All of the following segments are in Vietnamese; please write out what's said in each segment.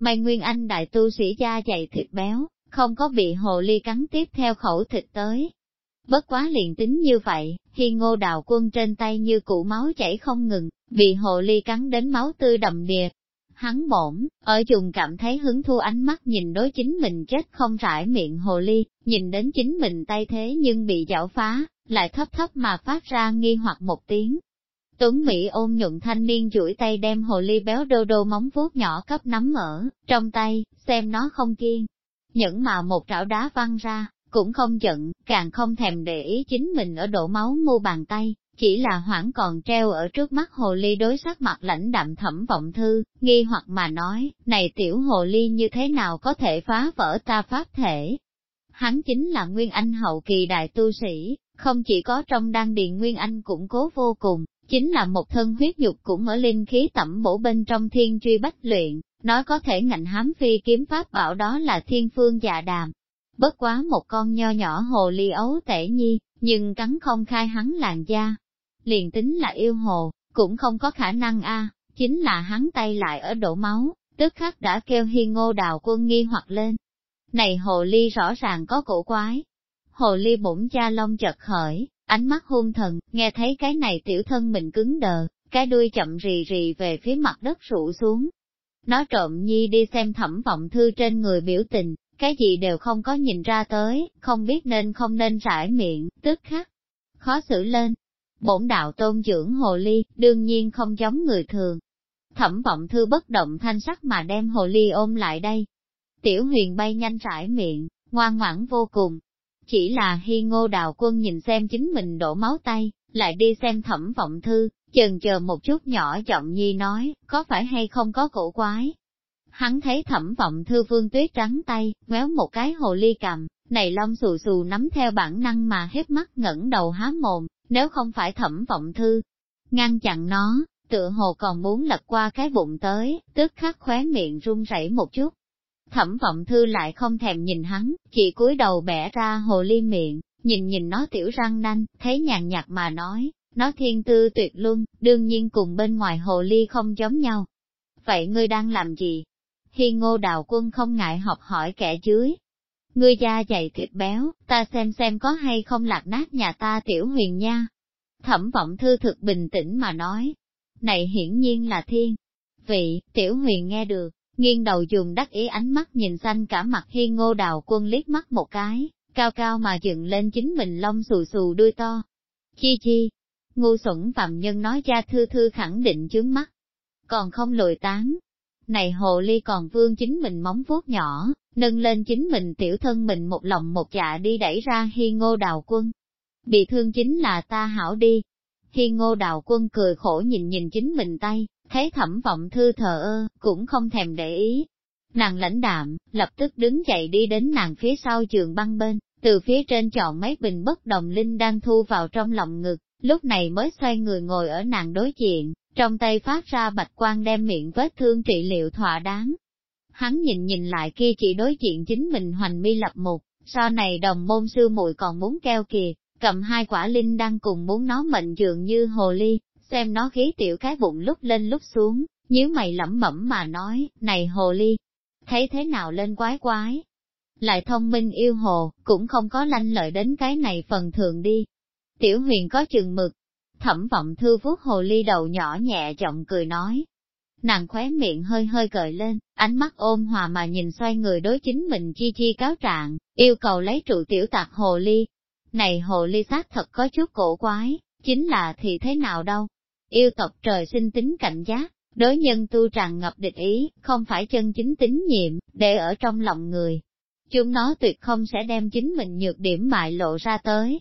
May Nguyên Anh đại tu sĩ da dày thịt béo, không có bị hồ ly cắn tiếp theo khẩu thịt tới. Bất quá liền tính như vậy, khi ngô đào quân trên tay như cụ máu chảy không ngừng, bị hồ ly cắn đến máu tươi đầm đìa. Hắn bổn, ở dùng cảm thấy hứng thu ánh mắt nhìn đối chính mình chết không rải miệng hồ ly, nhìn đến chính mình tay thế nhưng bị giảo phá, lại thấp thấp mà phát ra nghi hoặc một tiếng. Tuấn Mỹ ôm nhuận thanh niên duỗi tay đem hồ ly béo đô đô móng vuốt nhỏ cấp nắm ở, trong tay, xem nó không kiên. Nhẫn mà một trảo đá văng ra, cũng không giận, càng không thèm để ý chính mình ở độ máu mu bàn tay, chỉ là hoảng còn treo ở trước mắt hồ ly đối sắc mặt lãnh đạm thẩm vọng thư, nghi hoặc mà nói, này tiểu hồ ly như thế nào có thể phá vỡ ta pháp thể. Hắn chính là Nguyên Anh hậu kỳ đại tu sĩ, không chỉ có trong đan điền Nguyên Anh củng cố vô cùng, chính là một thân huyết nhục cũng ở linh khí tẩm bổ bên trong thiên truy bách luyện, nói có thể ngạnh hám phi kiếm pháp bảo đó là thiên phương dạ đàm. Bất quá một con nho nhỏ hồ ly ấu tể nhi, nhưng cắn không khai hắn làn da. Liền tính là yêu hồ, cũng không có khả năng a chính là hắn tay lại ở đổ máu, tức khắc đã kêu hi ngô đào quân nghi hoặc lên. Này hồ ly rõ ràng có cổ quái. Hồ ly bụng cha lông chật khởi, ánh mắt hung thần, nghe thấy cái này tiểu thân mình cứng đờ, cái đuôi chậm rì rì về phía mặt đất rụ xuống. Nó trộm nhi đi xem thẩm vọng thư trên người biểu tình, cái gì đều không có nhìn ra tới, không biết nên không nên rải miệng, tức khắc. Khó xử lên. Bổn đạo tôn dưỡng hồ ly, đương nhiên không giống người thường. Thẩm vọng thư bất động thanh sắc mà đem hồ ly ôm lại đây. Tiểu huyền bay nhanh rải miệng, ngoan ngoãn vô cùng, chỉ là hy ngô đào quân nhìn xem chính mình đổ máu tay, lại đi xem thẩm vọng thư, chần chờ một chút nhỏ giọng nhi nói, có phải hay không có cổ quái. Hắn thấy thẩm vọng thư vương tuyết trắng tay, méo một cái hồ ly cầm, này lông xù xù nắm theo bản năng mà hết mắt ngẩng đầu há mồm, nếu không phải thẩm vọng thư, ngăn chặn nó, tựa hồ còn muốn lật qua cái bụng tới, tức khắc khóe miệng run rẩy một chút, Thẩm vọng thư lại không thèm nhìn hắn, chỉ cúi đầu bẻ ra hồ ly miệng, nhìn nhìn nó tiểu răng nanh, thấy nhàn nhạt mà nói, nó thiên tư tuyệt luân, đương nhiên cùng bên ngoài hồ ly không giống nhau. Vậy ngươi đang làm gì? Hi ngô đào quân không ngại học hỏi kẻ dưới. Ngươi da dày thịt béo, ta xem xem có hay không lạc nát nhà ta tiểu huyền nha. Thẩm vọng thư thực bình tĩnh mà nói. Này hiển nhiên là thiên. Vị, tiểu huyền nghe được, nghiêng đầu dùng đắc ý ánh mắt nhìn xanh cả mặt hi ngô đào quân liếc mắt một cái, cao cao mà dựng lên chính mình lông xù xù đuôi to. Chi chi, ngu xuẩn phạm nhân nói ra thư thư khẳng định chướng mắt, còn không lùi tán. Này hồ ly còn vương chính mình móng vuốt nhỏ, nâng lên chính mình tiểu thân mình một lòng một dạ đi đẩy ra hi ngô đào quân. Bị thương chính là ta hảo đi. Hi ngô đào quân cười khổ nhìn nhìn chính mình tay, Thấy thẩm vọng thư thờ ơ, cũng không thèm để ý. Nàng lãnh đạm, lập tức đứng dậy đi đến nàng phía sau giường băng bên, từ phía trên chọn mấy bình bất đồng linh đang thu vào trong lòng ngực, lúc này mới xoay người ngồi ở nàng đối diện, trong tay phát ra bạch quang đem miệng vết thương trị liệu thỏa đáng. Hắn nhìn nhìn lại kia chỉ đối diện chính mình hoành mi lập mục, sau này đồng môn sư muội còn muốn keo kìa, cầm hai quả linh đang cùng muốn nó mệnh dường như hồ ly, xem nó khí tiểu cái bụng lúc lên lúc xuống, nhíu mày lẩm bẩm mà nói, này hồ ly, thấy thế nào lên quái quái. Lại thông minh yêu hồ, cũng không có lanh lợi đến cái này phần thường đi. Tiểu huyền có chừng mực, thẩm vọng thư vuốt hồ ly đầu nhỏ nhẹ giọng cười nói. Nàng khóe miệng hơi hơi cởi lên, ánh mắt ôm hòa mà nhìn xoay người đối chính mình chi chi cáo trạng, yêu cầu lấy trụ tiểu tạc hồ ly. Này hồ ly xác thật có chút cổ quái, chính là thì thế nào đâu, Yêu tộc trời sinh tính cảnh giác, đối nhân tu tràn ngập địch ý, không phải chân chính tín nhiệm, để ở trong lòng người. Chúng nó tuyệt không sẽ đem chính mình nhược điểm bại lộ ra tới.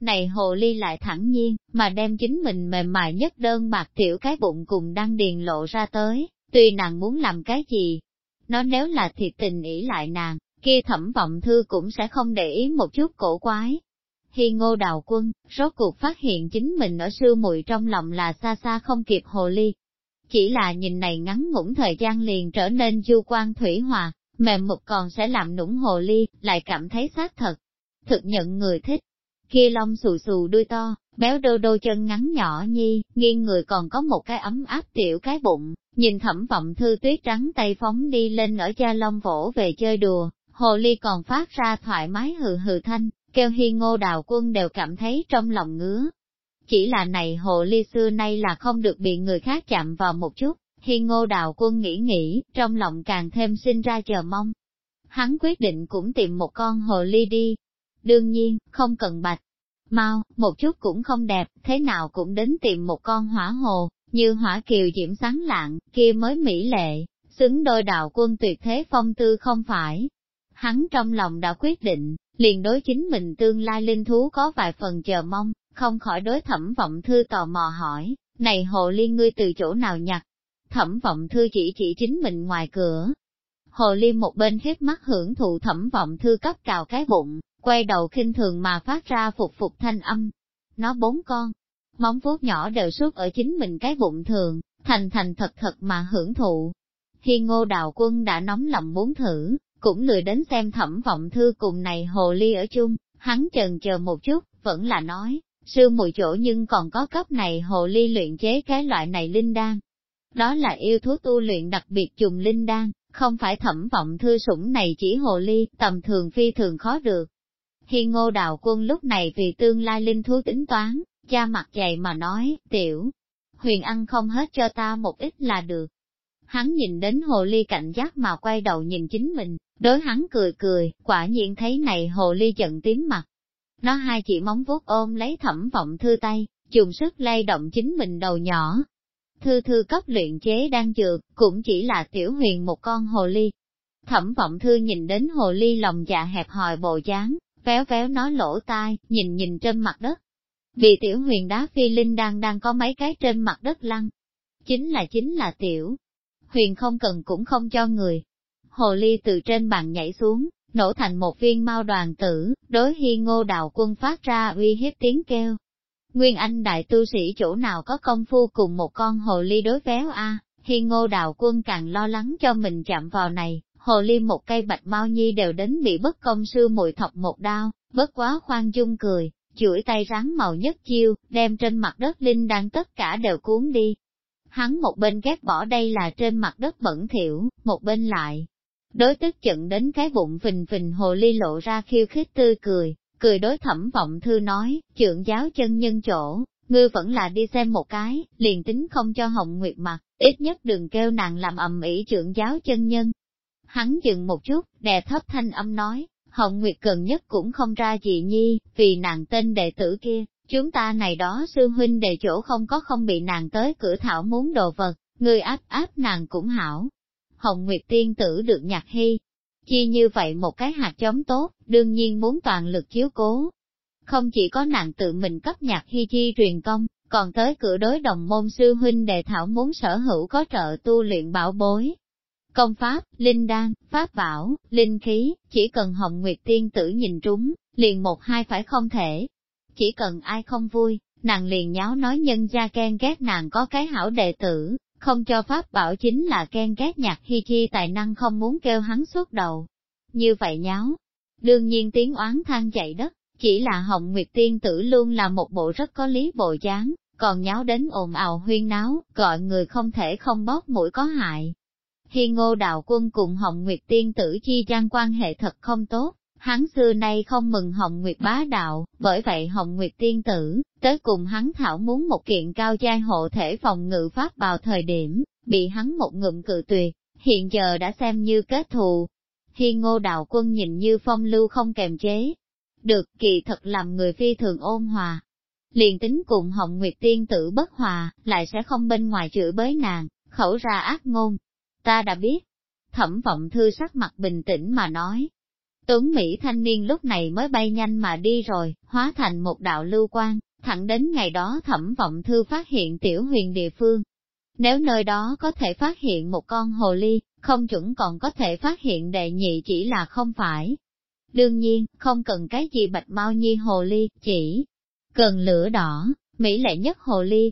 Này hồ ly lại thẳng nhiên, mà đem chính mình mềm mại nhất đơn bạc tiểu cái bụng cùng đang điền lộ ra tới, tuy nàng muốn làm cái gì. Nó nếu là thiệt tình ý lại nàng, kia thẩm vọng thư cũng sẽ không để ý một chút cổ quái, Hi ngô đào quân, rốt cuộc phát hiện chính mình ở sư muội trong lòng là xa xa không kịp hồ ly. Chỉ là nhìn này ngắn ngủn thời gian liền trở nên du quan thủy hòa, mềm mục còn sẽ làm nũng hồ ly, lại cảm thấy xác thật. Thực nhận người thích. kia lông xù xù đuôi to, béo đô đô chân ngắn nhỏ nhi, nghiêng người còn có một cái ấm áp tiểu cái bụng, nhìn thẩm vọng thư tuyết trắng tay phóng đi lên ở cha lông vỗ về chơi đùa, hồ ly còn phát ra thoải mái hừ hừ thanh, kêu hi ngô đào quân đều cảm thấy trong lòng ngứa. Chỉ là này hồ ly xưa nay là không được bị người khác chạm vào một chút, hi ngô đào quân nghĩ nghĩ, trong lòng càng thêm sinh ra chờ mong. Hắn quyết định cũng tìm một con hồ ly đi. Đương nhiên, không cần bạch. Mau, một chút cũng không đẹp, thế nào cũng đến tìm một con hỏa hồ, như hỏa kiều diễm sáng lạng, kia mới mỹ lệ, xứng đôi đạo quân tuyệt thế phong tư không phải. Hắn trong lòng đã quyết định, liền đối chính mình tương lai linh thú có vài phần chờ mong, không khỏi đối thẩm vọng thư tò mò hỏi, này hồ ly ngươi từ chỗ nào nhặt? Thẩm vọng thư chỉ chỉ chính mình ngoài cửa. Hồ ly một bên hết mắt hưởng thụ thẩm vọng thư cấp cào cái bụng, quay đầu khinh thường mà phát ra phục phục thanh âm. Nó bốn con, móng vuốt nhỏ đều suốt ở chính mình cái bụng thường, thành thành thật thật mà hưởng thụ. Khi ngô đào quân đã nóng lòng muốn thử, cũng lười đến xem thẩm vọng thư cùng này hồ ly ở chung, hắn chần chờ một chút, vẫn là nói, sư mùi chỗ nhưng còn có cấp này hồ ly luyện chế cái loại này linh đan. Đó là yêu thú tu luyện đặc biệt dùng linh đan, không phải thẩm vọng thư sủng này chỉ hồ ly, tầm thường phi thường khó được. Khi ngô đào quân lúc này vì tương lai linh thú tính toán, cha mặt dày mà nói, tiểu, huyền ăn không hết cho ta một ít là được. Hắn nhìn đến hồ ly cạnh giác mà quay đầu nhìn chính mình, đối hắn cười cười, quả nhiên thấy này hồ ly giận tím mặt. Nó hai chỉ móng vuốt ôm lấy thẩm vọng thư tay, dùng sức lay động chính mình đầu nhỏ. Thư thư cấp luyện chế đang dược, cũng chỉ là tiểu huyền một con hồ ly. Thẩm vọng thư nhìn đến hồ ly lòng dạ hẹp hòi bộ dáng, véo véo nó lỗ tai, nhìn nhìn trên mặt đất, vì tiểu huyền đá phi linh đang đang có mấy cái trên mặt đất lăn. Chính là chính là tiểu. Huyền không cần cũng không cho người. Hồ ly từ trên bàn nhảy xuống, nổ thành một viên mau đoàn tử, đối hi ngô đào quân phát ra uy hiếp tiếng kêu. Nguyên Anh đại tu sĩ chỗ nào có công phu cùng một con hồ ly đối véo a hi ngô đào quân càng lo lắng cho mình chạm vào này, hồ ly một cây bạch mau nhi đều đến bị bất công sư mùi thọc một đao, bất quá khoan dung cười, chuỗi tay rắn màu nhất chiêu, đem trên mặt đất linh đan tất cả đều cuốn đi. Hắn một bên ghét bỏ đây là trên mặt đất bẩn thỉu, một bên lại. Đối tức chận đến cái bụng phình phình hồ ly lộ ra khiêu khích tươi cười, cười đối thẩm vọng thư nói, trưởng giáo chân nhân chỗ, ngươi vẫn là đi xem một cái, liền tính không cho hồng nguyệt mặt, ít nhất đừng kêu nàng làm ầm ĩ trưởng giáo chân nhân. Hắn dừng một chút, đè thấp thanh âm nói, Hồng Nguyệt gần nhất cũng không ra gì nhi, vì nàng tên đệ tử kia, chúng ta này đó sư huynh đệ chỗ không có không bị nàng tới cửa thảo muốn đồ vật, người áp áp nàng cũng hảo. Hồng Nguyệt tiên tử được nhạc hy, chi như vậy một cái hạt giống tốt, đương nhiên muốn toàn lực chiếu cố. Không chỉ có nàng tự mình cấp nhạc hy chi truyền công, còn tới cửa đối đồng môn sư huynh đệ thảo muốn sở hữu có trợ tu luyện bảo bối, Công pháp, linh đan, pháp bảo, linh khí, chỉ cần Hồng Nguyệt Tiên tử nhìn trúng, liền một hai phải không thể. Chỉ cần ai không vui, nàng liền nháo nói nhân gia khen ghét nàng có cái hảo đệ tử, không cho pháp bảo chính là khen ghét nhạc hi chi tài năng không muốn kêu hắn suốt đầu. Như vậy nháo, đương nhiên tiếng oán than chạy đất, chỉ là Hồng Nguyệt Tiên tử luôn là một bộ rất có lý bộ dáng, còn nháo đến ồn ào huyên náo, gọi người không thể không bóp mũi có hại. Hi ngô đạo quân cùng Hồng Nguyệt tiên tử chi gian quan hệ thật không tốt, hắn xưa nay không mừng Hồng Nguyệt bá đạo, bởi vậy Hồng Nguyệt tiên tử, tới cùng hắn thảo muốn một kiện cao giai hộ thể phòng ngự pháp vào thời điểm, bị hắn một ngụm cự tuyệt, hiện giờ đã xem như kết thù. khi ngô đạo quân nhìn như phong lưu không kềm chế, được kỳ thật làm người phi thường ôn hòa. Liền tính cùng Hồng Nguyệt tiên tử bất hòa, lại sẽ không bên ngoài chửi bới nàng, khẩu ra ác ngôn, ta đã biết. Thẩm vọng thư sắc mặt bình tĩnh mà nói. Tuấn Mỹ thanh niên lúc này mới bay nhanh mà đi rồi, hóa thành một đạo lưu quan, thẳng đến ngày đó thẩm vọng thư phát hiện tiểu huyền địa phương. Nếu nơi đó có thể phát hiện một con hồ ly, không chuẩn còn có thể phát hiện đệ nhị chỉ là không phải. Đương nhiên, không cần cái gì bạch mau nhi hồ ly, chỉ cần lửa đỏ, mỹ lệ nhất hồ ly,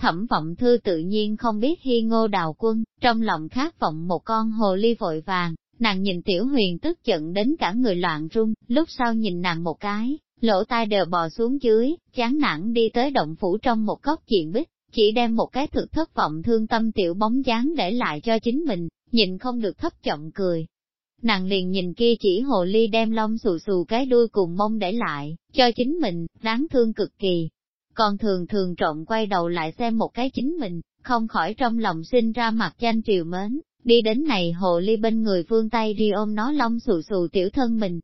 Thẩm vọng thư tự nhiên không biết hi ngô đào quân, trong lòng khát vọng một con hồ ly vội vàng, nàng nhìn tiểu huyền tức giận đến cả người loạn run, lúc sau nhìn nàng một cái, lỗ tai đều bò xuống dưới, chán nản đi tới động phủ trong một góc diện bích, chỉ đem một cái thực thất vọng thương tâm tiểu bóng dáng để lại cho chính mình, nhìn không được thấp trọng cười. Nàng liền nhìn kia chỉ hồ ly đem lông xù xù cái đuôi cùng mông để lại, cho chính mình, đáng thương cực kỳ. Còn thường thường trộn quay đầu lại xem một cái chính mình, không khỏi trong lòng sinh ra mặt danh triều mến, đi đến này hồ ly bên người vương tay đi ôm nó lông xù xù tiểu thân mình.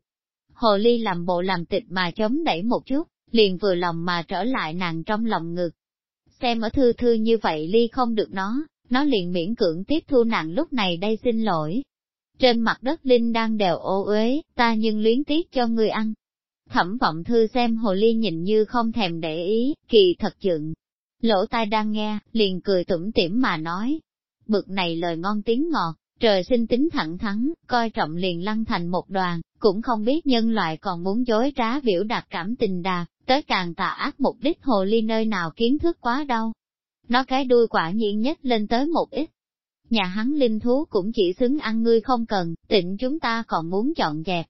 Hồ ly làm bộ làm tịch mà chống đẩy một chút, liền vừa lòng mà trở lại nàng trong lòng ngực. Xem ở thư thư như vậy ly không được nó, nó liền miễn cưỡng tiếp thu nàng lúc này đây xin lỗi. Trên mặt đất Linh đang đều ô uế, ta nhưng luyến tiếc cho người ăn. Thẩm vọng thư xem hồ ly nhìn như không thèm để ý, kỳ thật dựng. Lỗ tai đang nghe, liền cười tủm tỉm mà nói. Bực này lời ngon tiếng ngọt, trời sinh tính thẳng thắn, coi trọng liền lăn thành một đoàn, cũng không biết nhân loại còn muốn dối trá biểu đạt cảm tình đà, tới càng tà ác mục đích hồ ly nơi nào kiến thức quá đâu. Nó cái đuôi quả nhiên nhất lên tới một ít. Nhà hắn linh thú cũng chỉ xứng ăn ngươi không cần, tịnh chúng ta còn muốn chọn dẹp.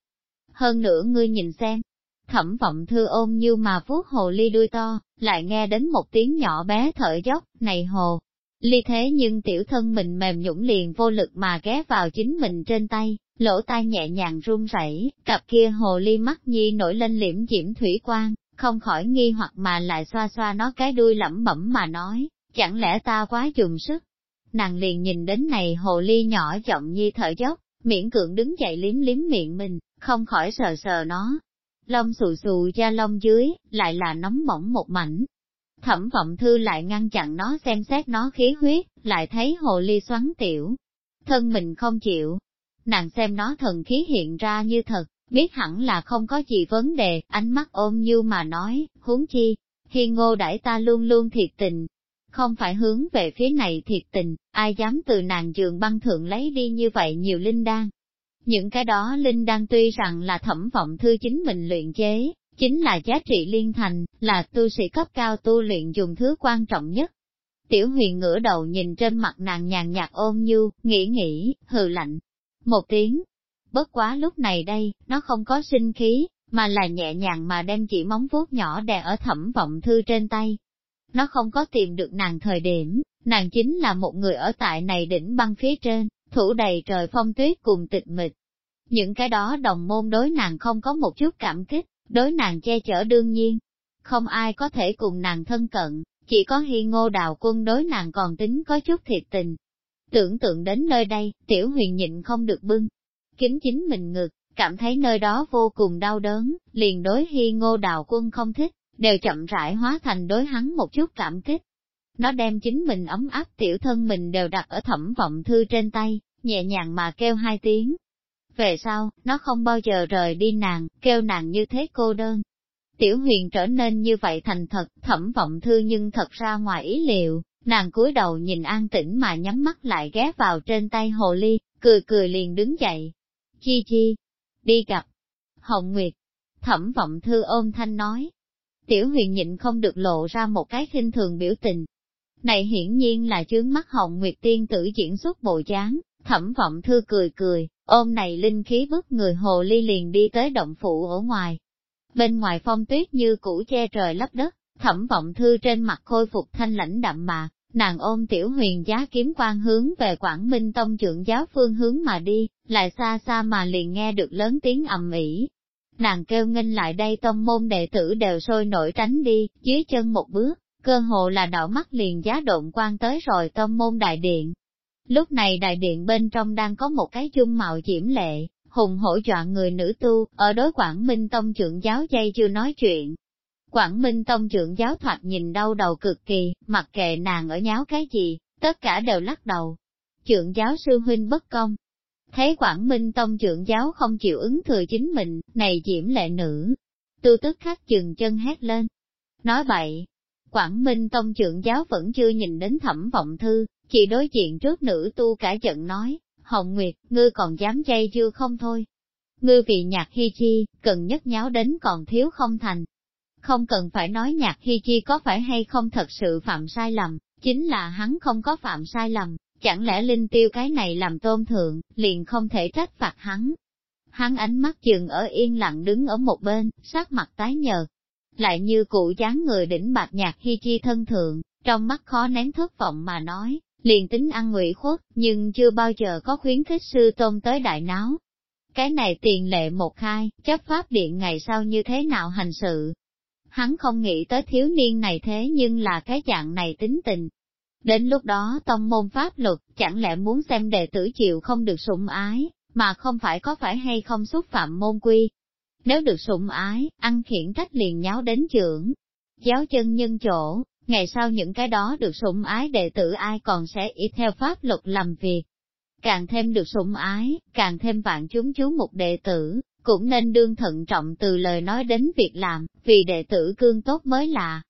Hơn nữa ngươi nhìn xem, thẩm vọng thư ôm như mà vuốt hồ ly đuôi to, lại nghe đến một tiếng nhỏ bé thở dốc, này hồ. Ly thế nhưng tiểu thân mình mềm nhũng liền vô lực mà ghé vào chính mình trên tay, lỗ tai nhẹ nhàng run rẩy, cặp kia hồ ly mắt nhi nổi lên liễm diễm thủy quang, không khỏi nghi hoặc mà lại xoa xoa nó cái đuôi lẩm bẩm mà nói, chẳng lẽ ta quá dùng sức. Nàng liền nhìn đến này hồ ly nhỏ giọng nhi thở dốc, miễn cưỡng đứng dậy liếm liếm miệng mình, không khỏi sờ sờ nó. Lông xù xù da lông dưới, lại là nóng bỏng một mảnh. Thẩm vọng thư lại ngăn chặn nó xem xét nó khí huyết, lại thấy hồ ly xoắn tiểu. Thân mình không chịu. Nàng xem nó thần khí hiện ra như thật, biết hẳn là không có gì vấn đề, ánh mắt ôm như mà nói, huống chi, hi ngô đãi ta luôn luôn thiệt tình. Không phải hướng về phía này thiệt tình, ai dám từ nàng giường băng thượng lấy đi như vậy nhiều linh đan. Những cái đó linh đan tuy rằng là thẩm vọng thư chính mình luyện chế, chính là giá trị liên thành, là tu sĩ cấp cao tu luyện dùng thứ quan trọng nhất. Tiểu huyền ngửa đầu nhìn trên mặt nàng nhàn nhạt ôm như, nghĩ nghĩ, hừ lạnh. Một tiếng, Bất quá lúc này đây, nó không có sinh khí, mà là nhẹ nhàng mà đem chỉ móng vuốt nhỏ đè ở thẩm vọng thư trên tay. Nó không có tìm được nàng thời điểm, nàng chính là một người ở tại này đỉnh băng phía trên, thủ đầy trời phong tuyết cùng tịch mịch. Những cái đó đồng môn đối nàng không có một chút cảm kích, đối nàng che chở đương nhiên. Không ai có thể cùng nàng thân cận, chỉ có hy ngô đào quân đối nàng còn tính có chút thiệt tình. Tưởng tượng đến nơi đây, tiểu huyền nhịn không được bưng, kính chính mình ngực, cảm thấy nơi đó vô cùng đau đớn, liền đối hy ngô đào quân không thích, đều chậm rãi hóa thành đối hắn một chút cảm kích. Nó đem chính mình ấm áp tiểu thân mình đều đặt ở thẩm vọng thư trên tay, nhẹ nhàng mà kêu hai tiếng. Về sau, nó không bao giờ rời đi nàng, kêu nàng như thế cô đơn. Tiểu huyền trở nên như vậy thành thật, thẩm vọng thư nhưng thật ra ngoài ý liệu, nàng cúi đầu nhìn an tĩnh mà nhắm mắt lại ghé vào trên tay hồ ly, cười cười liền đứng dậy, Chi chi, đi gặp. Hồng Nguyệt, thẩm vọng thư ôm thanh nói. Tiểu huyền nhịn không được lộ ra một cái khinh thường biểu tình. Này hiển nhiên là chướng mắt Hồng Nguyệt tiên tử diễn xuất bộ dáng, thẩm vọng thư cười cười, ôm này linh khí bức người hồ ly liền đi tới động phụ ở ngoài. Bên ngoài phong tuyết như cũ che trời lấp đất, thẩm vọng thư trên mặt khôi phục thanh lãnh đậm mạc, nàng ôm tiểu huyền giá kiếm quan hướng về Quảng Minh Tông trưởng giáo phương hướng mà đi, lại xa xa mà liền nghe được lớn tiếng ầm ĩ. Nàng kêu nghênh lại đây tông môn đệ tử đều sôi nổi tránh đi, dưới chân một bước, cơ hồ là đảo mắt liền giá độn quan tới rồi tông môn đại điện. Lúc này đại điện bên trong đang có một cái chung mạo diễm lệ, hùng hổ dọa người nữ tu, ở đối Quảng Minh Tông trưởng giáo dây chưa nói chuyện, Quảng Minh Tông trưởng giáo thoạt nhìn đau đầu cực kỳ, mặc kệ nàng ở nháo cái gì, tất cả đều lắc đầu. Trưởng giáo sư huynh bất công. Thấy Quảng Minh Tông trưởng giáo không chịu ứng thừa chính mình, này diễm lệ nữ. Tu tức khắc chừng chân hét lên. Nói bậy, Quảng Minh Tông trưởng giáo vẫn chưa nhìn đến thẩm vọng thư, chị đối diện trước nữ tu cả giận nói, Hồng Nguyệt, ngươi còn dám chay chưa không thôi. Ngươi vì nhạc hi chi, cần nhất nháo đến còn thiếu không thành, không cần phải nói nhạc hi chi có phải hay không thật sự phạm sai lầm, chính là hắn không có phạm sai lầm, chẳng lẽ linh tiêu cái này làm tôn thượng, liền không thể trách phạt hắn. Hắn ánh mắt dừng ở yên lặng đứng ở một bên, sát mặt tái nhợt. Lại như cụ dáng người đỉnh bạc nhạc hi chi thân thượng, trong mắt khó nén thất vọng mà nói, liền tính ăn ngụy khuất, nhưng chưa bao giờ có khuyến khích sư tôn tới đại náo. Cái này tiền lệ một khai, chấp pháp điện ngày sau như thế nào hành sự. Hắn không nghĩ tới thiếu niên này thế nhưng là cái dạng này tính tình. Đến lúc đó tông môn pháp luật, chẳng lẽ muốn xem đệ tử chịu không được sủng ái, mà không phải có phải hay không xúc phạm môn quy. Nếu được sủng ái, ăn khiển trách liền nháo đến trưởng, giáo chân nhân chỗ, ngày sau những cái đó được sủng ái đệ tử ai còn sẽ y theo pháp luật làm việc. Càng thêm được sủng ái, càng thêm vạn chúng chú một đệ tử, cũng nên đương thận trọng từ lời nói đến việc làm, vì đệ tử cương tốt mới là.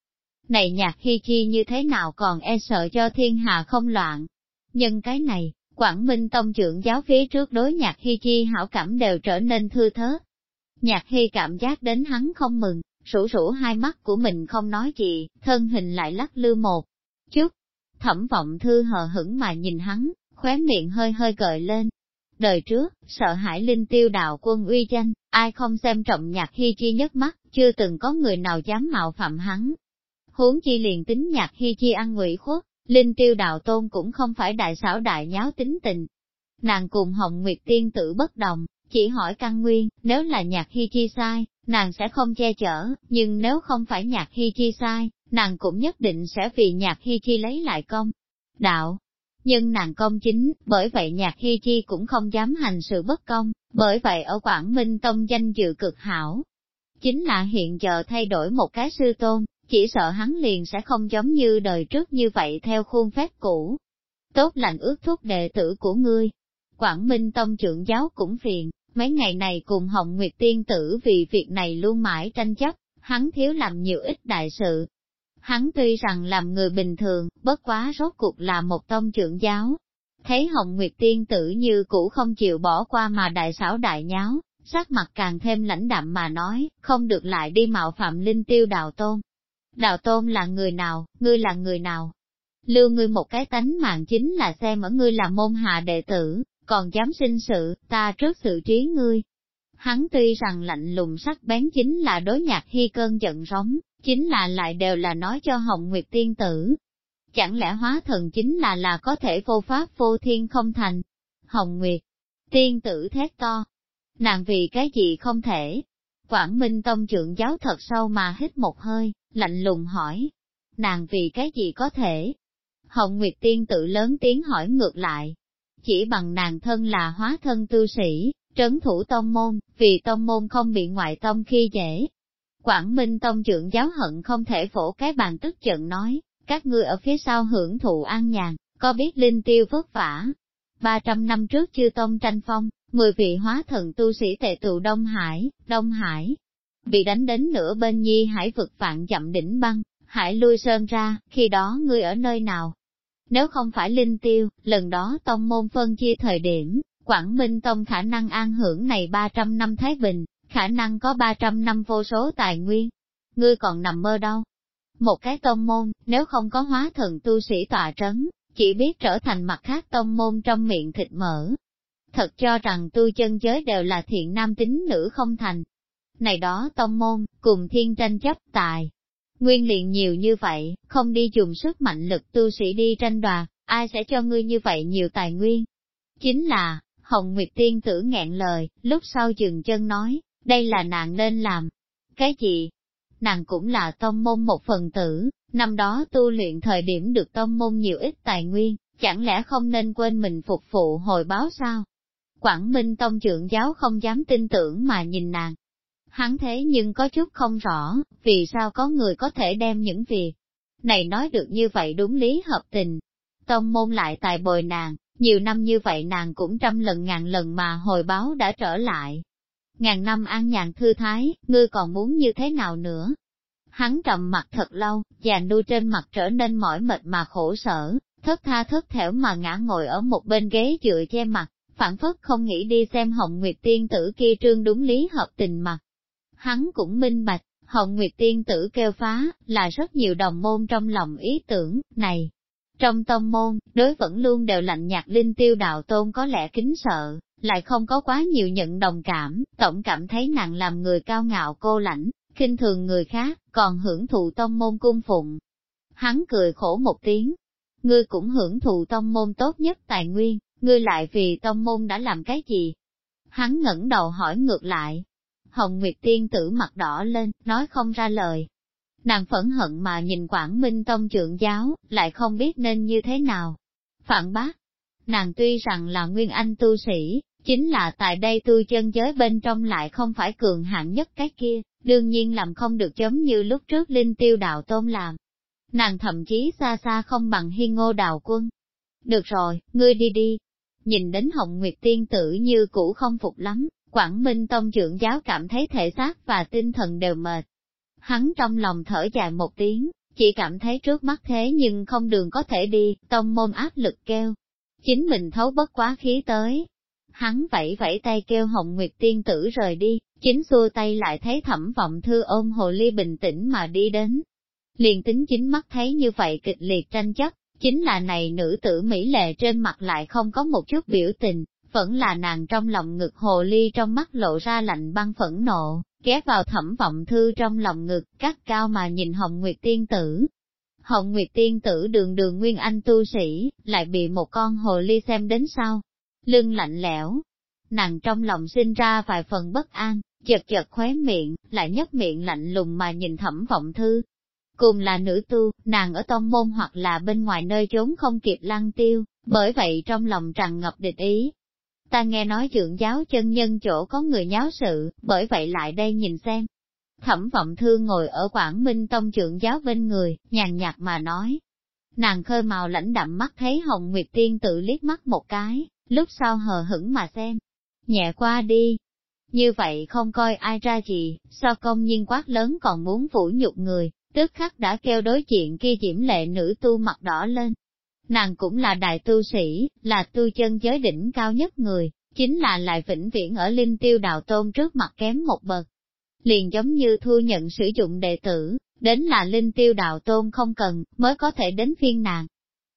Này nhạc khi chi như thế nào còn e sợ cho thiên hạ không loạn. Nhưng cái này, Quảng Minh Tông trưởng giáo phía trước đối nhạc khi chi hảo cảm đều trở nên thư thớt. Nhạc hi cảm giác đến hắn không mừng, rủ rủ hai mắt của mình không nói gì, thân hình lại lắc lư một chút. Thẩm vọng thư hờ hững mà nhìn hắn, khóe miệng hơi hơi gợi lên. Đời trước, sợ hãi linh tiêu đạo quân uy danh, ai không xem trọng nhạc hy chi nhất mắt, chưa từng có người nào dám mạo phạm hắn. Huống chi liền tính nhạc hy chi ăn ngụy khuất, linh tiêu đạo tôn cũng không phải đại xảo đại nháo tính tình. Nàng cùng Hồng Nguyệt Tiên tử bất đồng, chỉ hỏi căn nguyên, nếu là nhạc hy chi sai, nàng sẽ không che chở, nhưng nếu không phải nhạc hy chi sai, nàng cũng nhất định sẽ vì nhạc hy chi lấy lại công. Đạo, nhưng nàng công chính, bởi vậy nhạc hy chi cũng không dám hành sự bất công, bởi vậy ở Quảng Minh Tông danh dự cực hảo. Chính là hiện giờ thay đổi một cái sư tôn, chỉ sợ hắn liền sẽ không giống như đời trước như vậy theo khuôn phép cũ. Tốt lành ước thúc đệ tử của ngươi. Quảng Minh Tông trưởng giáo cũng phiền, mấy ngày này cùng Hồng Nguyệt Tiên Tử vì việc này luôn mãi tranh chấp, hắn thiếu làm nhiều ít đại sự. Hắn tuy rằng làm người bình thường, bất quá rốt cuộc là một tông trưởng giáo. Thấy Hồng Nguyệt Tiên Tử như cũ không chịu bỏ qua mà đại xảo đại nháo, sắc mặt càng thêm lãnh đạm mà nói, không được lại đi mạo phạm linh tiêu đạo tôn. Đạo tôn là người nào, ngươi là người nào? Lưu ngươi một cái tánh mạng chính là xem ở ngươi là môn hạ đệ tử, còn dám sinh sự, ta trước sự trí ngươi. Hắn tuy rằng lạnh lùng sắc bén chính là đối nhạc hy cơn giận rống, chính là lại đều là nói cho Hồng Nguyệt tiên tử. Chẳng lẽ hóa thần chính là là có thể vô pháp vô thiên không thành? Hồng Nguyệt, tiên tử thét to. Nàng vì cái gì không thể? Quảng Minh Tông trưởng giáo thật sâu mà hít một hơi, lạnh lùng hỏi. Nàng vì cái gì có thể? Hồng Nguyệt tiên tử lớn tiếng hỏi ngược lại, chỉ bằng nàng thân là hóa thân tư sĩ, trấn thủ tông môn, vì tông môn không bị ngoại tông khi dễ. Quảng Minh tông trưởng giáo hận không thể phổ cái bàn tức giận nói, các ngươi ở phía sau hưởng thụ an nhàn, có biết linh tiêu vất vả. 300 năm trước chư tông tranh phong, 10 vị hóa thần tu sĩ tệ tụ Đông Hải, Đông Hải, bị đánh đến nửa bên nhi hải vực vạn dặm đỉnh băng, hải lui sơn ra, khi đó ngươi ở nơi nào, nếu không phải linh tiêu, lần đó tông môn phân chia thời điểm, Quảng Minh Tông khả năng an hưởng này 300 năm Thái Bình, khả năng có 300 năm vô số tài nguyên. Ngươi còn nằm mơ đâu? Một cái tông môn, nếu không có hóa thần tu sĩ tọa trấn, chỉ biết trở thành mặt khác tông môn trong miệng thịt mỡ. Thật cho rằng tu chân giới đều là thiện nam tính nữ không thành. Này đó tông môn, cùng thiên tranh chấp tài, Nguyên liền nhiều như vậy, không đi dùng sức mạnh lực tu sĩ đi tranh đoạt, ai sẽ cho ngươi như vậy nhiều tài nguyên? Chính là, Hồng Nguyệt Tiên tử nghẹn lời, lúc sau dừng chân nói, đây là nàng nên làm. Cái gì? Nàng cũng là tông môn một phần tử, năm đó tu luyện thời điểm được tông môn nhiều ít tài nguyên, chẳng lẽ không nên quên mình phục vụ hồi báo sao? Quảng Minh Tông trưởng giáo không dám tin tưởng mà nhìn nàng, Hắn thế nhưng có chút không rõ, vì sao có người có thể đem những việc này nói được như vậy đúng lý hợp tình. Tông môn lại tài bồi nàng, nhiều năm như vậy nàng cũng trăm lần ngàn lần mà hồi báo đã trở lại. Ngàn năm an nhàn thư thái, ngươi còn muốn như thế nào nữa? Hắn trầm mặt thật lâu, già nu trên mặt trở nên mỏi mệt mà khổ sở, thất tha thất thẻo mà ngã ngồi ở một bên ghế dựa che mặt, phản phất không nghĩ đi xem Hồng Nguyệt Tiên tử kia trương đúng lý hợp tình mặt. Hắn cũng minh bạch, Hồng Nguyệt Tiên tử kêu phá, là rất nhiều đồng môn trong lòng ý tưởng, này. Trong tông môn, đối vẫn luôn đều lạnh nhạt linh tiêu đạo tôn có lẽ kính sợ, lại không có quá nhiều nhận đồng cảm, tổng cảm thấy nàng làm người cao ngạo cô lãnh, khinh thường người khác, còn hưởng thụ tông môn cung phụng. Hắn cười khổ một tiếng, ngươi cũng hưởng thụ tông môn tốt nhất tài nguyên, ngươi lại vì tông môn đã làm cái gì? Hắn ngẩng đầu hỏi ngược lại. Hồng Nguyệt Tiên tử mặt đỏ lên, nói không ra lời. Nàng phẫn hận mà nhìn Quảng Minh Tông trưởng giáo, lại không biết nên như thế nào. Phản bác. Nàng tuy rằng là nguyên anh tu sĩ, chính là tại đây tu chân giới bên trong lại không phải cường hạng nhất cái kia, đương nhiên làm không được giống như lúc trước Linh Tiêu Đạo Tôn làm. Nàng thậm chí xa xa không bằng hiên ngô đào quân. Được rồi, ngươi đi đi. Nhìn đến Hồng Nguyệt Tiên tử như cũ không phục lắm, Quảng Minh Tông trưởng giáo cảm thấy thể xác và tinh thần đều mệt. Hắn trong lòng thở dài một tiếng, chỉ cảm thấy trước mắt thế nhưng không đường có thể đi, tông môn áp lực kêu. Chính mình thấu bất quá khí tới. Hắn vẫy vẫy tay kêu Hồng Nguyệt Tiên tử rời đi, chính xua tay lại thấy thẩm vọng thư ôm hồ ly bình tĩnh mà đi đến. Liền tính chính mắt thấy như vậy kịch liệt tranh chấp, chính là này nữ tử Mỹ lệ trên mặt lại không có một chút biểu tình, vẫn là nàng trong lòng ngực hồ ly trong mắt lộ ra lạnh băng phẫn nộ, ghé vào thẩm vọng thư trong lòng ngực, cắt cao mà nhìn Hồng Nguyệt Tiên Tử. Hồng Nguyệt Tiên Tử đường đường nguyên anh tu sĩ, lại bị một con hồ ly xem đến sau. Lưng lạnh lẽo, nàng trong lòng sinh ra vài phần bất an, chật chật khóe miệng, lại nhấp miệng lạnh lùng mà nhìn thẩm vọng thư. Cùng là nữ tu, nàng ở tông môn hoặc là bên ngoài nơi trốn không kịp lăng tiêu, bởi vậy trong lòng tràn ngập địch ý, Ta nghe nói trưởng giáo chân nhân chỗ có người nháo sự, bởi vậy lại đây nhìn xem. Thẩm vọng thương ngồi ở Quảng Minh Tông trưởng giáo bên người, nhàn nhạt mà nói. Nàng khơi màu lãnh đậm mắt thấy Hồng Nguyệt Tiên tự liếc mắt một cái, lúc sau hờ hững mà xem. Nhẹ qua đi. Như vậy không coi ai ra gì, so công nhiên quát lớn còn muốn vũ nhục người, tức khắc đã kêu đối diện kia diễm lệ nữ tu mặt đỏ lên, Nàng cũng là đại tu sĩ, là tu chân giới đỉnh cao nhất người, chính là lại vĩnh viễn ở linh tiêu đạo tôn trước mặt kém một bậc. Liền giống như thu nhận sử dụng đệ tử, đến là linh tiêu đạo tôn không cần, mới có thể đến phiên nàng.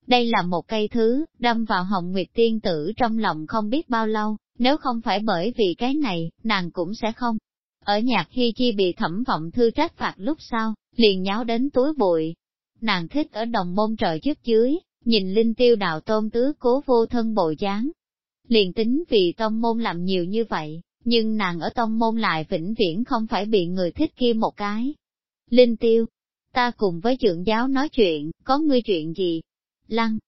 Đây là một cây thứ, đâm vào hồng nguyệt tiên tử trong lòng không biết bao lâu, nếu không phải bởi vì cái này, nàng cũng sẽ không. Ở nhạc khi chi bị thẩm vọng thư trách phạt lúc sau, liền nháo đến túi bụi. Nàng thích ở đồng môn trời trước dưới, nhìn linh tiêu đạo tôn tứ cố vô thân bộ dáng. Liền tính vì tông môn làm nhiều như vậy, nhưng nàng ở tông môn lại vĩnh viễn không phải bị người thích kia một cái. Linh tiêu, ta cùng với trưởng giáo nói chuyện, có ngươi chuyện gì? Lăng,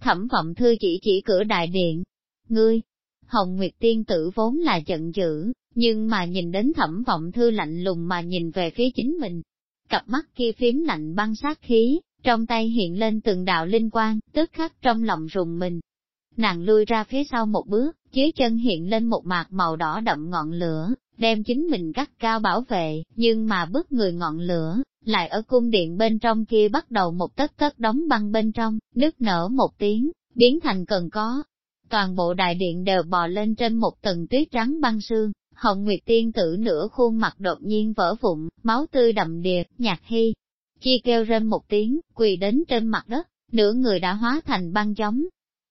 thẩm vọng thư chỉ chỉ cửa đại điện. Ngươi, Hồng Nguyệt Tiên tử vốn là giận dữ, nhưng mà nhìn đến thẩm vọng thư lạnh lùng mà nhìn về phía chính mình. Cặp mắt kia phím lạnh băng sát khí, trong tay hiện lên từng đạo linh quang, tức khắc trong lòng rùng mình. Nàng lui ra phía sau một bước, dưới chân hiện lên một mạc màu đỏ đậm ngọn lửa, đem chính mình cắt cao bảo vệ, nhưng mà bước người ngọn lửa, lại ở cung điện bên trong kia bắt đầu một tất tất đóng băng bên trong, nước nở một tiếng, biến thành cần có. Toàn bộ đại điện đều bò lên trên một tầng tuyết trắng băng sương, Hồng Nguyệt Tiên tử nửa khuôn mặt đột nhiên vỡ vụn, máu tươi đậm đìa, nhạc hy, Chi kêu rên một tiếng, quỳ đến trên mặt đất, nửa người đã hóa thành băng giống.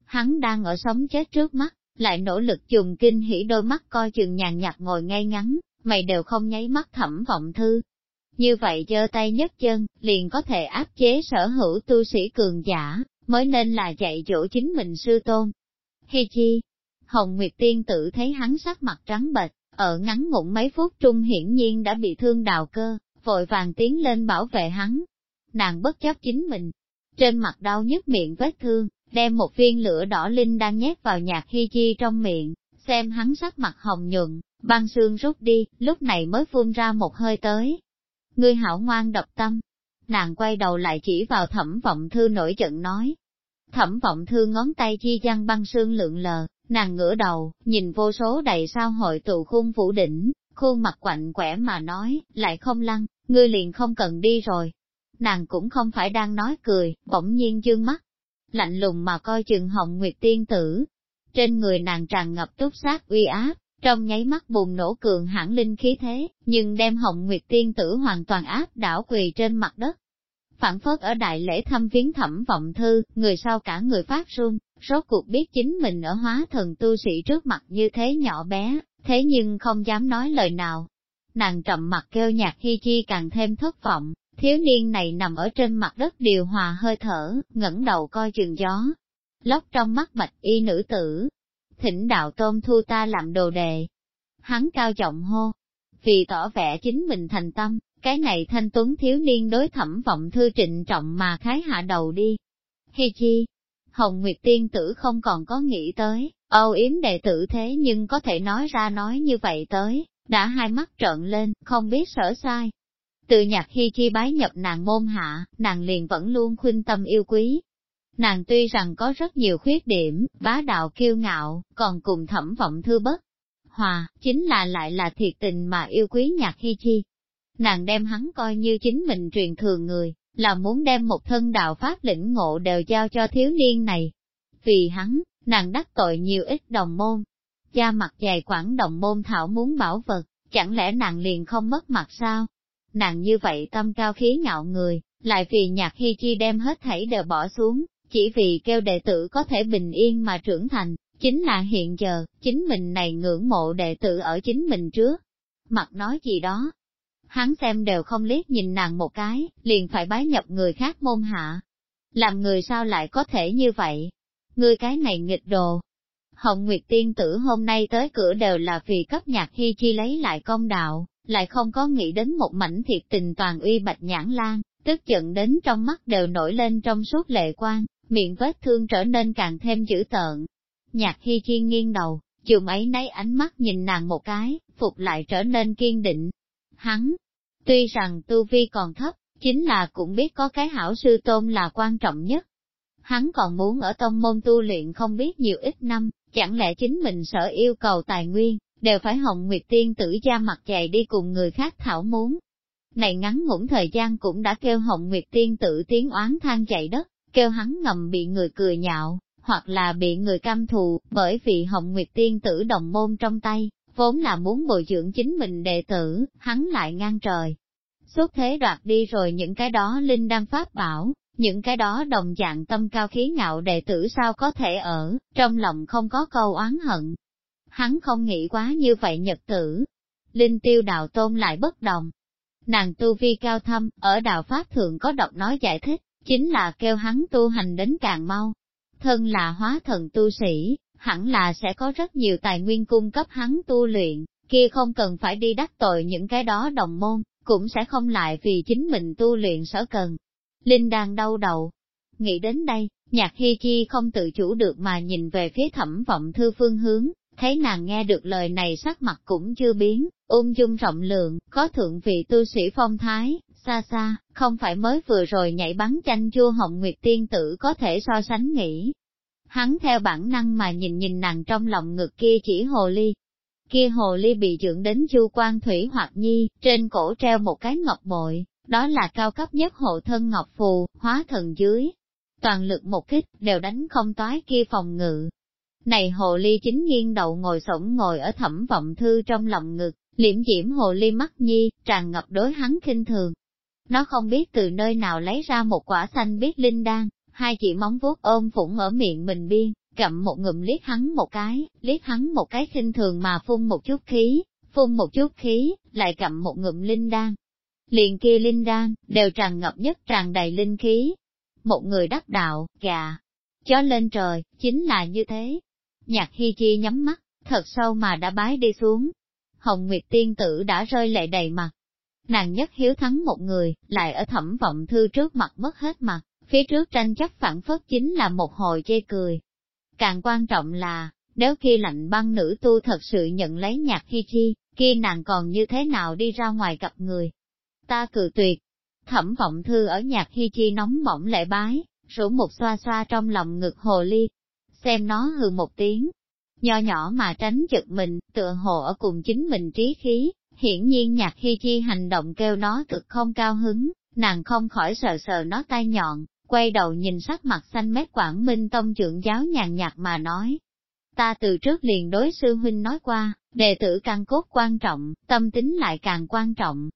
Hắn đang ở sống chết trước mắt, lại nỗ lực dùng kinh hỉ đôi mắt coi chừng nhàn nhạt ngồi ngay ngắn, mày đều không nháy mắt thẩm vọng thư. Như vậy giơ tay nhấc chân, liền có thể áp chế sở hữu tu sĩ cường giả, mới nên là dạy dỗ chính mình sư tôn. Hi chi, Hồng Nguyệt Tiên tự thấy hắn sắc mặt trắng bệch, ở ngắn ngủn mấy phút trung hiển nhiên đã bị thương đào cơ, vội vàng tiến lên bảo vệ hắn. Nàng bất chấp chính mình, trên mặt đau nhức miệng vết thương, đem một viên lửa đỏ linh đang nhét vào nhạc hy chi trong miệng, xem hắn sắc mặt hồng nhuận, băng xương rút đi, lúc này mới phun ra một hơi tới. Ngươi hảo ngoan độc tâm. Nàng quay đầu lại chỉ vào thẩm vọng thư nổi giận nói. Thẩm vọng thư ngón tay chi chăng băng xương lượng lờ, nàng ngửa đầu, nhìn vô số đầy sao hội tụ khung phủ đỉnh, khuôn mặt quạnh quẻ mà nói, lại không lăng, ngươi liền không cần đi rồi. Nàng cũng không phải đang nói cười, bỗng nhiên dương mắt, lạnh lùng mà coi chừng hồng nguyệt tiên tử. Trên người nàng tràn ngập túc sát uy áp, trong nháy mắt bùng nổ cường hãn linh khí thế, nhưng đem hồng nguyệt tiên tử hoàn toàn áp đảo quỳ trên mặt đất. Phản phất ở đại lễ thăm viếng thẩm vọng thư, người sau cả người phát run, rốt cuộc biết chính mình ở hóa thần tu sĩ trước mặt như thế nhỏ bé, thế nhưng không dám nói lời nào. Nàng trầm mặt kêu nhạc hi chi càng thêm thất vọng, thiếu niên này nằm ở trên mặt đất điều hòa hơi thở, ngẩng đầu coi chừng gió. Lóc trong mắt bạch y nữ tử, thỉnh đạo tôn thu ta làm đồ đề. Hắn cao trọng hô, vì tỏ vẻ chính mình thành tâm, cái này thanh tuấn thiếu niên đối thẩm vọng thư trịnh trọng mà khái hạ đầu đi. Hi chi, Hồng Nguyệt Tiên Tử không còn có nghĩ tới, âu yếm đệ tử thế nhưng có thể nói ra nói như vậy tới, đã hai mắt trợn lên, không biết sở sai. Từ nhạc khi chi bái nhập nàng môn hạ, nàng liền vẫn luôn khuyên tâm yêu quý. Nàng tuy rằng có rất nhiều khuyết điểm, bá đạo kiêu ngạo, còn cùng thẩm vọng thư bất. Hòa, chính là lại là thiệt tình mà yêu quý nhạc khi chi. Nàng đem hắn coi như chính mình truyền thường người, là muốn đem một thân đạo pháp lĩnh ngộ đều giao cho thiếu niên này. Vì hắn, nàng đắc tội nhiều ít đồng môn da mặt dày quảng đồng môn thảo muốn bảo vật, chẳng lẽ nàng liền không mất mặt sao? Nàng như vậy tâm cao khí ngạo người, lại vì nhạc hy chi đem hết thảy đều bỏ xuống, chỉ vì kêu đệ tử có thể bình yên mà trưởng thành, chính là hiện giờ, chính mình này ngưỡng mộ đệ tử ở chính mình trước. Mặt nói gì đó, hắn xem đều không liếc nhìn nàng một cái, liền phải bái nhập người khác môn hạ. Làm người sao lại có thể như vậy? Ngươi cái này nghịch đồ. Hồng Nguyệt Tiên tử hôm nay tới cửa đều là vì cấp nhạc hy chi lấy lại công đạo, lại không có nghĩ đến một mảnh thiệt tình toàn uy bạch nhãn lan, tức giận đến trong mắt đều nổi lên trong suốt lệ quan, miệng vết thương trở nên càng thêm dữ tợn. Nhạc hy chi nghiêng đầu, chùm ấy nấy ánh mắt nhìn nàng một cái, phục lại trở nên kiên định. Hắn, Tuy rằng tu vi còn thấp, chính là cũng biết có cái hảo sư tôn là quan trọng nhất. Hắn còn muốn ở tông môn tu luyện không biết nhiều ít năm, chẳng lẽ chính mình sở yêu cầu tài nguyên, đều phải hồng nguyệt tiên tử ra mặt dày đi cùng người khác thảo muốn. Này ngắn ngủn thời gian cũng đã kêu hồng nguyệt tiên tử tiếng oán than chạy đất, kêu hắn ngầm bị người cười nhạo, hoặc là bị người căm thù, bởi vì hồng nguyệt tiên tử đồng môn trong tay, vốn là muốn bồi dưỡng chính mình đệ tử, hắn lại ngang trời. suốt thế đoạt đi rồi những cái đó linh đang pháp bảo, những cái đó đồng dạng tâm cao khí ngạo đệ tử sao có thể ở, trong lòng không có câu oán hận. Hắn không nghĩ quá như vậy nhật tử. Linh tiêu đạo tôn lại bất đồng. Nàng tu vi cao thâm, ở đạo Pháp thường có độc nói giải thích, chính là kêu hắn tu hành đến càng mau. Thân là hóa thần tu sĩ, hẳn là sẽ có rất nhiều tài nguyên cung cấp hắn tu luyện, kia không cần phải đi đắc tội những cái đó đồng môn, cũng sẽ không lại vì chính mình tu luyện sở cần. Linh đang đau đầu. Nghĩ đến đây, nhạc hi chi không tự chủ được mà nhìn về phía thẩm vọng thư phương hướng, thấy nàng nghe được lời này sắc mặt cũng chưa biến, ung dung rộng lượng, có thượng vị tu sĩ phong thái, xa xa, không phải mới vừa rồi nhảy bắn chanh chua hồng nguyệt tiên tử có thể so sánh nghĩ. Hắn theo bản năng mà nhìn nhìn nàng trong lòng ngực kia chỉ hồ ly, Kia hồ ly bị dưỡng đến chu quan thủy hoặc nhi, trên cổ treo một cái ngọc bội, đó là cao cấp nhất hộ thân ngọc phù, hóa thần dưới. Toàn lực một kích, đều đánh không toái kia phòng ngự. Này hồ ly chính nghiêng đầu ngồi sổng ngồi ở thẩm vọng thư trong lòng ngực, liễm diễm hồ ly mắt nhi, tràn ngập đối hắn kinh thường. Nó không biết từ nơi nào lấy ra một quả xanh biết linh đan, hai chị móng vuốt ôm phụng ở miệng mình biên, Gặm một ngụm liếc hắn một cái, liếc hắn một cái khinh thường mà phun một chút khí, phun một chút khí, lại gặm một ngụm linh đan. Liền kia linh đan, đều tràn ngập nhất tràn đầy linh khí. Một người đắc đạo, gà, chó lên trời, chính là như thế. Nhạc hi chi nhắm mắt, thật sâu mà đã bái đi xuống. Hồng Nguyệt Tiên Tử đã rơi lệ đầy mặt. Nàng nhất hiếu thắng một người, lại ở thẩm vọng thư trước mặt mất hết mặt, phía trước tranh chấp phản phất chính là một hồi chê cười, Càng quan trọng là, nếu khi lạnh băng nữ tu thật sự nhận lấy nhạc hi chi, kia nàng còn như thế nào đi ra ngoài gặp người. Ta cự tuyệt. Thẩm vọng thư ở nhạc hi chi nóng bỏng lệ bái, rủ một xoa xoa trong lòng ngực hồ ly. Xem nó hừ một tiếng. Nho nhỏ mà tránh giật mình, tựa hồ ở cùng chính mình trí khí, hiển nhiên nhạc hi chi hành động kêu nó cực không cao hứng, nàng không khỏi sờ sờ nó tay nhọn, quay đầu nhìn sắc mặt xanh mét Quảng Minh Tông trưởng giáo nhàn nhạt mà nói. Ta từ trước liền đối sư huynh nói qua, đệ tử càng cốt quan trọng, tâm tính lại càng quan trọng.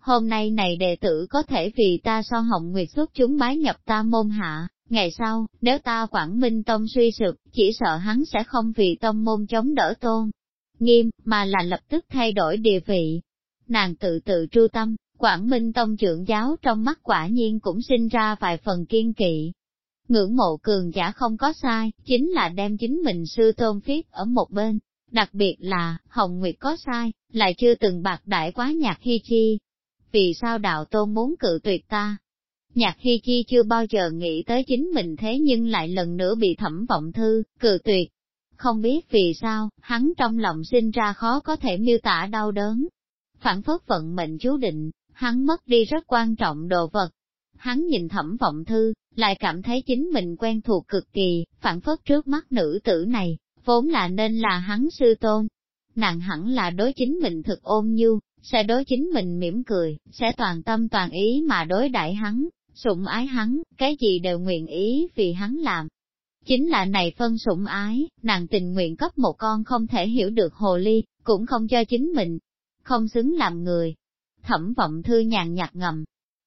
Hôm nay này đệ tử có thể vì ta so hồng nguyệt xuất chúng bái nhập ta môn hạ, Ngày sau, nếu ta Quảng Minh Tông suy sụp, chỉ sợ hắn sẽ không vì tông môn chống đỡ tôn. Nghiêm, mà là lập tức thay đổi địa vị. Nàng tự tự tru tâm, Quảng Minh Tông trưởng giáo trong mắt quả nhiên cũng sinh ra vài phần kiên kỵ. Ngưỡng mộ cường giả không có sai, chính là đem chính mình sư tôn viết ở một bên. Đặc biệt là, Hồng Nguyệt có sai, lại chưa từng bạc đại quá nhạc hy chi. Vì sao đạo tôn muốn cự tuyệt ta? Nhạc hy chi chưa bao giờ nghĩ tới chính mình thế nhưng lại lần nữa bị thẩm vọng thư, cự tuyệt. Không biết vì sao, hắn trong lòng sinh ra khó có thể miêu tả đau đớn. Phản phất vận mệnh chú định, hắn mất đi rất quan trọng đồ vật. Hắn nhìn thẩm vọng thư, lại cảm thấy chính mình quen thuộc cực kỳ, phản phất trước mắt nữ tử này, vốn là nên là hắn sư tôn. Nàng hẳn là đối chính mình thực ôn nhu, sẽ đối chính mình mỉm cười, sẽ toàn tâm toàn ý mà đối đại hắn, sủng ái hắn, cái gì đều nguyện ý vì hắn làm. Chính là này phân sủng ái, nàng tình nguyện cấp một con không thể hiểu được hồ ly, cũng không cho chính mình, không xứng làm người, thẩm vọng thư nhàn nhạt ngầm.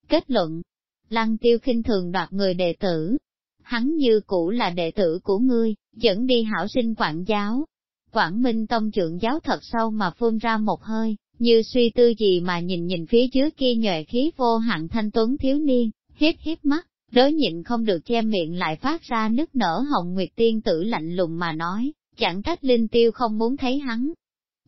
Kết luận, lăng tiêu khinh thường đoạt người đệ tử. Hắn như cũ là đệ tử của ngươi, dẫn đi hảo sinh quản giáo. Quảng Minh Tông trưởng giáo thật sâu mà phun ra một hơi, như suy tư gì mà nhìn nhìn phía trước kia nhòe khí vô hạn thanh tuấn thiếu niên, hiếp hiếp mắt, đối nhịn không được che miệng lại phát ra nức nở hồng nguyệt tiên tử lạnh lùng mà nói, chẳng trách linh tiêu không muốn thấy hắn.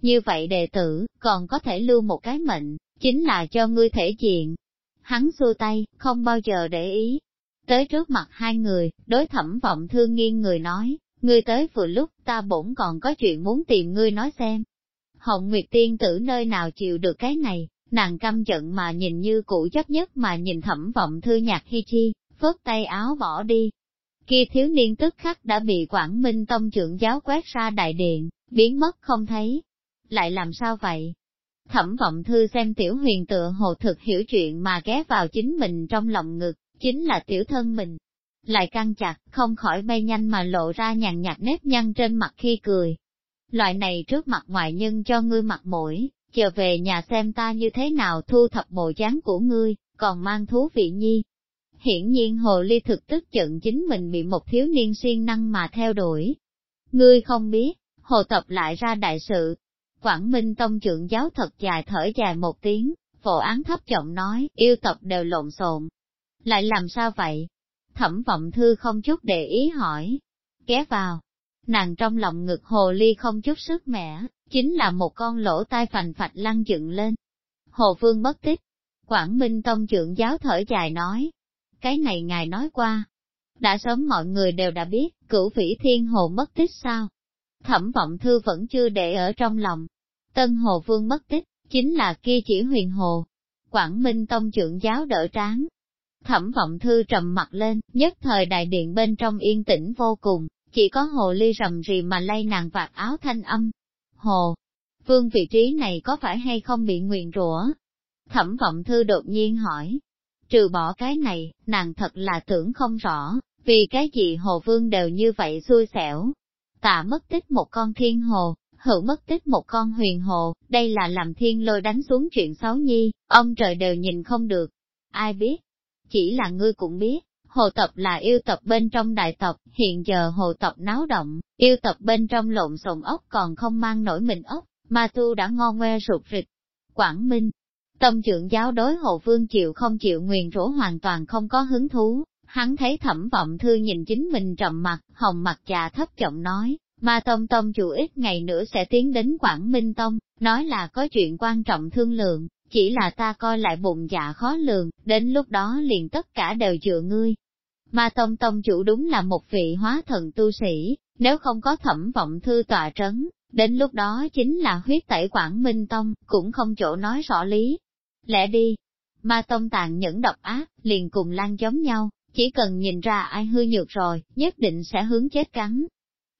Như vậy đệ tử, còn có thể lưu một cái mệnh, chính là cho ngươi thể diện. Hắn xua tay, không bao giờ để ý. Tới trước mặt hai người, đối thẩm vọng thương nghiêng người nói, ngươi tới vừa lúc ta bổn còn có chuyện muốn tìm ngươi nói xem. Hồng Nguyệt Tiên tử nơi nào chịu được cái này, nàng căm giận mà nhìn như cũ chấp nhất mà nhìn thẩm vọng thư nhạc hi chi, phớt tay áo bỏ đi. Kia thiếu niên tức khắc đã bị Quảng Minh Tông trưởng giáo quét ra đại điện, biến mất không thấy. Lại làm sao vậy? Thẩm vọng thư xem tiểu huyền tựa hồ thực hiểu chuyện mà ghé vào chính mình trong lòng ngực, chính là tiểu thân mình. Lại căng chặt, không khỏi bay nhanh mà lộ ra nhàn nhạt nếp nhăn trên mặt khi cười. Loại này trước mặt ngoại nhân cho ngươi mặt mũi, chờ về nhà xem ta như thế nào thu thập bộ dáng của ngươi, còn mang thú vị nhi. Hiển nhiên hồ ly thực tức giận chính mình bị một thiếu niên siêng năng mà theo đuổi. Ngươi không biết, hồ tập lại ra đại sự, Quảng Minh Tông trưởng giáo thật dài thở dài một tiếng, phổ án thấp giọng nói, yêu tộc đều lộn xộn. Lại làm sao vậy? Thẩm vọng thư không chút để ý hỏi. Ghé vào. Nàng trong lòng ngực hồ ly không chút sức mẻ, chính là một con lỗ tai phành phạch lăn dựng lên. Hồ Vương mất tích. Quảng Minh Tông trưởng giáo thở dài nói. Cái này ngài nói qua. Đã sớm mọi người đều đã biết, cửu vĩ thiên hồ mất tích sao? Thẩm vọng thư vẫn chưa để ở trong lòng, Tân Hồ Vương mất tích, chính là kia chỉ huyền hồ. Quảng Minh Tông trưởng giáo đỡ tráng. Thẩm vọng thư trầm mặt lên, nhất thời đại điện bên trong yên tĩnh vô cùng, chỉ có hồ ly rầm rì mà lay nàng vạt áo thanh âm. Hồ, vương vị trí này có phải hay không bị nguyền rủa? Thẩm vọng thư đột nhiên hỏi. Trừ bỏ cái này, nàng thật là tưởng không rõ, vì cái gì hồ vương đều như vậy xui xẻo. Tạ mất tích một con thiên hồ, hữu mất tích một con huyền hồ, đây là làm thiên lôi đánh xuống chuyện xấu nhi, ông trời đều nhìn không được. Ai biết? Chỉ là ngươi cũng biết, hồ tộc là yêu tộc bên trong đại tộc, hiện giờ hồ tộc náo động, yêu tộc bên trong lộn xộn ốc còn không mang nổi mình ốc, mà tu đã ngon ngoe rụt rịch. Quảng Minh, tâm trưởng giáo đối hồ vương chịu không chịu nguyền rủa hoàn toàn không có hứng thú, hắn thấy thẩm vọng thư nhìn chính mình trầm mặt, hồng mặt già thấp giọng nói, Ma Tông Tông chủ ít ngày nữa sẽ tiến đến Quảng Minh Tông, nói là có chuyện quan trọng thương lượng, chỉ là ta coi lại bụng dạ khó lường, đến lúc đó liền tất cả đều dựa ngươi. Ma Tông Tông chủ đúng là một vị hóa thần tu sĩ, nếu không có thẩm vọng thư tọa trấn, đến lúc đó chính là huyết tẩy Quảng Minh Tông, cũng không chỗ nói rõ lý. Lẽ đi, Ma Tông tàn nhẫn độc ác, liền cùng lan giống nhau, chỉ cần nhìn ra ai hư nhược rồi, nhất định sẽ hướng chết cắn,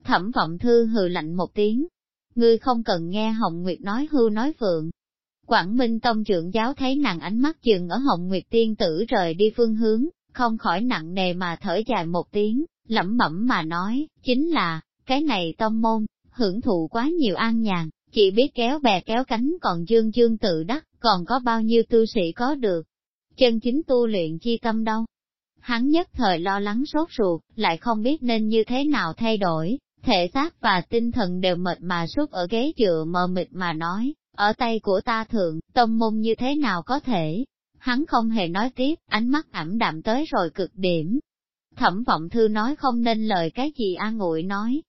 Thẩm vọng thư hừ lạnh một tiếng. Ngươi không cần nghe Hồng Nguyệt nói hưu nói phượng. Quảng Minh Tông trưởng giáo thấy nàng ánh mắt dừng ở Hồng Nguyệt tiên tử rời đi phương hướng, không khỏi nặng nề mà thở dài một tiếng, lẩm bẩm mà nói, chính là, cái này tông môn, hưởng thụ quá nhiều an nhàn, chỉ biết kéo bè kéo cánh còn dương dương tự đắc, còn có bao nhiêu tu sĩ có được. Chân chính tu luyện chi tâm đâu. hắn nhất thời lo lắng sốt ruột, lại không biết nên như thế nào thay đổi, thể xác và tinh thần đều mệt mà suốt ở ghế dựa mờ mịt mà nói, ở tay của ta thượng, tông môn như thế nào có thể. Hắn không hề nói tiếp, ánh mắt ẩm đạm tới rồi cực điểm. Thẩm vọng thư nói không nên lời cái gì an ngụy nói.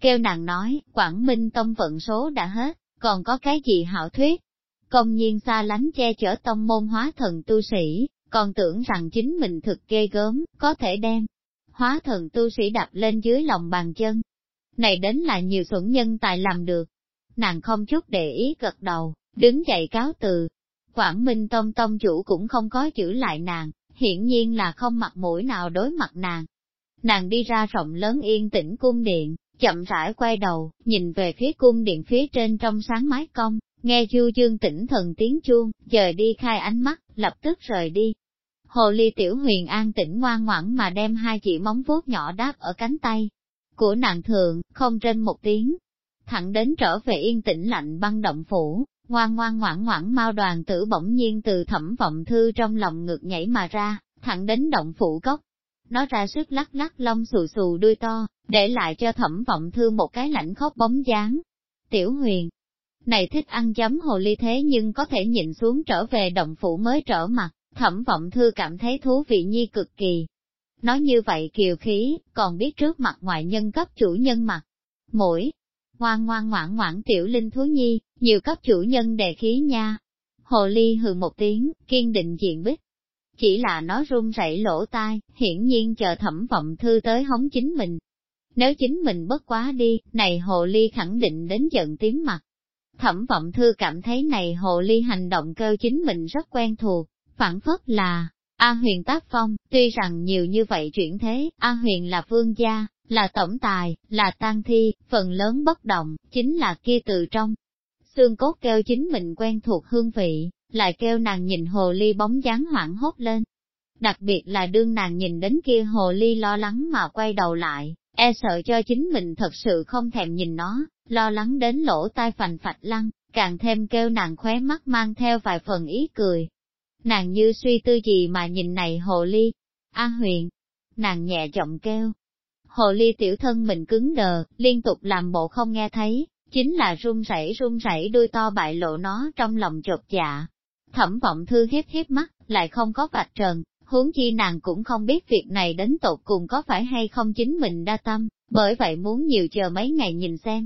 Kêu nàng nói, Quảng Minh tông vận số đã hết, còn có cái gì hảo thuyết. Công nhiên xa lánh che chở tông môn hóa thần tu sĩ, còn tưởng rằng chính mình thực ghê gớm, có thể đem. Hóa thần tu sĩ đập lên dưới lòng bàn chân. Này đến là nhiều xuẩn nhân tài làm được. Nàng không chút để ý gật đầu, đứng dậy cáo từ. Quảng Minh Tông Tông chủ cũng không có giữ lại nàng, hiển nhiên là không mặt mũi nào đối mặt nàng. Nàng đi ra rộng lớn yên tĩnh cung điện, chậm rãi quay đầu, nhìn về phía cung điện phía trên trong sáng mái cong, nghe chu dương tỉnh thần tiếng chuông, dời đi khai ánh mắt, lập tức rời đi. Hồ ly tiểu huyền an tĩnh ngoan ngoãn mà đem hai chỉ móng vuốt nhỏ đáp ở cánh tay của nàng thượng, không trên một tiếng. Thẳng đến trở về yên tĩnh lạnh băng động phủ, ngoan ngoan ngoãn ngoãn mau đoàn tử bỗng nhiên từ thẩm vọng thư trong lòng ngực nhảy mà ra, thẳng đến động phủ gốc. Nó ra sức lắc lắc lông xù xù đuôi to, để lại cho thẩm vọng thư một cái lạnh khóc bóng dáng. Tiểu huyền, này thích ăn chấm hồ ly thế nhưng có thể nhịn xuống trở về động phủ mới trở mặt, thẩm vọng thư cảm thấy thú vị nhi cực kỳ. Nói như vậy kiều khí, còn biết trước mặt ngoại nhân cấp chủ nhân mặt. Mũi, ngoan ngoan ngoãn ngoãn tiểu linh thú nhi, nhiều cấp chủ nhân đề khí nha. Hồ ly hừ một tiếng, kiên định diện bích. Chỉ là nó run rẩy lỗ tai, hiển nhiên chờ thẩm vọng thư tới hống chính mình. Nếu chính mình bất quá đi, này hồ ly khẳng định đến giận tiếng mặt. Thẩm vọng thư cảm thấy này hồ ly hành động cơ chính mình rất quen thuộc, phản phất là, A huyền tác phong, tuy rằng nhiều như vậy chuyển thế, A huyền là vương gia, là tổng tài, là tang thi, phần lớn bất động, chính là kia từ trong. Xương cốt kêu chính mình quen thuộc hương vị, lại kêu nàng nhìn hồ ly bóng dáng hoảng hốt lên. Đặc biệt là đương nàng nhìn đến kia hồ ly lo lắng mà quay đầu lại, e sợ cho chính mình thật sự không thèm nhìn nó, lo lắng đến lỗ tai phành phạch lăng, càng thêm kêu nàng khóe mắt mang theo vài phần ý cười. Nàng như suy tư gì mà nhìn này hồ ly. A huyền, nàng nhẹ giọng kêu. Hồ ly tiểu thân mình cứng đờ, liên tục làm bộ không nghe thấy, chính là run rẩy run rẩy đuôi to bại lộ nó trong lòng chột dạ. Thẩm vọng thư hiếp hiếp mắt, lại không có vạch trần, huống chi nàng cũng không biết việc này đến tột cùng có phải hay không chính mình đa tâm, bởi vậy muốn nhiều chờ mấy ngày nhìn xem.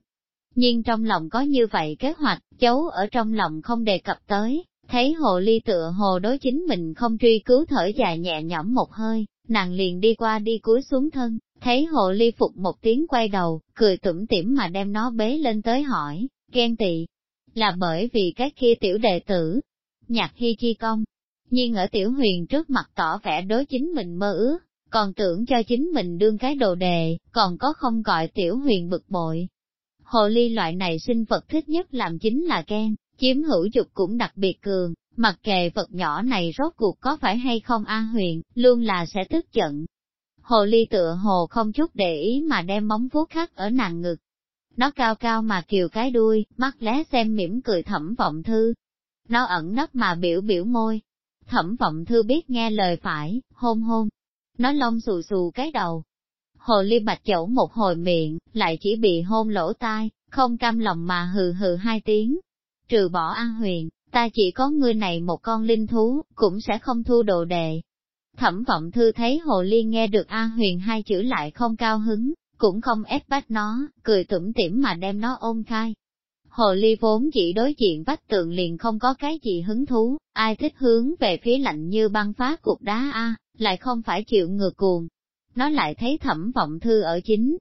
Nhưng trong lòng có như vậy kế hoạch, cháu ở trong lòng không đề cập tới, thấy hồ ly tựa hồ đối chính mình không truy cứu thở dài nhẹ nhõm một hơi, nàng liền đi qua đi cúi xuống thân, thấy hồ ly phục một tiếng quay đầu, cười tủm tỉm mà đem nó bế lên tới hỏi, ghen tị, là bởi vì cái kia tiểu đệ tử, nhạc hy chi công, nhưng ở tiểu huyền trước mặt tỏ vẻ đối chính mình mơ ước, còn tưởng cho chính mình đương cái đồ đề, còn có không gọi tiểu huyền bực bội. Hồ ly loại này sinh vật thích nhất làm chính là ghen, chiếm hữu dục cũng đặc biệt cường, mặc kệ vật nhỏ này rốt cuộc có phải hay không an huyền, luôn là sẽ tức giận. Hồ ly tựa hồ không chút để ý mà đem móng vuốt khắc ở nàng ngực. Nó cao cao mà kiều cái đuôi, mắt lé xem mỉm cười thẩm vọng thư. Nó ẩn nấp mà biểu biểu môi. Thẩm vọng thư biết nghe lời phải, hôn hôn. Nó lông xù xù cái đầu. Hồ ly bạch chẩu một hồi miệng, lại chỉ bị hôn lỗ tai, không cam lòng mà hừ hừ hai tiếng. Trừ bỏ an huyền, ta chỉ có ngươi này một con linh thú, cũng sẽ không thu đồ đệ. Thẩm vọng thư thấy hồ ly nghe được a huyền hai chữ lại không cao hứng, cũng không ép bắt nó, cười tủm tỉm mà đem nó ôm khai. Hồ ly vốn chỉ đối diện vách tượng liền không có cái gì hứng thú, ai thích hướng về phía lạnh như băng phá cục đá a lại không phải chịu ngược cuồng. Nó lại thấy thẩm vọng thư ở chính.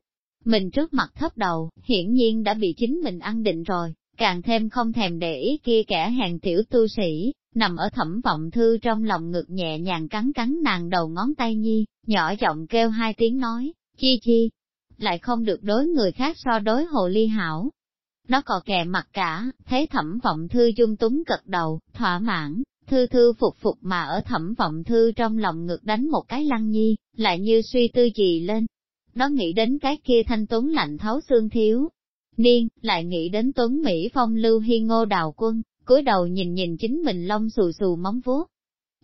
Mình trước mặt thấp đầu, hiển nhiên đã bị chính mình ăn định rồi, càng thêm không thèm để ý kia kẻ hèn tiểu tu sĩ, nằm ở thẩm vọng thư trong lòng ngực nhẹ nhàng cắn cắn nàng đầu ngón tay nhi, nhỏ giọng kêu hai tiếng nói, chi chi, lại không được đối người khác so đối hồ ly hảo. Nó cò kè mặt cả, thấy thẩm vọng thư dung túng cật đầu, thỏa mãn, thư thư phục phục mà ở thẩm vọng thư trong lòng ngực đánh một cái lăng nhi, lại như suy tư gì lên. Nó nghĩ đến cái kia thanh tuấn lạnh thấu xương thiếu, niên, lại nghĩ đến Tuấn Mỹ Phong lưu hi ngô đào quân, cúi đầu nhìn nhìn chính mình lông xù xù móng vuốt.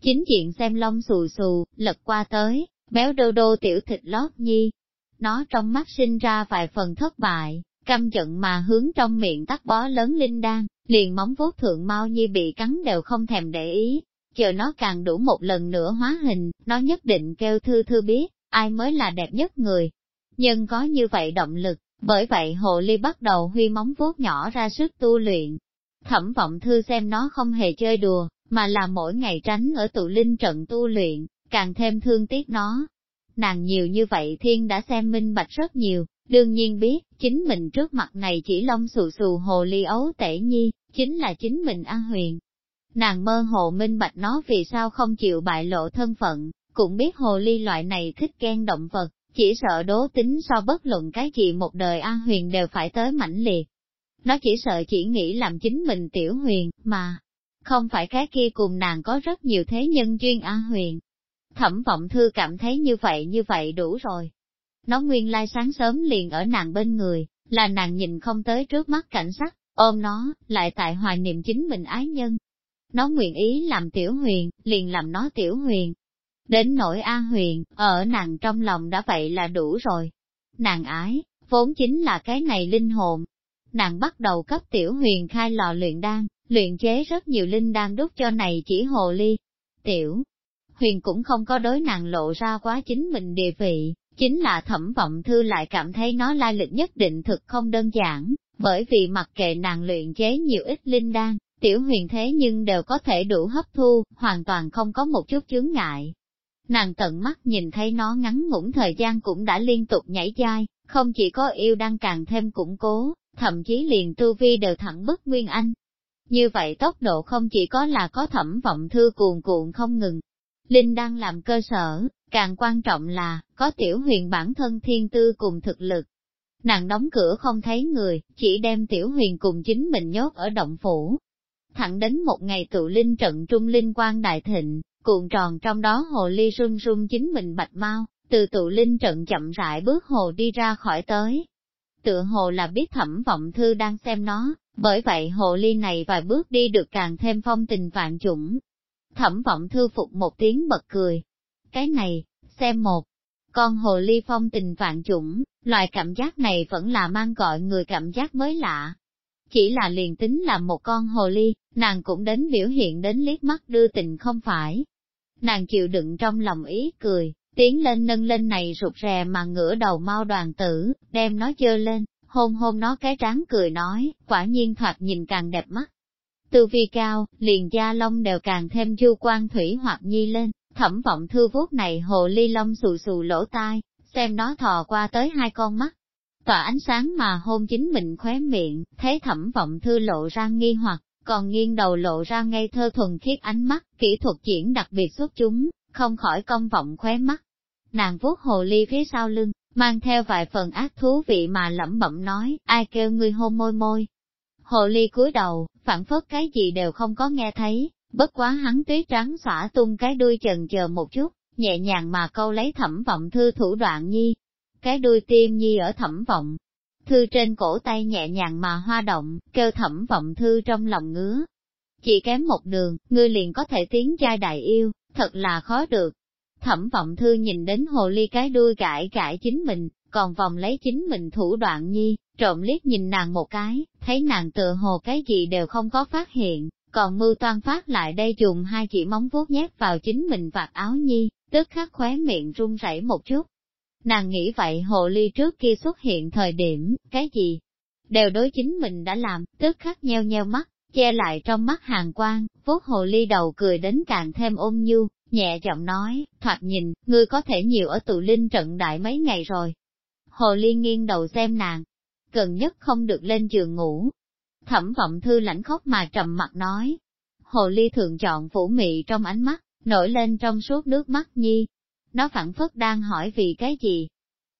Chính diện xem lông xù xù, lật qua tới, béo đô đô tiểu thịt lót nhi. Nó trong mắt sinh ra vài phần thất bại, căm giận mà hướng trong miệng tắt bó lớn linh đan, liền móng vuốt thượng mau nhi bị cắn đều không thèm để ý. Chờ nó càng đủ một lần nữa hóa hình, nó nhất định kêu thư thư biết, ai mới là đẹp nhất người. Nhưng có như vậy động lực, bởi vậy hồ ly bắt đầu huy móng vuốt nhỏ ra sức tu luyện. Thẩm vọng thư xem nó không hề chơi đùa, mà là mỗi ngày tránh ở tụ linh trận tu luyện, càng thêm thương tiếc nó. Nàng nhiều như vậy thiên đã xem minh bạch rất nhiều, đương nhiên biết, chính mình trước mặt này chỉ lông xù xù hồ ly ấu tể nhi, chính là chính mình An Huyền. Nàng mơ hồ minh bạch nó vì sao không chịu bại lộ thân phận, cũng biết hồ ly loại này thích ghen động vật, chỉ sợ đố tính so bất luận cái gì một đời An Huyền đều phải tới mãnh liệt. Nó chỉ sợ chỉ nghĩ làm chính mình tiểu huyền, mà không phải cái kia cùng nàng có rất nhiều thế nhân duyên An Huyền. Thẩm vọng thư cảm thấy như vậy như vậy đủ rồi. Nó nguyên lai sáng sớm liền ở nàng bên người, là nàng nhìn không tới trước mắt cảnh sắc, ôm nó, lại tại hoài niệm chính mình ái nhân. Nó nguyện ý làm tiểu huyền, liền làm nó tiểu huyền, Đến nỗi A Huyền, ở nàng trong lòng đã vậy là đủ rồi. Nàng ái, vốn chính là cái này linh hồn. Nàng bắt đầu cấp tiểu huyền khai lò luyện đan, luyện chế rất nhiều linh đan đúc cho này chỉ hồ ly. Tiểu huyền cũng không có đối nàng lộ ra quá chính mình địa vị, chính là thẩm vọng thư lại cảm thấy nó lai lịch nhất định thực không đơn giản, bởi vì mặc kệ nàng luyện chế nhiều ít linh đan, tiểu huyền thế nhưng đều có thể đủ hấp thu, hoàn toàn không có một chút chướng ngại. Nàng tận mắt nhìn thấy nó ngắn ngủn thời gian cũng đã liên tục nhảy dai, không chỉ có yêu đang càng thêm củng cố, thậm chí liền tu vi đều thẳng bức Nguyên Anh. Như vậy tốc độ không chỉ có là có thẩm vọng thư cuồn cuộn không ngừng. Linh đang làm cơ sở, càng quan trọng là, có tiểu huyền bản thân thiên tư cùng thực lực. Nàng đóng cửa không thấy người, chỉ đem tiểu huyền cùng chính mình nhốt ở động phủ. Thẳng đến một ngày tụ linh trận trung linh quan đại thịnh, cuộn tròn trong đó hồ ly run run chính mình bạch mau, từ tụ linh trận chậm rãi bước hồ đi ra khỏi tới. Tựa hồ là biết thẩm vọng thư đang xem nó, bởi vậy hồ ly này vài bước đi được càng thêm phong tình vạn chủng. Thẩm vọng thư phục một tiếng bật cười. Cái này, xem một, con hồ ly phong tình vạn chủng, loại cảm giác này vẫn là mang gọi người cảm giác mới lạ. Chỉ là liền tính là một con hồ ly, nàng cũng đến biểu hiện đến liếc mắt đưa tình không phải, nàng chịu đựng trong lòng ý cười, tiến lên nâng lên này rụt rè mà ngửa đầu mau đoàn tử, đem nó dơ lên, hôn hôn nó cái trán cười nói, quả nhiên thoạt nhìn càng đẹp mắt. Tư vi cao, liền gia long đều càng thêm du quan thủy hoặc nhi lên, thẩm vọng thư vuốt này hồ ly long xù xù lỗ tai, xem nó thò qua tới hai con mắt. Tỏa ánh sáng mà hôn chính mình khóe miệng, thấy thẩm vọng thư lộ ra nghi hoặc, còn nghiêng đầu lộ ra ngây thơ thuần khiết ánh mắt, kỹ thuật diễn đặc biệt xuất chúng, không khỏi công vọng khóe mắt. Nàng vuốt hồ ly phía sau lưng, mang theo vài phần ác thú vị mà lẩm bẩm nói, ai kêu ngươi hôn môi môi. Hồ ly cúi đầu, phản phất cái gì đều không có nghe thấy, bất quá hắn tuyết trắng xỏa tung cái đuôi chần chờ một chút, nhẹ nhàng mà câu lấy thẩm vọng thư thủ đoạn nhi. Cái đuôi tim nhi ở thẩm vọng, Thư trên cổ tay nhẹ nhàng mà hoa động, kêu thẩm vọng thư trong lòng ngứa. Chỉ kém một đường, ngươi liền có thể tiến giai đại yêu, thật là khó được. Thẩm vọng thư nhìn đến hồ ly cái đuôi gãi gãi chính mình, còn vòng lấy chính mình thủ đoạn nhi, trộm liếc nhìn nàng một cái, thấy nàng tựa hồ cái gì đều không có phát hiện, còn mưu toan phát lại đây dùng hai chỉ móng vuốt nhét vào chính mình vạt áo nhi, tức khắc khóe miệng run rẩy một chút, Nàng nghĩ vậy hồ ly trước kia xuất hiện thời điểm, cái gì? Đều đối chính mình đã làm, tức khắc nheo nheo mắt, che lại trong mắt hàng quang, vuốt hồ ly đầu cười đến càng thêm ôn nhu, nhẹ giọng nói, thoạt nhìn, ngươi có thể nhiều ở tụ linh trận đại mấy ngày rồi. Hồ ly nghiêng đầu xem nàng, gần nhất không được lên giường ngủ. Thẩm vọng thư lãnh khóc mà trầm mặt nói. Hồ ly thường chọn phủ mị trong ánh mắt, nổi lên trong suốt nước mắt nhi, nó phản phất đang hỏi vì cái gì.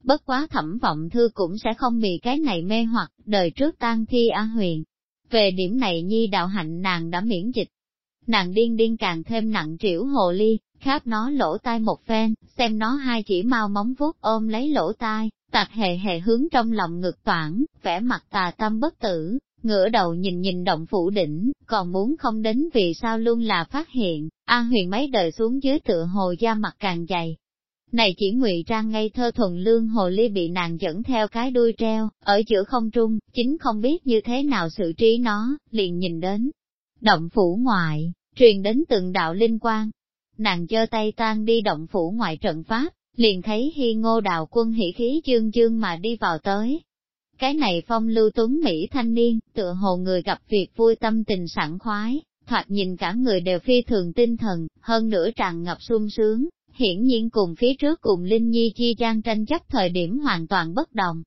Bất quá thẩm vọng thư cũng sẽ không bị cái này mê hoặc, đời trước tan thi a huyền. Về điểm này nhi đạo hạnh nàng đã miễn dịch. Nàng điên điên càng thêm nặng triểu hồ ly, kháp nó lỗ tai một phen, xem nó hai chỉ mau móng vuốt ôm lấy lỗ tai, tạc hề hề hướng trong lòng ngực toảng, vẻ mặt tà tâm bất tử, ngửa đầu nhìn nhìn động phủ đỉnh, còn muốn không đến vì sao luôn là phát hiện, A huyền mấy đời xuống dưới tựa hồ da mặt càng dày, này chỉ ngụy trang ngây thơ thuần lương hồ ly bị nàng dẫn theo cái đuôi treo, ở giữa không trung, chính không biết như thế nào xử trí nó, liền nhìn đến. Động phủ ngoại, truyền đến từng đạo linh quang. Nàng giơ tay tan đi động phủ ngoại trận pháp, liền thấy hi ngô đạo quân hỉ khí dương dương mà đi vào tới. Cái này phong lưu tuấn Mỹ thanh niên, tựa hồ người gặp việc vui tâm tình sẵn khoái, thoạt nhìn cả người đều phi thường tinh thần, hơn nữa tràn ngập sung sướng, hiển nhiên cùng phía trước cùng Linh Nhi chi trang tranh chấp thời điểm hoàn toàn bất đồng.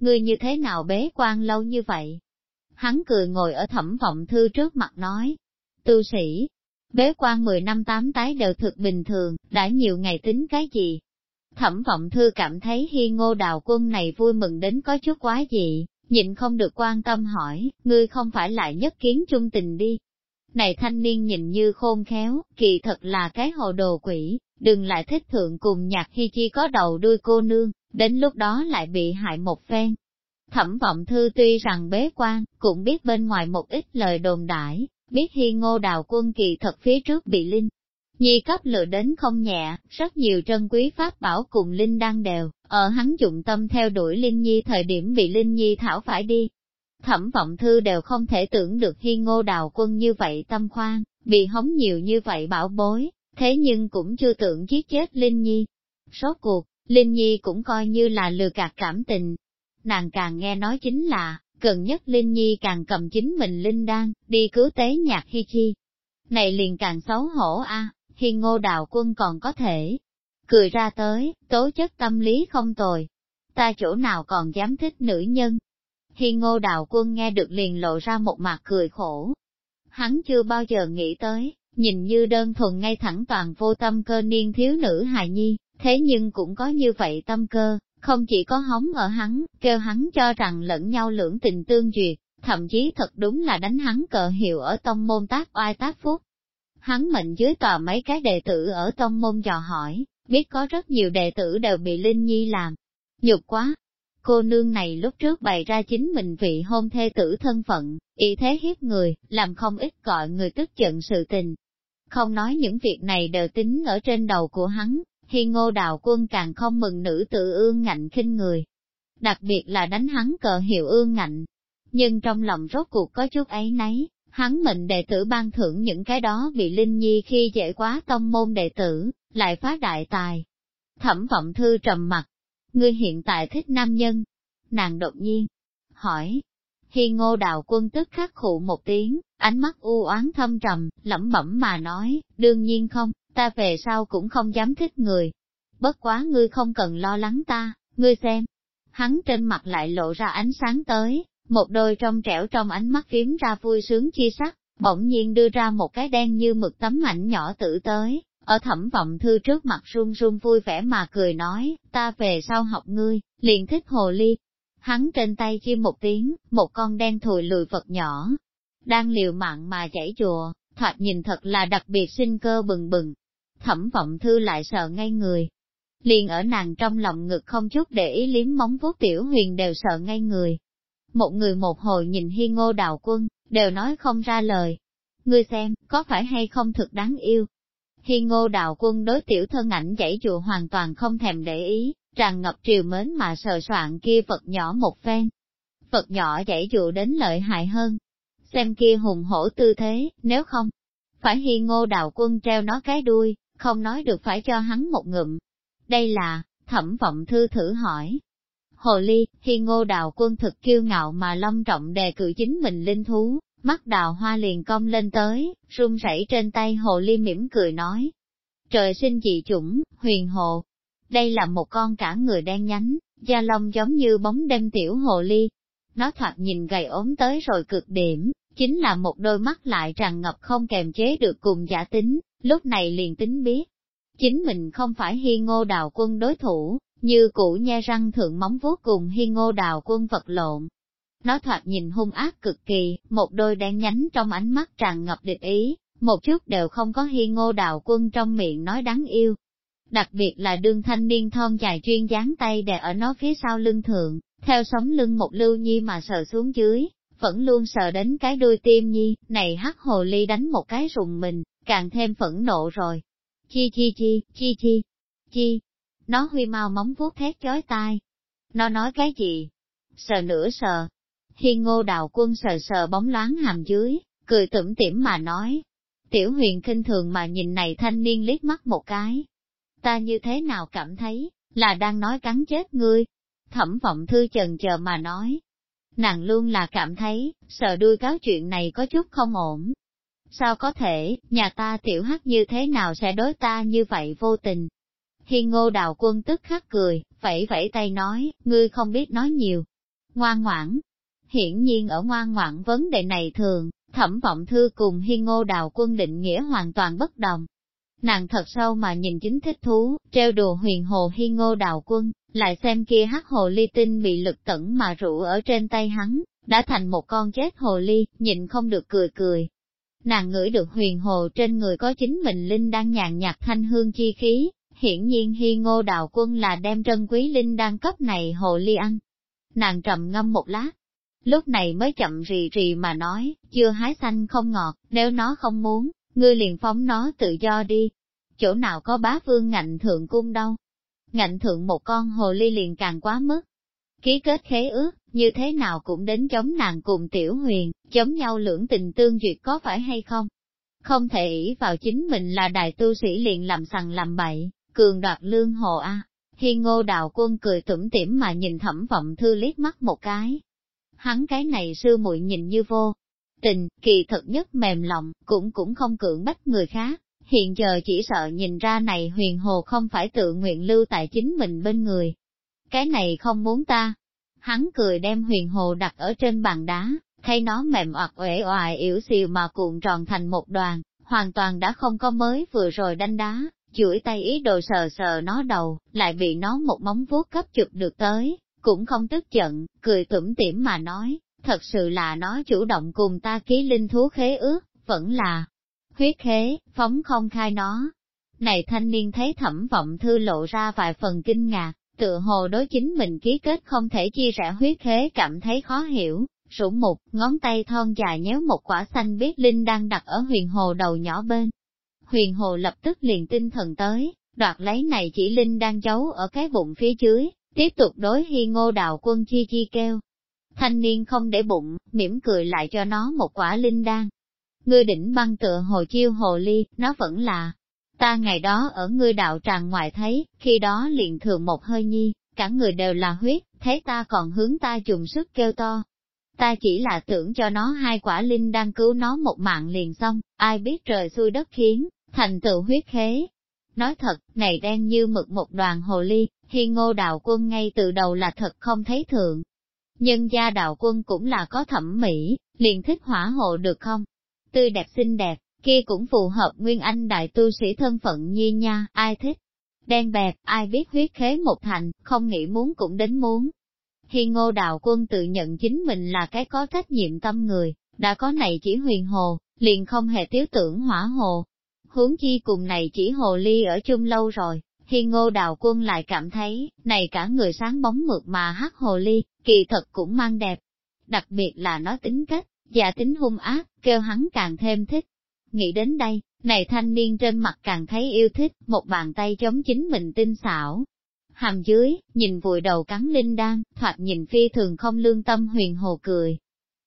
Ngươi như thế nào bế quan lâu như vậy? Hắn cười ngồi ở thẩm vọng thư trước mặt nói. Tu sĩ, bế quan 10 năm tám tái đều thực bình thường, đã nhiều ngày tính cái gì? Thẩm vọng thư cảm thấy hi ngô đào quân này vui mừng đến có chút quá dị, nhịn không được quan tâm hỏi, ngươi không phải lại nhất kiến chung tình đi. Này thanh niên nhìn như khôn khéo, kỳ thật là cái hồ đồ quỷ, đừng lại thích thượng cùng nhạc khi chi có đầu đuôi cô nương, đến lúc đó lại bị hại một phen. Thẩm vọng thư tuy rằng bế quan, cũng biết bên ngoài một ít lời đồn đãi, biết hi ngô đào quân kỳ thật phía trước bị linh. Nhi cấp lựa đến không nhẹ, rất nhiều trân quý pháp bảo cùng Linh đang đều, ở hắn dụng tâm theo đuổi Linh Nhi thời điểm bị Linh Nhi thảo phải đi. Thẩm vọng thư đều không thể tưởng được hi ngô đào quân như vậy tâm khoan, bị hống nhiều như vậy bảo bối, thế nhưng cũng chưa tưởng giết chết Linh Nhi. Số cuộc, Linh Nhi cũng coi như là lừa gạt cảm tình. Nàng càng nghe nói chính là, gần nhất Linh Nhi càng cầm chính mình Linh Đan, đi cứu tế nhạc Hi Chi. Này liền càng xấu hổ a Hi ngô đạo quân còn có thể cười ra tới, tố chất tâm lý không tồi. Ta chỗ nào còn dám thích nữ nhân. Hi ngô đạo quân nghe được liền lộ ra một mặt cười khổ. Hắn chưa bao giờ nghĩ tới, nhìn như đơn thuần ngay thẳng toàn vô tâm cơ niên thiếu nữ hài nhi, thế nhưng cũng có như vậy tâm cơ, không chỉ có hóng ở hắn, kêu hắn cho rằng lẫn nhau lưỡng tình tương duyệt, thậm chí thật đúng là đánh hắn cờ hiệu ở tông môn tác oai tác phúc. Hắn mệnh dưới tòa mấy cái đệ tử ở tông môn dò hỏi, biết có rất nhiều đệ tử đều bị Linh Nhi làm. Nhục quá, Cô nương này lúc trước bày ra chính mình vị hôn thê tử thân phận, y thế hiếp người, làm không ít gọi người tức giận sự tình. Không nói những việc này đều tính ở trên đầu của hắn, thì ngô đạo quân càng không mừng nữ tự ương ngạnh khinh người. Đặc biệt là đánh hắn cờ hiệu ương ngạnh. Nhưng trong lòng rốt cuộc có chút ấy nấy, hắn mệnh đệ tử ban thưởng những cái đó bị Linh Nhi khi dễ quá tông môn đệ tử, lại phá đại tài. Thẩm vọng thư trầm mặt, ngươi hiện tại thích nam nhân. Nàng đột nhiên, hỏi, khi ngô đào quân tức khắc khụ một tiếng, ánh mắt u oán thâm trầm, lẩm bẩm mà nói, đương nhiên không, ta về sau cũng không dám thích người. Bất quá ngươi không cần lo lắng ta, ngươi xem. Hắn trên mặt lại lộ ra ánh sáng tới, một đôi trong trẻo trong ánh mắt phiếm ra vui sướng chi sắc, bỗng nhiên đưa ra một cái đen như mực tấm ảnh nhỏ tử tới, ở thẩm vọng thư trước mặt run run vui vẻ mà cười nói, ta về sau học ngươi, liền thích hồ ly. Hắn trên tay chim một tiếng, một con đen thùi lùi vật nhỏ, đang liều mạng mà chảy chùa, thoạt nhìn thật là đặc biệt sinh cơ bừng bừng. Thẩm vọng thư lại sợ ngay người. Liền ở nàng trong lòng ngực không chút để ý liếm móng vuốt tiểu huyền đều sợ ngay người. Một người một hồi nhìn hi ngô đào quân, đều nói không ra lời. Ngươi xem, có phải hay không thực đáng yêu, Hi ngô đạo quân đối tiểu thân ảnh chảy chùa hoàn toàn không thèm để ý, tràn ngập triều mến mà sờ soạn kia Phật nhỏ một phen. Phật nhỏ chảy dụ đến lợi hại hơn. Xem kia hùng hổ tư thế, nếu không, phải hi ngô Đào quân treo nó cái đuôi, không nói được phải cho hắn một ngụm. Đây là, thẩm vọng thư thử hỏi. Hồ ly, hi ngô Đào quân thực kiêu ngạo mà long trọng đề cử chính mình linh thú, Mắt đào hoa liền cong lên tới, run rẩy trên tay hồ ly mỉm cười nói. Trời sinh dị chủng, huyền hồ. Đây là một con cả người đen nhánh, da lông giống như bóng đêm tiểu hồ ly. Nó thoạt nhìn gầy ốm tới rồi cực điểm, chính là một đôi mắt lại tràn ngập không kềm chế được cùng giả tính, lúc này liền tính biết. Chính mình không phải hi ngô đào quân đối thủ, như cũ nhe răng thượng móng vuốt cùng hi ngô đào quân vật lộn, nó thoạt nhìn hung ác cực kỳ, một đôi đen nhánh trong ánh mắt tràn ngập địch ý, một chút đều không có hi ngô đào quân trong miệng nói đáng yêu. Đặc biệt là đương thanh niên thon dài chuyên dáng tay đè ở nó phía sau lưng thượng, theo sóng lưng một lưu nhi mà sờ xuống dưới, vẫn luôn sờ đến cái đuôi tim nhi, này hắc hồ ly đánh một cái rùng mình, càng thêm phẫn nộ rồi. Chi chi chi, chi chi, chi. Nó huy mau móng vuốt thét chói tai. Nó nói cái gì? Sờ nửa sờ. Hiên ngô đào quân sờ sờ bóng loáng hàm dưới, cười tủm tỉm mà nói. Tiểu huyền kinh thường mà nhìn này thanh niên liếc mắt một cái. Ta như thế nào cảm thấy, là đang nói cắn chết ngươi. Thẩm vọng thư chần chờ mà nói. Nàng luôn là cảm thấy, sợ đuôi cáo chuyện này có chút không ổn. Sao có thể, nhà ta tiểu hắc như thế nào sẽ đối ta như vậy vô tình? Hiên ngô đào quân tức khắc cười, vẫy vẫy tay nói, ngươi không biết nói nhiều. Ngoan ngoãn. Hiển nhiên ở ngoan ngoãn vấn đề này thường, thẩm vọng thư cùng hiên ngô đào quân định nghĩa hoàn toàn bất đồng. Nàng thật sâu mà nhìn chính thích thú, treo đùa huyền hồ hy ngô đào quân, lại xem kia hắc hồ ly tinh bị lực tẩn mà rủ ở trên tay hắn, đã thành một con chết hồ ly, nhìn không được cười cười. Nàng ngửi được huyền hồ trên người có chính mình linh đang nhàn nhạt thanh hương chi khí, hiển nhiên hy ngô đào quân là đem trân quý linh đang cấp này hồ ly ăn. Nàng trầm ngâm một lát, lúc này mới chậm rì rì mà nói, chưa hái xanh không ngọt, nếu nó không muốn, ngươi liền phóng nó tự do đi. Chỗ nào có bá vương ngạnh thượng cung đâu. Ngạnh thượng một con hồ ly liền càng quá mức. Ký kết khế ước, như thế nào cũng đến chống nàng cùng tiểu huyền, chống nhau lưỡng tình tương duyệt có phải hay không? Không thể ý vào chính mình là đại tu sĩ liền làm sằng làm bậy, cường đoạt lương hồ a. hi ngô đạo quân cười tủm tỉm mà nhìn thẩm vọng thư liếc mắt một cái. Hắn cái này sư muội nhìn như vô. Tình, kỳ thật nhất mềm lòng, cũng cũng không cưỡng bách người khác. Hiện giờ chỉ sợ nhìn ra này huyền hồ không phải tự nguyện lưu tại chính mình bên người. Cái này không muốn ta. Hắn cười đem huyền hồ đặt ở trên bàn đá, thấy nó mềm oặt uể oải yếu xìu mà cuộn tròn thành một đoàn, hoàn toàn đã không có mới vừa rồi đánh đá, chuỗi tay ý đồ sờ sờ nó đầu, lại bị nó một móng vuốt cấp chụp được tới, cũng không tức giận, cười tủm tỉm mà nói, thật sự là nó chủ động cùng ta ký linh thú khế ước, vẫn là huyết khế, phóng không khai nó. Này thanh niên thấy thẩm vọng thư lộ ra vài phần kinh ngạc, tựa hồ đối chính mình ký kết không thể chia sẻ huyết khế cảm thấy khó hiểu, rủ một, ngón tay thon dài nhéo một quả xanh biết linh đang đặt ở huyền hồ đầu nhỏ bên, Huyền Hồ lập tức liền tinh thần tới, đoạt lấy này chỉ Linh đang giấu ở cái bụng phía dưới, tiếp tục đối hi ngô đạo quân chi chi kêu. Thanh niên không để bụng, mỉm cười lại cho nó một quả Linh đan. Ngươi đỉnh băng tựa hồ chiêu hồ ly, nó vẫn là. Ta ngày đó ở ngươi đạo tràng ngoài thấy, khi đó liền thường một hơi nhi, cả người đều là huyết, thấy ta còn hướng ta dùng sức kêu to, ta chỉ là tưởng cho nó hai quả linh đang cứu nó một mạng liền xong, ai biết trời xui đất khiến, thành tựu huyết khế. Nói thật, này đen như mực một đoàn hồ ly, hi ngô đạo quân ngay từ đầu là thật không thấy thượng nhân gia đạo quân cũng là có thẩm mỹ, liền thích hỏa hộ được không? Tươi đẹp xinh đẹp, kia cũng phù hợp nguyên anh đại tu sĩ thân phận nhi nha, ai thích? Đen bẹp, ai biết huyết khế một thành, không nghĩ muốn cũng đến muốn. Hi ngô đạo quân tự nhận chính mình là cái có trách nhiệm tâm người, đã có này chỉ huyền hồ, liền không hề tiếu tưởng hỏa hồ, huống chi cùng này chỉ hồ ly ở chung lâu rồi, Hi ngô đào quân lại cảm thấy, này cả người sáng bóng mượt mà hát hồ ly, kỳ thật cũng mang đẹp. Đặc biệt là nó tính cách, giả tính hung ác, kêu hắn càng thêm thích. Nghĩ đến đây, này thanh niên trên mặt càng thấy yêu thích, một bàn tay chống chính mình tinh xảo. Hàm dưới, nhìn vùi đầu cắn linh đan, thoạt nhìn phi thường không lương tâm huyền hồ cười.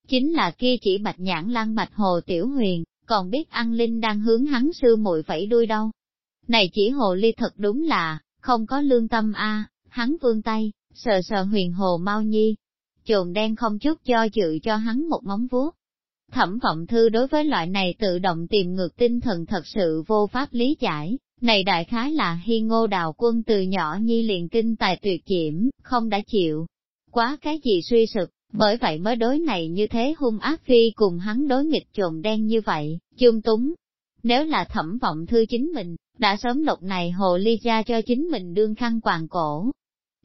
Chính là kia chỉ bạch nhãn lan bạch hồ tiểu huyền, còn biết ăn linh đang hướng hắn sư muội vẫy đuôi đâu. Này chỉ hồ ly thật đúng là, không có lương tâm a hắn vươn tay, sờ sờ huyền hồ mau nhi. Chồn đen không chút cho dự cho hắn một móng vuốt. Thẩm vọng thư đối với loại này tự động tìm ngược tinh thần thật sự vô pháp lý giải, này đại khái là hi ngô đào quân từ nhỏ nhi liền kinh tài tuyệt diễm, không đã chịu. Quá cái gì suy sụp, bởi vậy mới đối này như thế hung ác phi cùng hắn đối nghịch trồn đen như vậy, chung túng. Nếu là thẩm vọng thư chính mình, đã sớm lục này hồ ly ra cho chính mình đương khăn quàng cổ.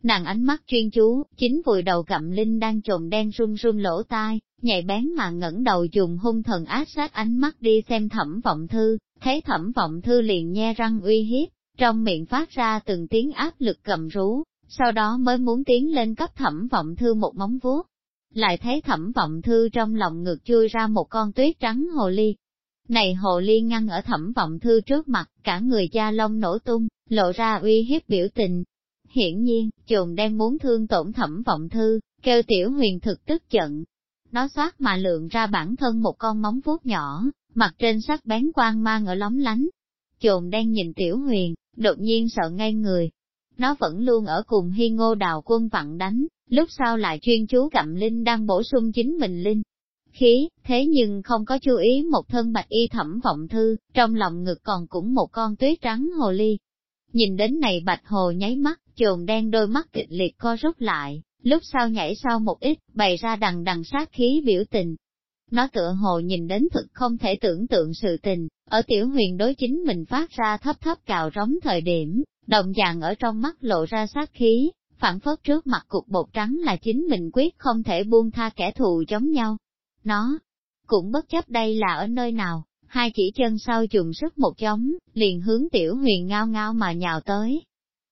Nàng ánh mắt chuyên chú, chính vùi đầu cặm linh đang trồn đen run run lỗ tai, nhạy bén mà ngẩng đầu dùng hung thần ác sát ánh mắt đi xem thẩm vọng thư, thấy thẩm vọng thư liền nhe răng uy hiếp, trong miệng phát ra từng tiếng áp lực cầm rú, sau đó mới muốn tiến lên cấp thẩm vọng thư một móng vuốt lại thấy thẩm vọng thư trong lòng ngực chui ra một con tuyết trắng hồ ly. Này hồ ly ngăn ở thẩm vọng thư trước mặt, cả người da lông nổ tung, lộ ra uy hiếp biểu tình. Hiển nhiên, chồn đang muốn thương tổn thẩm vọng thư, kêu tiểu huyền thực tức giận. Nó xoát mà lượng ra bản thân một con móng vuốt nhỏ, mặt trên sắc bén quang mang ở lóng lánh. Chồn đang nhìn tiểu huyền, đột nhiên sợ ngay người. Nó vẫn luôn ở cùng hy ngô đào quân vặn đánh, lúc sau lại chuyên chú gặm linh đang bổ sung chính mình linh. Khí, thế nhưng không có chú ý một thân bạch y thẩm vọng thư, trong lòng ngực còn cũng một con tuyết trắng hồ ly. Nhìn đến này bạch hồ nháy mắt, chồn đen đôi mắt kịch liệt co rút lại, lúc sau nhảy sau một ít, bày ra đằng đằng sát khí biểu tình. Nó tựa hồ nhìn đến thực không thể tưởng tượng sự tình, ở tiểu huyền đối chính mình phát ra thấp thấp cào rống thời điểm, đồng dạng ở trong mắt lộ ra sát khí, phản phất trước mặt cục bột trắng là chính mình quyết không thể buông tha kẻ thù giống nhau. Nó, cũng bất chấp đây là ở nơi nào, hai chỉ chân sau dùng sức một chống, liền hướng tiểu huyền ngao ngao mà nhào tới.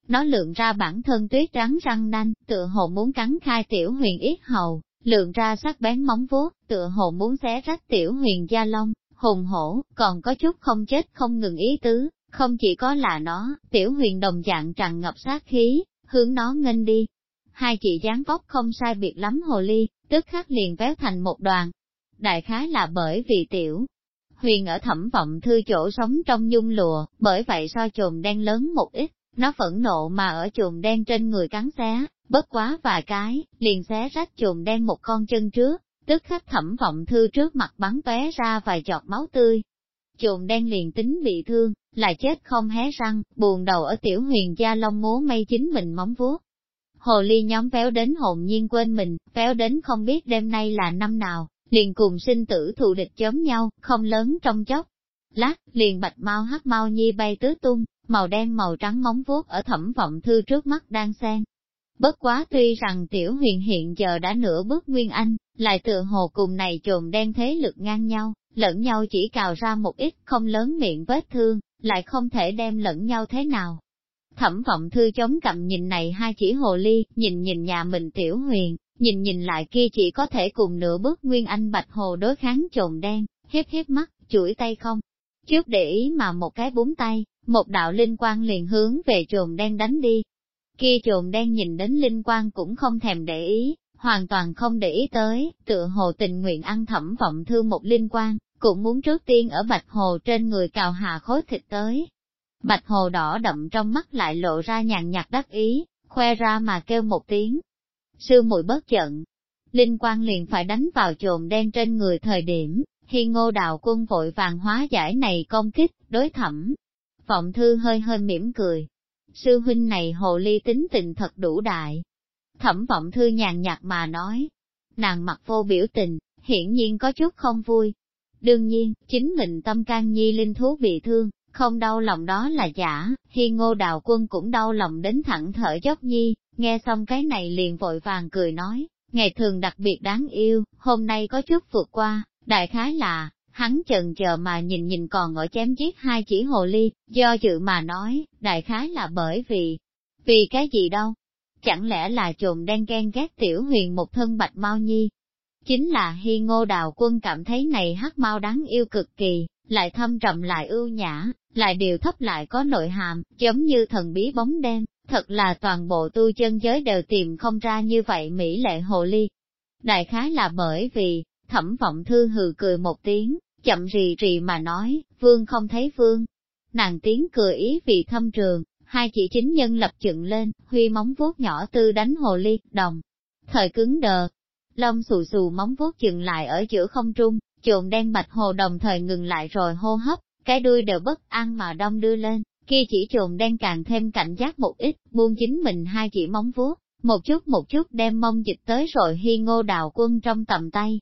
Nó lượng ra bản thân tuyết trắng răng nanh, tựa hồ muốn cắn khai tiểu huyền yết hầu, lượng ra sắc bén móng vuốt, tựa hồ muốn xé rách tiểu huyền da long hùng hổ, còn có chút không chết không ngừng ý tứ, không chỉ có là nó, tiểu huyền đồng dạng tràn ngập sát khí, hướng nó nghênh đi. Hai chị dáng vóc không sai biệt lắm hồ ly, tức khắc liền véo thành một đoàn. Đại khái là bởi vì tiểu, huyền ở thẩm vọng thư chỗ sống trong nhung lùa, bởi vậy so chồn đen lớn một ít, nó phẫn nộ mà ở chồn đen trên người cắn xé, bất quá vài cái, liền xé rách chồn đen một con chân trước, tức khắc thẩm vọng thư trước mặt bắn tóe ra vài giọt máu tươi. Chồn đen liền tính bị thương, lại chết không hé răng, buồn đầu ở tiểu huyền gia long múa mây chính mình móng vuốt. Hồ ly nhóm véo đến hồn nhiên quên mình, véo đến không biết đêm nay là năm nào, liền cùng sinh tử thù địch chớm nhau, không lớn trong chốc. Lát, liền bạch mau hắc mau nhi bay tứ tung, màu đen màu trắng móng vuốt ở thẩm vọng thư trước mắt đang xen. Bất quá tuy rằng tiểu huyền hiện giờ đã nửa bước nguyên anh, lại tựa hồ cùng này trồn đen thế lực ngang nhau, lẫn nhau chỉ cào ra một ít không lớn miệng vết thương, lại không thể đem lẫn nhau thế nào. Thẩm vọng thư chống cằm nhìn này hai chỉ hồ ly, nhìn nhìn nhà mình tiểu huyền, nhìn nhìn lại kia chỉ có thể cùng nửa bước nguyên anh bạch hồ đối kháng trồn đen, hiếp hiếp mắt, chuỗi tay không. Trước để ý mà một cái búng tay, một đạo linh quang liền hướng về trồn đen đánh đi. Kia trồn đen nhìn đến linh quang cũng không thèm để ý, hoàn toàn không để ý tới, tựa hồ tình nguyện ăn thẩm vọng thư một linh quang, cũng muốn trước tiên ở bạch hồ trên người cào hạ khối thịt tới. Bạch hồ đỏ đậm trong mắt lại lộ ra nhàn nhạt đắc ý, khoe ra mà kêu một tiếng. Sư muội bớt giận, linh quang liền phải đánh vào trồn đen trên người thời điểm, khi ngô đào quân vội vàng hóa giải này công kích, đối thẩm. Vọng thư hơi hơi mỉm cười. Sư huynh này hồ ly tính tình thật đủ đại. Thẩm vọng thư nhàn nhạt mà nói. Nàng mặt vô biểu tình, hiển nhiên có chút không vui. Đương nhiên, chính mình tâm can nhi linh thú bị thương, không đau lòng đó là giả, khi ngô đào quân cũng đau lòng đến thẳng thở dốc nhi, nghe xong cái này liền vội vàng cười nói, ngày thường đặc biệt đáng yêu, hôm nay có chút vượt qua, đại khái là, hắn chần chờ mà nhìn nhìn còn ở chém giết hai chỉ hồ ly, do dự mà nói, đại khái là bởi vì, vì cái gì đâu, chẳng lẽ là trồn đen ghen ghét tiểu huyền một thân bạch mau nhi. Chính là hi ngô đào quân cảm thấy này hắc mau đáng yêu cực kỳ, lại thâm trầm lại ưu nhã, lại điều thấp lại có nội hàm, giống như thần bí bóng đêm, thật là toàn bộ tu chân giới đều tìm không ra như vậy mỹ lệ hồ ly. Đại khái là bởi vì, thẩm vọng thư hừ cười một tiếng, chậm rì rì mà nói, vương không thấy vương. Nàng tiếng cười ý vì thâm trường, hai chị chính nhân lập dựng lên, huy móng vuốt nhỏ tư đánh hồ ly, đồng. Thời cứng đờ, lông xù xù móng vuốt dừng lại ở giữa không trung, trộn đen bạch hồ đồng thời ngừng lại rồi hô hấp, cái đuôi đều bất an mà đông đưa lên, kia chỉ trồn đen càng thêm cảnh giác một ít, buông chính mình hai chỉ móng vuốt, một chút một chút đem mông dịch tới rồi hy ngô đào quân trong tầm tay.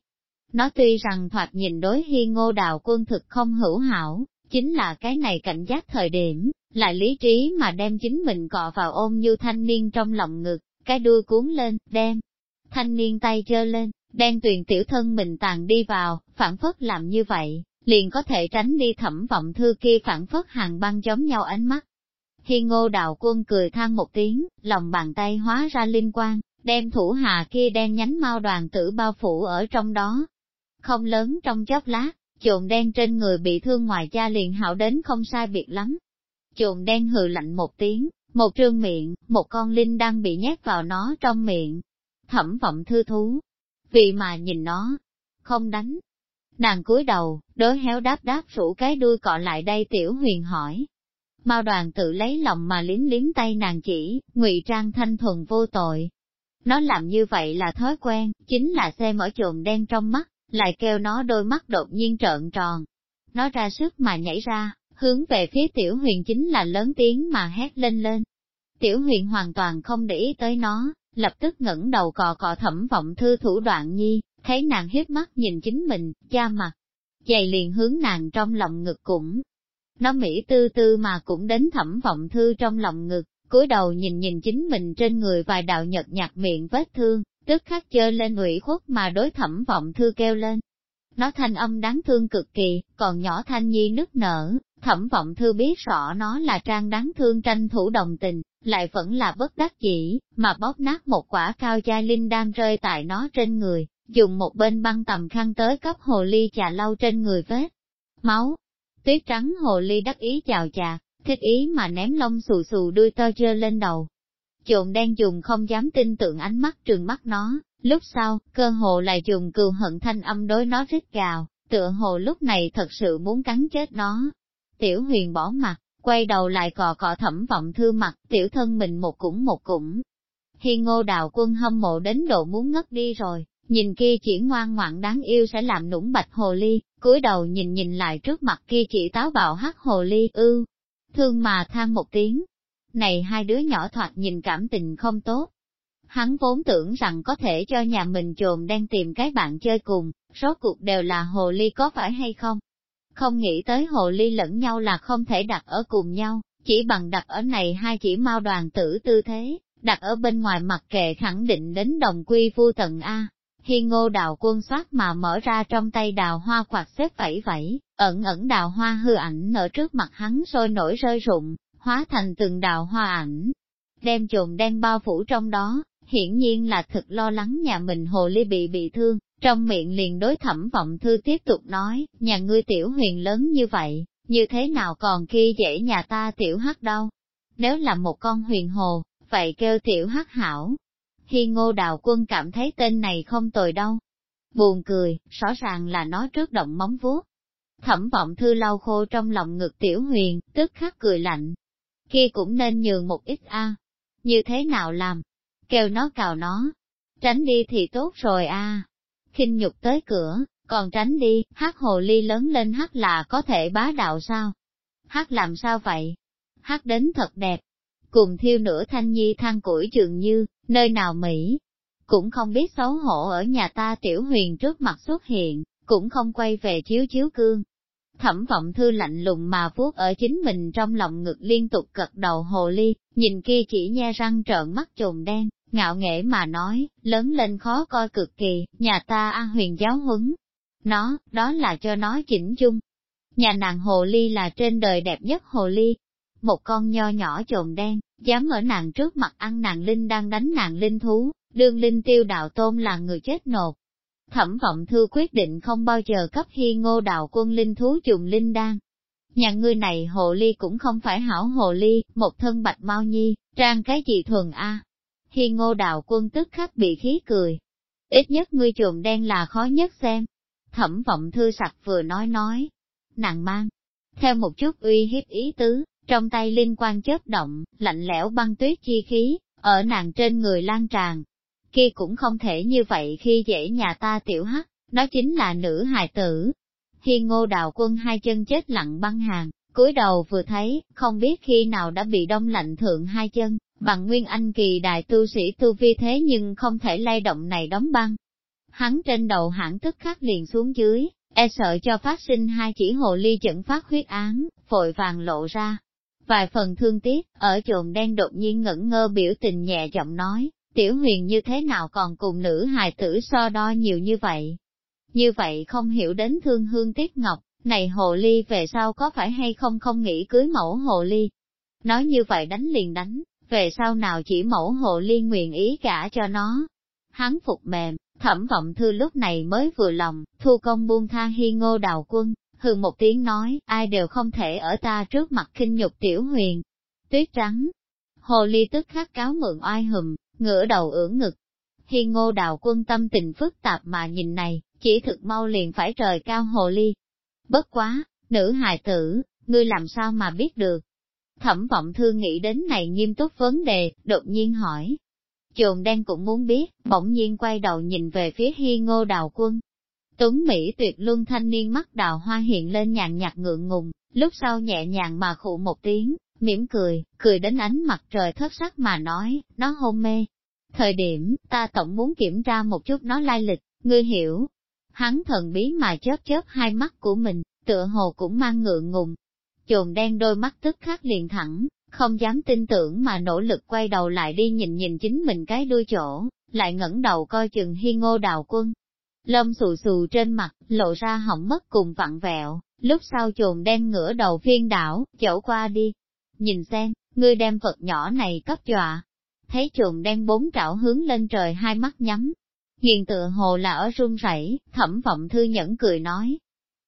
Nó tuy rằng thoạt nhìn đối hy ngô đào quân thực không hữu hảo, chính là cái này cảnh giác thời điểm, lại lý trí mà đem chính mình cọ vào ôm như thanh niên trong lòng ngực, cái đuôi cuốn lên, đem. Thanh niên tay chơ lên, đen tuyền tiểu thân mình tàn đi vào, phản phất làm như vậy, liền có thể tránh đi thẩm vọng thư kia phản phất hàng băng giống nhau ánh mắt. Khi ngô đạo quân cười than một tiếng, lòng bàn tay hóa ra linh quang, đem thủ hà kia đen nhánh mau đoàn tử bao phủ ở trong đó. Không lớn trong chốc lát, trộn đen trên người bị thương ngoài da liền hảo đến không sai biệt lắm. Trộn đen hừ lạnh một tiếng, Một trương miệng, một con linh đang bị nhét vào nó trong miệng. Thẩm vọng thư thú. Vì mà nhìn nó, không đánh. Nàng cúi đầu, đối héo đáp đáp rủ cái đuôi cọ lại đây tiểu huyền hỏi. Mao đoàn tự lấy lòng mà liếm liếm tay nàng chỉ, ngụy trang thanh thuần vô tội. Nó làm như vậy là thói quen, chính là xem ở chuồng đen trong mắt, lại kêu nó đôi mắt đột nhiên trợn tròn. Nó ra sức mà nhảy ra, hướng về phía tiểu huyền chính là lớn tiếng mà hét lên lên. Tiểu huyền hoàn toàn không để ý tới nó, lập tức ngẩng đầu cò cò thẩm vọng thư thủ đoạn nhi, thấy nàng hiếp mắt nhìn chính mình, cha mặt. Dày liền hướng nàng trong lòng ngực cũng. Nó mỹ tư tư mà cũng đến thẩm vọng thư trong lòng ngực, cúi đầu nhìn nhìn chính mình trên người vài đạo nhật nhạt miệng vết thương, tức khắc chơi lên ủy khuất mà đối thẩm vọng thư kêu lên. Nó thanh âm đáng thương cực kỳ, còn nhỏ thanh nhi nức nở, thẩm vọng thư biết rõ nó là trang đáng thương tranh thủ đồng tình, lại vẫn là bất đắc chỉ, mà bóp nát một quả cao chai linh đang rơi tại nó trên người, dùng một bên băng tầm khăn tới cấp hồ ly trà lau trên người vết. Máu, tuyết trắng hồ ly đắc ý chào chà, thích ý mà ném lông xù xù đuôi tơ trơ lên đầu. Trộn đen dùng không dám tin tưởng ánh mắt trường mắt nó, lúc sau, cơ hồ lại dùng cừu hận thanh âm đối nó rít gào, tựa hồ lúc này thật sự muốn cắn chết nó. Tiểu huyền bỏ mặt, quay đầu lại cò cọ thẩm vọng thư mặt, tiểu thân mình một cũng một cũng. Hi ngô đào quân hâm mộ đến độ muốn ngất đi rồi, nhìn kia chỉ ngoan ngoãn đáng yêu sẽ làm nũng bạch hồ ly, cúi đầu nhìn nhìn lại trước mặt kia chỉ táo bạo hắc hồ ly ư. Thương mà than một tiếng. Này hai đứa nhỏ thoạt nhìn cảm tình không tốt. Hắn vốn tưởng rằng có thể cho nhà mình trồn đang tìm cái bạn chơi cùng, rốt cuộc đều là hồ ly có phải hay không? Không nghĩ tới hồ ly lẫn nhau là không thể đặt ở cùng nhau, chỉ bằng đặt ở này hai chỉ mau đoàn tử tư thế, đặt ở bên ngoài mặt kệ khẳng định đến đồng quy vu tận A. Hi ngô đào quân soát mà mở ra trong tay đào hoa quạt xếp vẫy vẫy, ẩn ẩn đào hoa hư ảnh ở trước mặt hắn sôi nổi rơi rụng, hóa thành từng đào hoa ảnh. Đem chồn đen bao phủ trong đó, hiển nhiên là thực lo lắng nhà mình hồ ly bị bị thương, trong miệng liền đối thẩm vọng thư tiếp tục nói, nhà ngươi tiểu huyền lớn như vậy, như thế nào còn khi dễ nhà ta tiểu hắc đâu. Nếu là một con huyền hồ, vậy kêu tiểu hắc hảo, Hi ngô đào quân cảm thấy tên này không tồi đâu. Buồn cười, rõ ràng là nó trước động móng vuốt. Thẩm vọng thư lau khô trong lòng ngực tiểu huyền, tức khắc cười lạnh. Kia cũng nên nhường một ít a. Như thế nào làm? Kêu nó cào nó. Tránh đi thì tốt rồi a. À. khinh nhục tới cửa, còn tránh đi, hát hồ ly lớn lên hát là có thể bá đạo sao? Hát làm sao vậy? Hát đến thật đẹp. Cùng thiêu nửa thanh nhi than củi trường như, nơi nào Mỹ, cũng không biết xấu hổ ở nhà ta tiểu huyền trước mặt xuất hiện, cũng không quay về chiếu chiếu cương. Thẩm vọng thư lạnh lùng mà vuốt ở chính mình trong lòng ngực liên tục cật đầu hồ ly, nhìn kia chỉ nhe răng trợn mắt trồn đen, ngạo nghễ mà nói, lớn lên khó coi cực kỳ, nhà ta a huyền giáo huấn. Nó, đó là cho nó chỉnh chung. Nhà nàng hồ ly là trên đời đẹp nhất hồ ly. Một con nho nhỏ trồn đen, dám ở nàng trước mặt ăn nàng linh đang đánh nàng linh thú, đương linh tiêu đạo tôn là người chết nột. Thẩm vọng thư quyết định không bao giờ cấp hy ngô đạo quân linh thú dùng linh đan. Nhà ngươi này hồ ly cũng không phải hảo hồ ly, một thân bạch mau nhi, trang cái gì thuần a à. Hy ngô đạo quân tức khắc bị khí cười. Ít nhất ngươi trùm đen là khó nhất xem. Thẩm vọng thư sặc vừa nói nói. Nàng mang. Theo một chút uy hiếp ý tứ, trong tay linh quan chớp động, lạnh lẽo băng tuyết chi khí, ở nàng trên người lan tràn. Kia cũng không thể như vậy khi dễ nhà ta tiểu hắc, nó chính là nữ hài tử. Hiên ngô đào quân hai chân chết lặng băng hàng, cúi đầu vừa thấy, không biết khi nào đã bị đông lạnh thượng hai chân, bằng nguyên anh kỳ đại tu sĩ tu vi thế nhưng không thể lay động này đóng băng. Hắn trên đầu hãng tức khắc liền xuống dưới, e sợ cho phát sinh hai chỉ hồ ly chẩn phát huyết án, vội vàng lộ ra, vài phần thương tiếc, ở trộm đen đột nhiên ngẩn ngơ biểu tình nhẹ giọng nói, tiểu huyền như thế nào còn cùng nữ hài tử so đo nhiều như vậy. Như vậy không hiểu đến thương hương tiếc ngọc, này hồ ly về sau có phải hay không không nghĩ cưới mẫu hồ ly. Nói như vậy đánh liền đánh, về sau nào chỉ mẫu hồ ly nguyện ý cả cho nó. Hắn phục mềm, thẩm vọng thư lúc này mới vừa lòng, thu công buông tha hi ngô đào quân, hừ một tiếng nói, ai đều không thể ở ta trước mặt kinh nhục tiểu huyền. Tuyết trắng, Hồ ly tức khắc cáo mượn oai hùm, ngửa đầu ưỡn ngực. Hi ngô đào quân tâm tình phức tạp mà nhìn này, chỉ thực mau liền phải trời cao hồ ly. Bất quá, nữ hài tử, ngươi làm sao mà biết được? Thẩm vọng thư nghĩ đến này nghiêm túc vấn đề, đột nhiên hỏi. Chồn đen cũng muốn biết, bỗng nhiên quay đầu nhìn về phía hi ngô đào quân. Tuấn Mỹ tuyệt luân thanh niên mắt đào hoa hiện lên nhàn nhạt ngượng ngùng, lúc sau nhẹ nhàng mà khụ một tiếng, mỉm cười, cười đến ánh mặt trời thất sắc mà nói, nó hôn mê. Thời điểm, ta tổng muốn kiểm tra một chút nó lai lịch, ngươi hiểu. Hắn thần bí mà chớp chớp hai mắt của mình, tựa hồ cũng mang ngượng ngùng. Chồn đen đôi mắt tức khắc liền thẳng, không dám tin tưởng mà nỗ lực quay đầu lại đi nhìn nhìn chính mình cái đuôi chỗ, lại ngẩng đầu coi chừng hi ngô đào quân. Lông xù xù trên mặt, lộ ra hỏng mất cùng vặn vẹo, lúc sau chồn đen ngửa đầu phiên đảo, chẩu qua đi. Nhìn xem, ngươi đem vật nhỏ này cấp dọa. Thấy chồn đen bốn trảo hướng lên trời hai mắt nhắm. hiền tựa hồ là ở run rẩy, thẩm vọng thư nhẫn cười nói,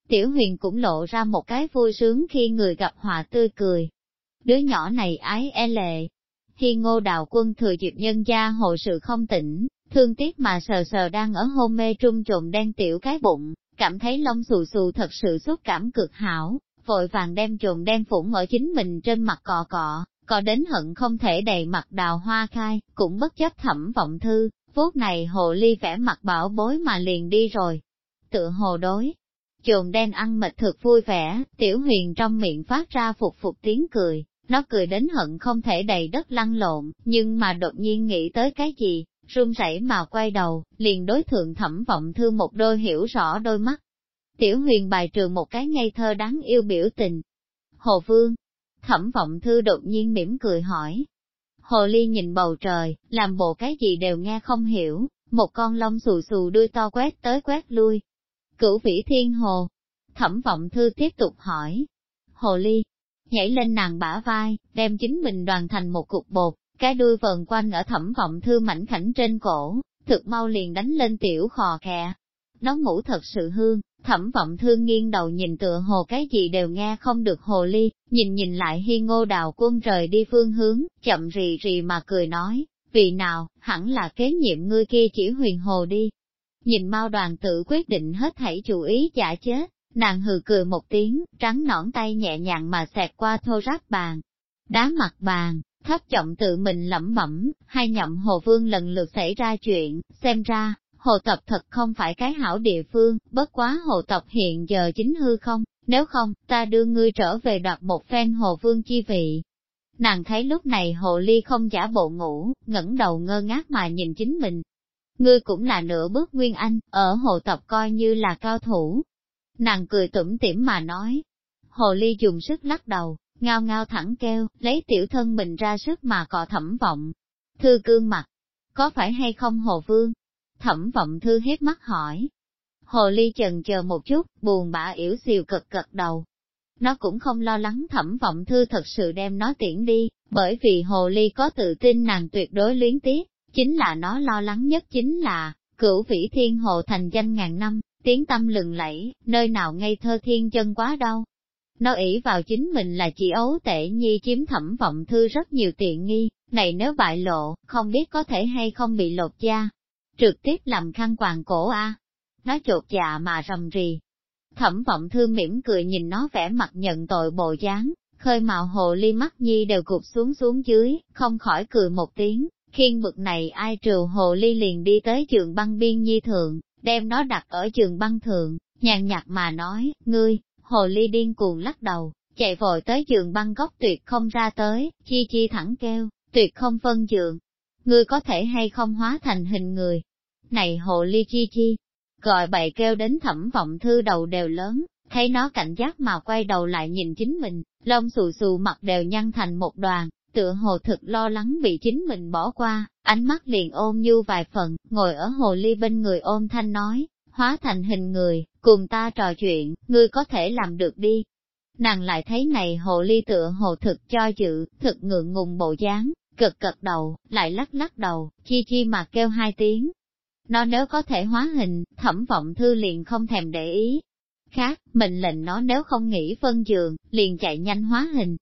Tiểu huyền cũng lộ ra một cái vui sướng khi người gặp họa tươi cười. Đứa nhỏ này ái e lệ. Khi ngô Đào quân thừa dịp nhân gia hộ sự không tỉnh, thương tiếc mà sờ sờ đang ở hôn mê trung trộm đen tiểu cái bụng, cảm thấy lông xù xù thật sự xúc cảm cực hảo, vội vàng đem trộm đen phủng ở chính mình trên mặt cọ cọ, cọ đến hận không thể đầy mặt đào hoa khai, cũng bất chấp thẩm vọng thư, phút này hồ ly vẽ mặt bảo bối mà liền đi rồi. tựa hồ đối, Chồn đen ăn mệt thực vui vẻ, tiểu huyền trong miệng phát ra phục phục tiếng cười, nó cười đến hận không thể đầy đất lăn lộn, nhưng mà đột nhiên nghĩ tới cái gì, run rẩy mà quay đầu, liền đối thượng thẩm vọng thư một đôi hiểu rõ đôi mắt. Tiểu huyền bài trường một cái ngây thơ đáng yêu biểu tình. Hồ Vương, thẩm vọng thư đột nhiên mỉm cười hỏi. Hồ Ly nhìn bầu trời, làm bộ cái gì đều nghe không hiểu, một con lông xù xù đuôi to quét tới quét lui, Cửu vĩ thiên hồ. Thẩm vọng thư tiếp tục hỏi. Hồ ly, nhảy lên nàng bả vai, đem chính mình đoàn thành một cục bột, cái đuôi vần quanh ở thẩm vọng thư mảnh khảnh trên cổ, thực mau liền đánh lên tiểu khò khè. Nó ngủ thật sự hương, thẩm vọng thương nghiêng đầu nhìn tựa hồ cái gì đều nghe không được hồ ly, nhìn nhìn lại hi ngô đào quân rời đi phương hướng, chậm rì rì mà cười nói, vì nào, hẳn là kế nhiệm ngươi kia chỉ huyền hồ đi, Nhìn mau đoàn tự quyết định hết thảy chủ ý giả chết, nàng hừ cười một tiếng, trắng nõn tay nhẹ nhàng mà xẹt qua thô ráp bàn. Đá mặt bàn, thấp trọng tự mình lẩm bẩm, hai nhậm hồ vương lần lượt xảy ra chuyện, xem ra, hồ tập thật không phải cái hảo địa phương, bất quá hồ tập hiện giờ chính hư không, nếu không, ta đưa ngươi trở về đoạt một phen hồ vương chi vị. Nàng thấy lúc này hồ ly không giả bộ ngủ, ngẩng đầu ngơ ngác mà nhìn chính mình, ngươi cũng là nửa bước nguyên anh, ở hồ tập coi như là cao thủ. Nàng cười tủm tỉm mà nói. Hồ ly dùng sức lắc đầu, ngao ngao thẳng kêu, lấy tiểu thân mình ra sức mà cọ thẩm vọng. Thư cương mặt, có phải hay không hồ vương? Thẩm vọng thư hết mắt hỏi. Hồ ly chần chờ một chút, buồn bã yếu xìu cực cực đầu. Nó cũng không lo lắng thẩm vọng thư thật sự đem nó tiễn đi, bởi vì hồ ly có tự tin nàng tuyệt đối luyến tiếc, Chính là nó lo lắng nhất chính là, cửu vĩ thiên hồ thành danh ngàn năm, tiếng tâm lừng lẫy, nơi nào ngây thơ thiên chân quá đâu. Nó ỷ vào chính mình là chỉ ấu tệ nhi chiếm thẩm vọng thư rất nhiều tiện nghi, này nếu bại lộ, không biết có thể hay không bị lột da. Trực tiếp làm khăn quàng cổ a Nó chột dạ mà rầm rì. Thẩm vọng thư mỉm cười nhìn nó vẻ mặt nhận tội bộ dáng, khơi màu hồ ly mắt nhi đều cụp xuống xuống dưới, không khỏi cười một tiếng, Khiên bực này ai trừ hồ ly liền đi tới trường băng biên nhi thượng, đem nó đặt ở trường băng thượng, nhàn nhạt mà nói, ngươi, hồ ly điên cuồng lắc đầu, chạy vội tới giường băng góc tuyệt không ra tới, chi chi thẳng kêu, tuyệt không phân giường. Ngươi có thể hay không hóa thành hình người. Này hồ ly chi chi, gọi bậy kêu đến thẩm vọng thư đầu đều lớn, thấy nó cảnh giác mà quay đầu lại nhìn chính mình, lông xù xù mặt đều nhăn thành một đoàn, tựa hồ thực lo lắng bị chính mình bỏ qua, ánh mắt liền ôm như vài phần, ngồi ở hồ ly bên người ôm thanh nói, hóa thành hình người, cùng ta trò chuyện, ngươi có thể làm được đi. Nàng lại thấy này hồ ly tựa hồ thực cho dự, thực ngượng ngùng bộ dáng, cực cật đầu, lại lắc lắc đầu, chi chi mà kêu hai tiếng. Nó nếu có thể hóa hình, thẩm vọng thư liền không thèm để ý. Khác, mình lệnh nó nếu không nghĩ phân giường, liền chạy nhanh hóa hình,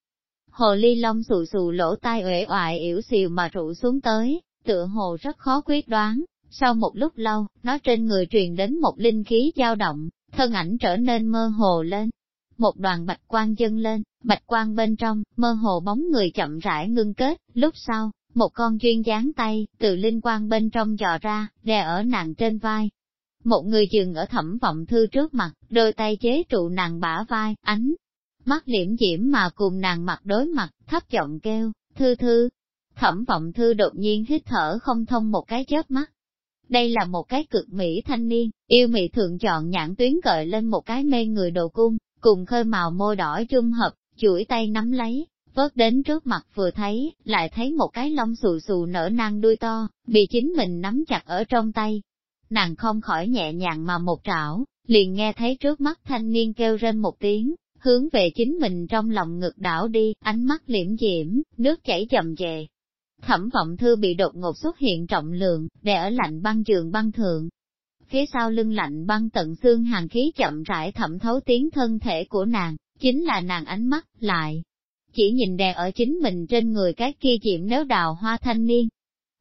Hồ ly long xù xù lỗ tai uể oại yểu xìu mà rụ xuống tới, tựa hồ rất khó quyết đoán. Sau một lúc lâu, nó trên người truyền đến một linh khí dao động, thân ảnh trở nên mơ hồ lên. Một đoàn bạch quang dâng lên, bạch quang bên trong, mơ hồ bóng người chậm rãi ngưng kết, lúc sau, một con chuyên dáng tay, từ linh quang bên trong dò ra, đè ở nàng trên vai. Một người dừng ở thẩm vọng thư trước mặt, đôi tay chế trụ nàng bả vai, ánh, mắt liễm diễm mà cùng nàng mặt đối mặt, thấp giọng kêu, thư thư. Thẩm vọng thư đột nhiên hít thở không thông một cái chớp mắt. Đây là một cái cực mỹ thanh niên, yêu mị thượng chọn nhãn tuyến gợi lên một cái mê người đồ cung, cùng khơi màu môi đỏ chung hợp, chuỗi tay nắm lấy, vớt đến trước mặt vừa thấy, lại thấy một cái lông xù xù nở nang đuôi to, bị chính mình nắm chặt ở trong tay. Nàng không khỏi nhẹ nhàng mà một trảo, liền nghe thấy trước mắt thanh niên kêu rên một tiếng, hướng về chính mình trong lòng ngực đảo đi, ánh mắt liễm diễm, nước chảy chậm về, Thẩm vọng thư bị đột ngột xuất hiện trọng lượng, đè ở lạnh băng giường băng thượng. Phía sau lưng lạnh băng tận xương hàng khí chậm rãi thẩm thấu tiếng thân thể của nàng, chính là nàng ánh mắt, lại. Chỉ nhìn đè ở chính mình trên người cái kia diễm nếu đào hoa thanh niên.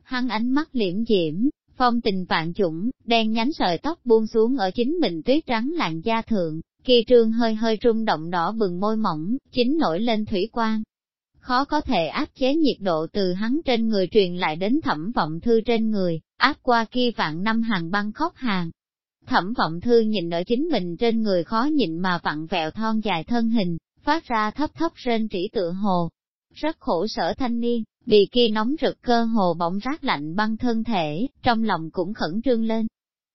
Hắn ánh mắt liễm diễm, phong tình vạn chủng, đen nhánh sợi tóc buông xuống ở chính mình tuyết trắng làn da thượng, Kỳ trương hơi hơi rung động đỏ bừng môi mỏng, chính nổi lên thủy quang. Khó có thể áp chế nhiệt độ từ hắn trên người truyền lại đến thẩm vọng thư trên người, áp qua kia vạn năm hàng băng khóc hàng. Thẩm vọng thư nhìn ở chính mình trên người khó nhịn mà vặn vẹo thon dài thân hình, phát ra thấp thấp rên trĩ tự hồ. Rất khổ sở thanh niên, bị kia nóng rực cơ hồ bỗng rát lạnh băng thân thể, trong lòng cũng khẩn trương lên,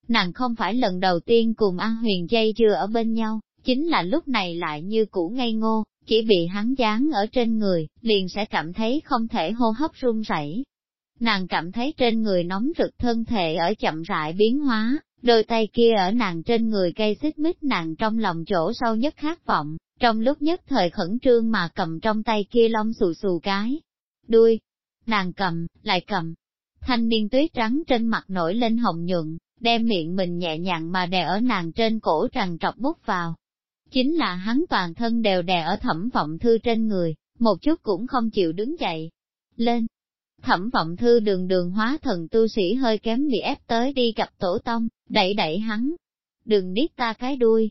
Nàng không phải lần đầu tiên cùng An Huyền dây dưa ở bên nhau, chính là lúc này lại như cũ ngây ngô, chỉ bị hắn dán ở trên người, liền sẽ cảm thấy không thể hô hấp run rẩy. Nàng cảm thấy trên người nóng rực thân thể ở chậm rãi biến hóa, đôi tay kia ở nàng trên người gây xích mít nàng trong lòng chỗ sâu nhất khát vọng, trong lúc nhất thời khẩn trương mà cầm trong tay kia lông xù xù cái. Đuôi, nàng cầm, lại cầm. Thanh niên tuyết trắng trên mặt nổi lên hồng nhuận, đem miệng mình nhẹ nhàng mà đè ở nàng trên cổ trằn trọc bút vào. Chính là hắn toàn thân đều đè ở thẩm vọng thư trên người, một chút cũng không chịu đứng dậy. Lên! Thẩm vọng thư đường đường hóa thần tu sĩ hơi kém bị ép tới đi gặp tổ tông, đẩy đẩy hắn. Đừng điếc ta cái đuôi.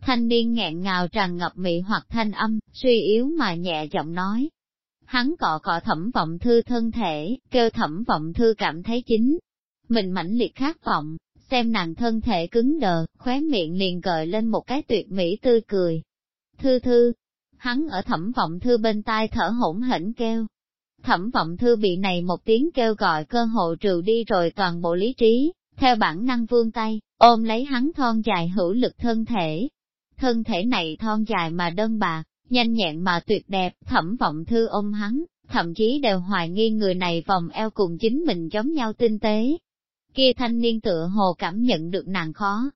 Thanh niên nghẹn ngào tràn ngập mị hoặc thanh âm, suy yếu mà nhẹ giọng nói. Hắn cọ cọ thẩm vọng thư thân thể, kêu thẩm vọng thư cảm thấy chính. Mình mãnh liệt khát vọng, xem nàng thân thể cứng đờ, khóe miệng liền gợi lên một cái tuyệt mỹ tươi cười. Thư thư, hắn ở thẩm vọng thư bên tai thở hổn hển kêu. Thẩm vọng thư bị này một tiếng kêu gọi cơ hội trừ đi rồi toàn bộ lý trí, theo bản năng vương tay, ôm lấy hắn thon dài hữu lực thân thể. Thân thể này thon dài mà đơn bạc, nhanh nhẹn mà tuyệt đẹp, thẩm vọng thư ôm hắn, thậm chí đều hoài nghi người này vòng eo cùng chính mình giống nhau tinh tế, Kia thanh niên tựa hồ cảm nhận được nàng khó.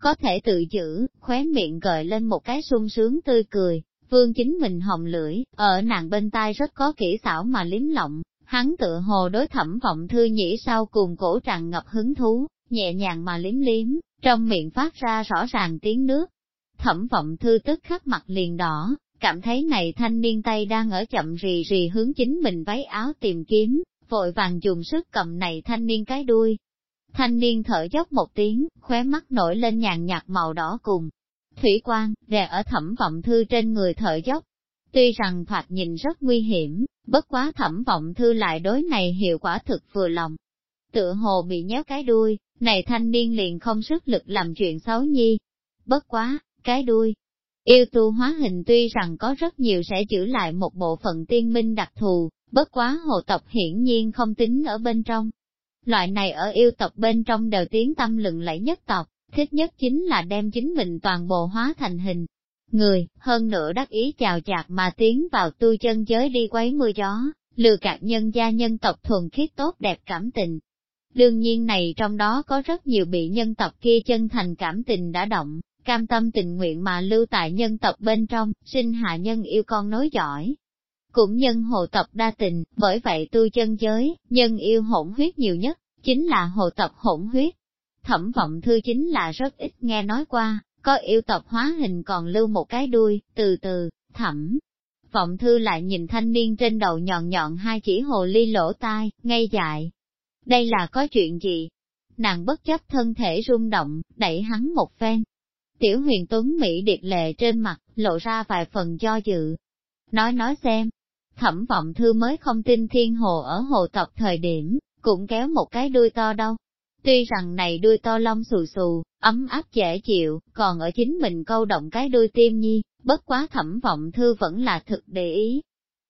Có thể tự giữ, khóe miệng gợi lên một cái sung sướng tươi cười, vương chính mình hồng lưỡi, ở nàng bên tai rất có kỹ xảo mà liếm lọng, hắn tựa hồ đối thẩm vọng thư nhĩ sau cùng cổ tràn ngập hứng thú, nhẹ nhàng mà liếm liếm, trong miệng phát ra rõ ràng tiếng nước. Thẩm vọng thư tức khắc mặt liền đỏ, cảm thấy này thanh niên tay đang ở chậm rì rì hướng chính mình váy áo tìm kiếm, vội vàng dùng sức cầm này thanh niên cái đuôi, Thanh niên thở dốc một tiếng, khóe mắt nổi lên nhàn nhạt màu đỏ cùng. Thủy quang, đè ở thẩm vọng thư trên người thở dốc. Tuy rằng thoạt nhìn rất nguy hiểm, bất quá thẩm vọng thư lại đối này hiệu quả thực vừa lòng. Tựa hồ bị nhéo cái đuôi, này thanh niên liền không sức lực làm chuyện xấu nhi. Bất quá, cái đuôi. Yêu tu hóa hình tuy rằng có rất nhiều sẽ giữ lại một bộ phận tiên minh đặc thù, bất quá hồ tộc hiển nhiên không tính ở bên trong. Loại này ở yêu tộc bên trong đều tiếng tâm lừng lẫy nhất tộc, thích nhất chính là đem chính mình toàn bộ hóa thành hình. Người, hơn nữa đắc ý chào chạc mà tiến vào tu chân giới đi quấy mưa gió, lừa gạt nhân gia nhân tộc thuần khiết tốt đẹp cảm tình. Đương nhiên này trong đó có rất nhiều bị nhân tộc kia chân thành cảm tình đã động, cam tâm tình nguyện mà lưu tại nhân tộc bên trong, sinh hạ nhân yêu con nối giỏi, cũng nhân hồ tộc đa tình, bởi vậy tu chân giới, nhân yêu hỗn huyết nhiều nhất, chính là hồ tộc hỗn huyết. Thẩm vọng thư chính là rất ít nghe nói qua, có yêu tộc hóa hình còn lưu một cái đuôi, từ từ, thẩm. vọng thư lại nhìn thanh niên trên đầu nhọn nhọn hai chỉ hồ ly lỗ tai, ngay dại. Đây là có chuyện gì? Nàng bất chấp thân thể rung động, đẩy hắn một phen. Tiểu huyền tuấn Mỹ điệt lệ trên mặt, lộ ra vài phần do dự. Nói nói xem, thẩm vọng thư mới không tin thiên hồ ở hồ tộc thời điểm, cũng kéo một cái đuôi to đâu. Tuy rằng này đuôi to lông xù xù, ấm áp dễ chịu, còn ở chính mình câu động cái đuôi tim nhi, bất quá thẩm vọng thư vẫn là thực để ý.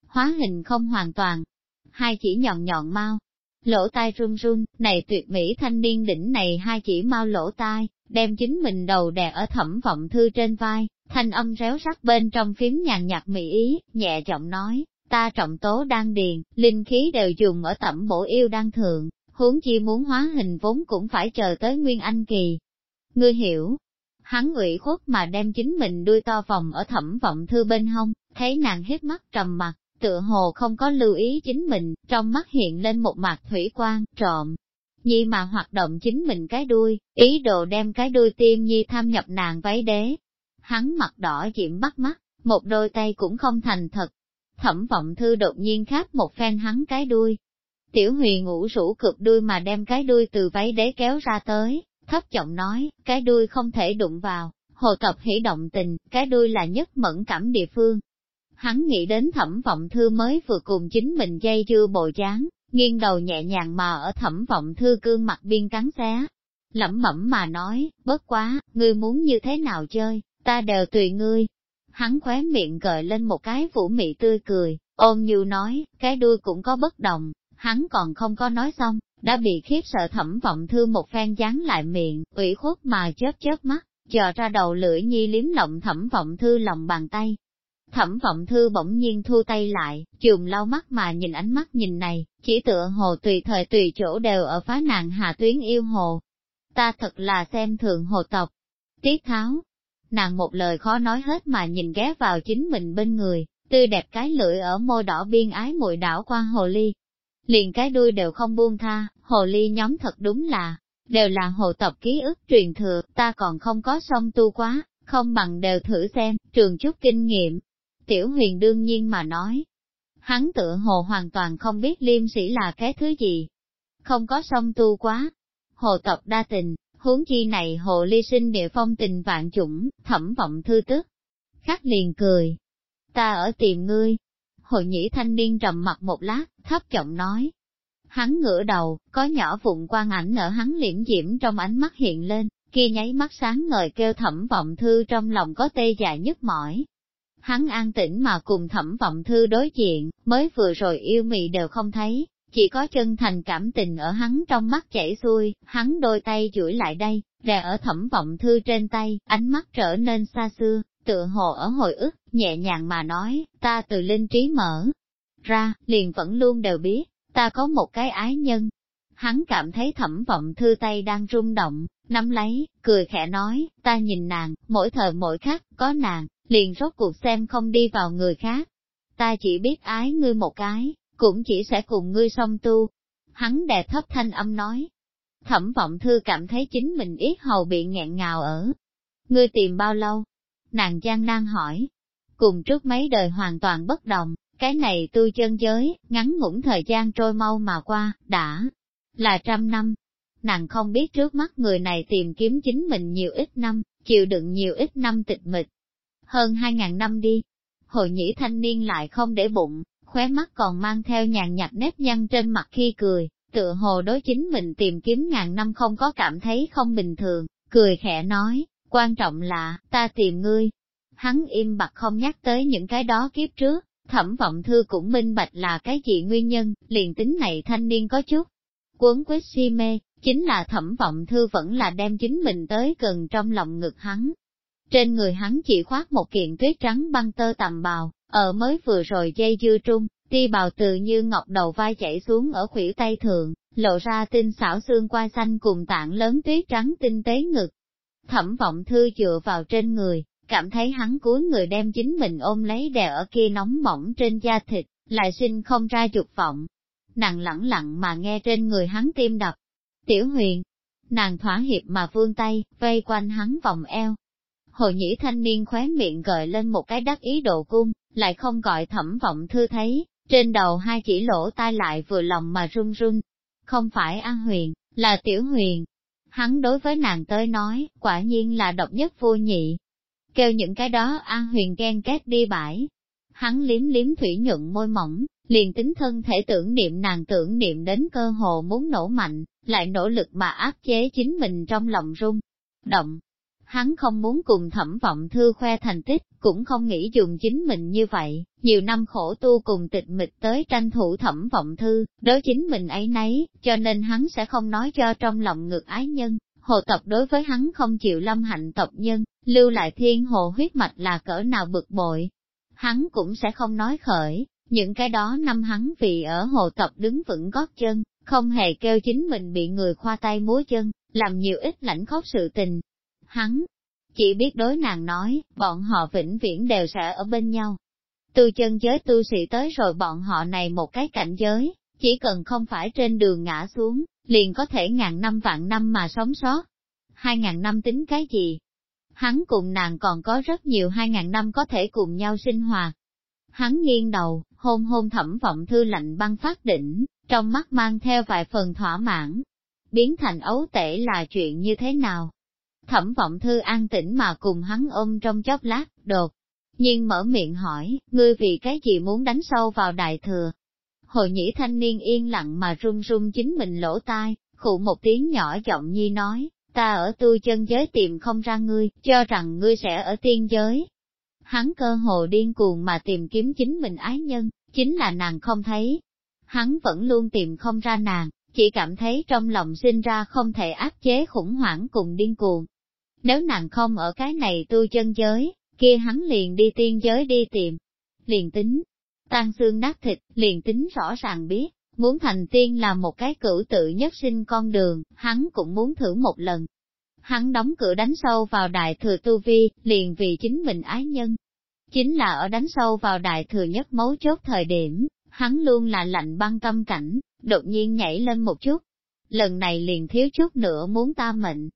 Hóa hình không hoàn toàn, hai chỉ nhọn nhọn mau, lỗ tai run run, này tuyệt mỹ thanh niên đỉnh này hai chỉ mau lỗ tai, đem chính mình đầu đè ở thẩm vọng thư trên vai, thanh âm réo rắt bên trong phím nhàn nhạt mỹ ý, nhẹ giọng nói, ta trọng tố đan điền, linh khí đều dùng ở tẩm bổ yêu đan thượng, huống chi muốn hóa hình vốn cũng phải chờ tới nguyên anh kỳ. Ngươi hiểu, hắn ủy khuất mà đem chính mình đuôi to vòng ở thẩm vọng thư bên hông, thấy nàng hết mắt trầm mặt, tựa hồ không có lưu ý chính mình, trong mắt hiện lên một mặt thủy quan, trộm. Nhi mà hoạt động chính mình cái đuôi, ý đồ đem cái đuôi tim Nhi tham nhập nàng váy đế. Hắn mặt đỏ diễm bắt mắt, một đôi tay cũng không thành thật. Thẩm vọng thư đột nhiên khát một phen hắn cái đuôi. Tiểu huyền ngủ rũ cực đuôi mà đem cái đuôi từ váy đế kéo ra tới, thấp giọng nói, cái đuôi không thể đụng vào, hồ tập hỉ động tình, cái đuôi là nhất mẫn cảm địa phương. Hắn nghĩ đến thẩm vọng thư mới vừa cùng chính mình dây dưa bộ dáng, nghiêng đầu nhẹ nhàng mà ở thẩm vọng thư cương mặt biên cắn xé. Lẩm bẩm mà nói, bớt quá, ngươi muốn như thế nào chơi, ta đều tùy ngươi. Hắn khóe miệng gợi lên một cái vũ mị tươi cười, ôm như nói, cái đuôi cũng có bất đồng, hắn còn không có nói xong, đã bị khiếp sợ thẩm vọng thư một phen dán lại miệng, ủy khuất mà chớp chớp mắt, chờ ra đầu lưỡi nhi liếm lộng thẩm vọng thư lòng bàn tay. Thẩm vọng thư bỗng nhiên thu tay lại, chùm lau mắt mà nhìn ánh mắt nhìn này, chỉ tựa hồ tùy thời tùy chỗ đều ở phá nàng hạ tuyến yêu hồ. Ta thật là xem thường hồ tộc. Tiết tháo, nàng một lời khó nói hết mà nhìn ghé vào chính mình bên người, tươi đẹp cái lưỡi ở môi đỏ biên ái mùi đảo quan hồ ly, liền cái đuôi đều không buông tha, hồ ly nhóm thật đúng là, đều là hồ tộc ký ức truyền thừa, ta còn không có song tu quá, không bằng đều thử xem, trường chút kinh nghiệm. Tiểu huyền đương nhiên mà nói, hắn tựa hồ hoàn toàn không biết liêm sĩ là cái thứ gì, không có song tu quá. Hồ tộc đa tình, huống chi này hồ ly sinh địa phong tình vạn chủng, thẩm vọng thư tức. Khắc liền cười, ta ở tìm ngươi, Hội nhĩ thanh niên trầm mặt một lát, thấp giọng nói. Hắn ngửa đầu, có nhỏ vụn quang ảnh ở hắn liễm diễm trong ánh mắt hiện lên, kia nháy mắt sáng ngời kêu thẩm vọng thư trong lòng có tê dại nhất mỏi. Hắn an tĩnh mà cùng thẩm vọng thư đối diện, mới vừa rồi yêu mị đều không thấy, chỉ có chân thành cảm tình ở hắn trong mắt chảy xuôi, hắn đôi tay duỗi lại đây, đè ở thẩm vọng thư trên tay, ánh mắt trở nên xa xưa, tựa hồ ở hồi ức, nhẹ nhàng mà nói, ta từ linh trí mở ra, liền vẫn luôn đều biết, ta có một cái ái nhân. Hắn cảm thấy thẩm vọng thư tay đang rung động, nắm lấy, cười khẽ nói, ta nhìn nàng, mỗi thời mỗi khắc, có nàng, liền rốt cuộc xem không đi vào người khác. Ta chỉ biết ái ngươi một cái, cũng chỉ sẽ cùng ngươi song tu. Hắn đè thấp thanh âm nói. Thẩm vọng thư cảm thấy chính mình ít hầu bị nghẹn ngào ở. Ngươi tìm bao lâu? Nàng gian nan hỏi. Cùng trước mấy đời hoàn toàn bất đồng, cái này tu chân giới, ngắn ngủn thời gian trôi mau mà qua, đã là trăm năm. Nàng không biết trước mắt người này tìm kiếm chính mình nhiều ít năm, chịu đựng nhiều ít năm tịch mịch. Hơn hai ngàn năm đi, hội nhĩ thanh niên lại không để bụng, khóe mắt còn mang theo nhàn nhạt nếp nhăn trên mặt khi cười, tựa hồ đối chính mình tìm kiếm ngàn năm không có cảm thấy không bình thường, cười khẽ nói, quan trọng là, ta tìm ngươi. Hắn im bặt không nhắc tới những cái đó kiếp trước, thẩm vọng thư cũng minh bạch là cái gì nguyên nhân, liền tính này thanh niên có chút. Cuốn quyết si mê, chính là thẩm vọng thư vẫn là đem chính mình tới gần trong lòng ngực hắn. Trên người hắn chỉ khoác một kiện tuyết trắng băng tơ tầm bào, ở mới vừa rồi dây dư trung, ti bào từ như ngọc đầu vai chảy xuống ở khuỷu tay thượng, lộ ra tinh xảo xương qua xanh cùng tảng lớn tuyết trắng tinh tế ngực. Thẩm vọng thư dựa vào trên người, cảm thấy hắn cuối người đem chính mình ôm lấy đè ở kia nóng bỏng trên da thịt, lại sinh không ra dục vọng. Nàng lẳng lặng mà nghe trên người hắn tim đập. Tiểu huyền, nàng thỏa hiệp mà vương tay, vây quanh hắn vòng eo. Hồ nhĩ thanh niên khóe miệng gợi lên một cái đắc ý độ cung, lại không gọi thẩm vọng thư thấy, trên đầu hai chỉ lỗ tai lại vừa lòng mà run run. Không phải An Huyền, là Tiểu Huyền. Hắn đối với nàng tới nói, quả nhiên là độc nhất vô nhị. Kêu những cái đó An Huyền ghen két đi bãi. Hắn liếm liếm thủy nhuận môi mỏng, liền tính thân thể tưởng niệm nàng tưởng niệm đến cơ hồ muốn nổ mạnh, lại nỗ lực mà áp chế chính mình trong lòng rung. Động, hắn không muốn cùng thẩm vọng thư khoe thành tích, cũng không nghĩ dùng chính mình như vậy, nhiều năm khổ tu cùng tịch mịch tới tranh thủ thẩm vọng thư, đối chính mình ấy nấy, cho nên hắn sẽ không nói cho trong lòng ngược ái nhân. Hồ tộc đối với hắn không chịu lâm hạnh tộc nhân, lưu lại thiên hồ huyết mạch là cỡ nào bực bội. Hắn cũng sẽ không nói khởi, những cái đó năm hắn vì ở hồ tộc đứng vững gót chân, không hề kêu chính mình bị người khoa tay múa chân, làm nhiều ít lãnh khóc sự tình, hắn chỉ biết đối nàng nói, bọn họ vĩnh viễn đều sẽ ở bên nhau. Từ chân giới tu sĩ tới rồi bọn họ này một cái cảnh giới, chỉ cần không phải trên đường ngã xuống, liền có thể ngàn năm vạn năm mà sống sót. Hai ngàn năm tính cái gì? Hắn cùng nàng còn có rất nhiều hai ngàn năm có thể cùng nhau sinh hoạt. Hắn nghiêng đầu, hôn hôn thẩm vọng thư lạnh băng phát đỉnh, trong mắt mang theo vài phần thỏa mãn. Biến thành ấu tể là chuyện như thế nào? Thẩm vọng thư an tĩnh mà cùng hắn ôm trong chốc lát, đột. Nhưng mở miệng hỏi, ngươi vì cái gì muốn đánh sâu vào đại thừa? Hồi nhĩ thanh niên yên lặng mà run run chính mình lỗ tai, khụ một tiếng nhỏ giọng nhi nói, ta ở tu chân giới tìm không ra ngươi, cho rằng ngươi sẽ ở tiên giới. Hắn cơ hồ điên cuồng mà tìm kiếm chính mình ái nhân, chính là nàng không thấy. Hắn vẫn luôn tìm không ra nàng, chỉ cảm thấy trong lòng sinh ra không thể áp chế khủng hoảng cùng điên cuồng, nếu nàng không ở cái này tu chân giới, kia hắn liền đi tiên giới đi tìm. Liền tính, tan xương nát thịt, liền tính rõ ràng biết, muốn thành tiên là một cái cửu tự nhất sinh con đường, hắn cũng muốn thử một lần. Hắn đóng cửa đánh sâu vào đại thừa tu vi, liền vì chính mình ái nhân. Chính là ở đánh sâu vào đại thừa nhất mấu chốt thời điểm, hắn luôn là lạnh băng tâm cảnh, đột nhiên nhảy lên một chút. Lần này liền thiếu chút nữa muốn ta mệnh,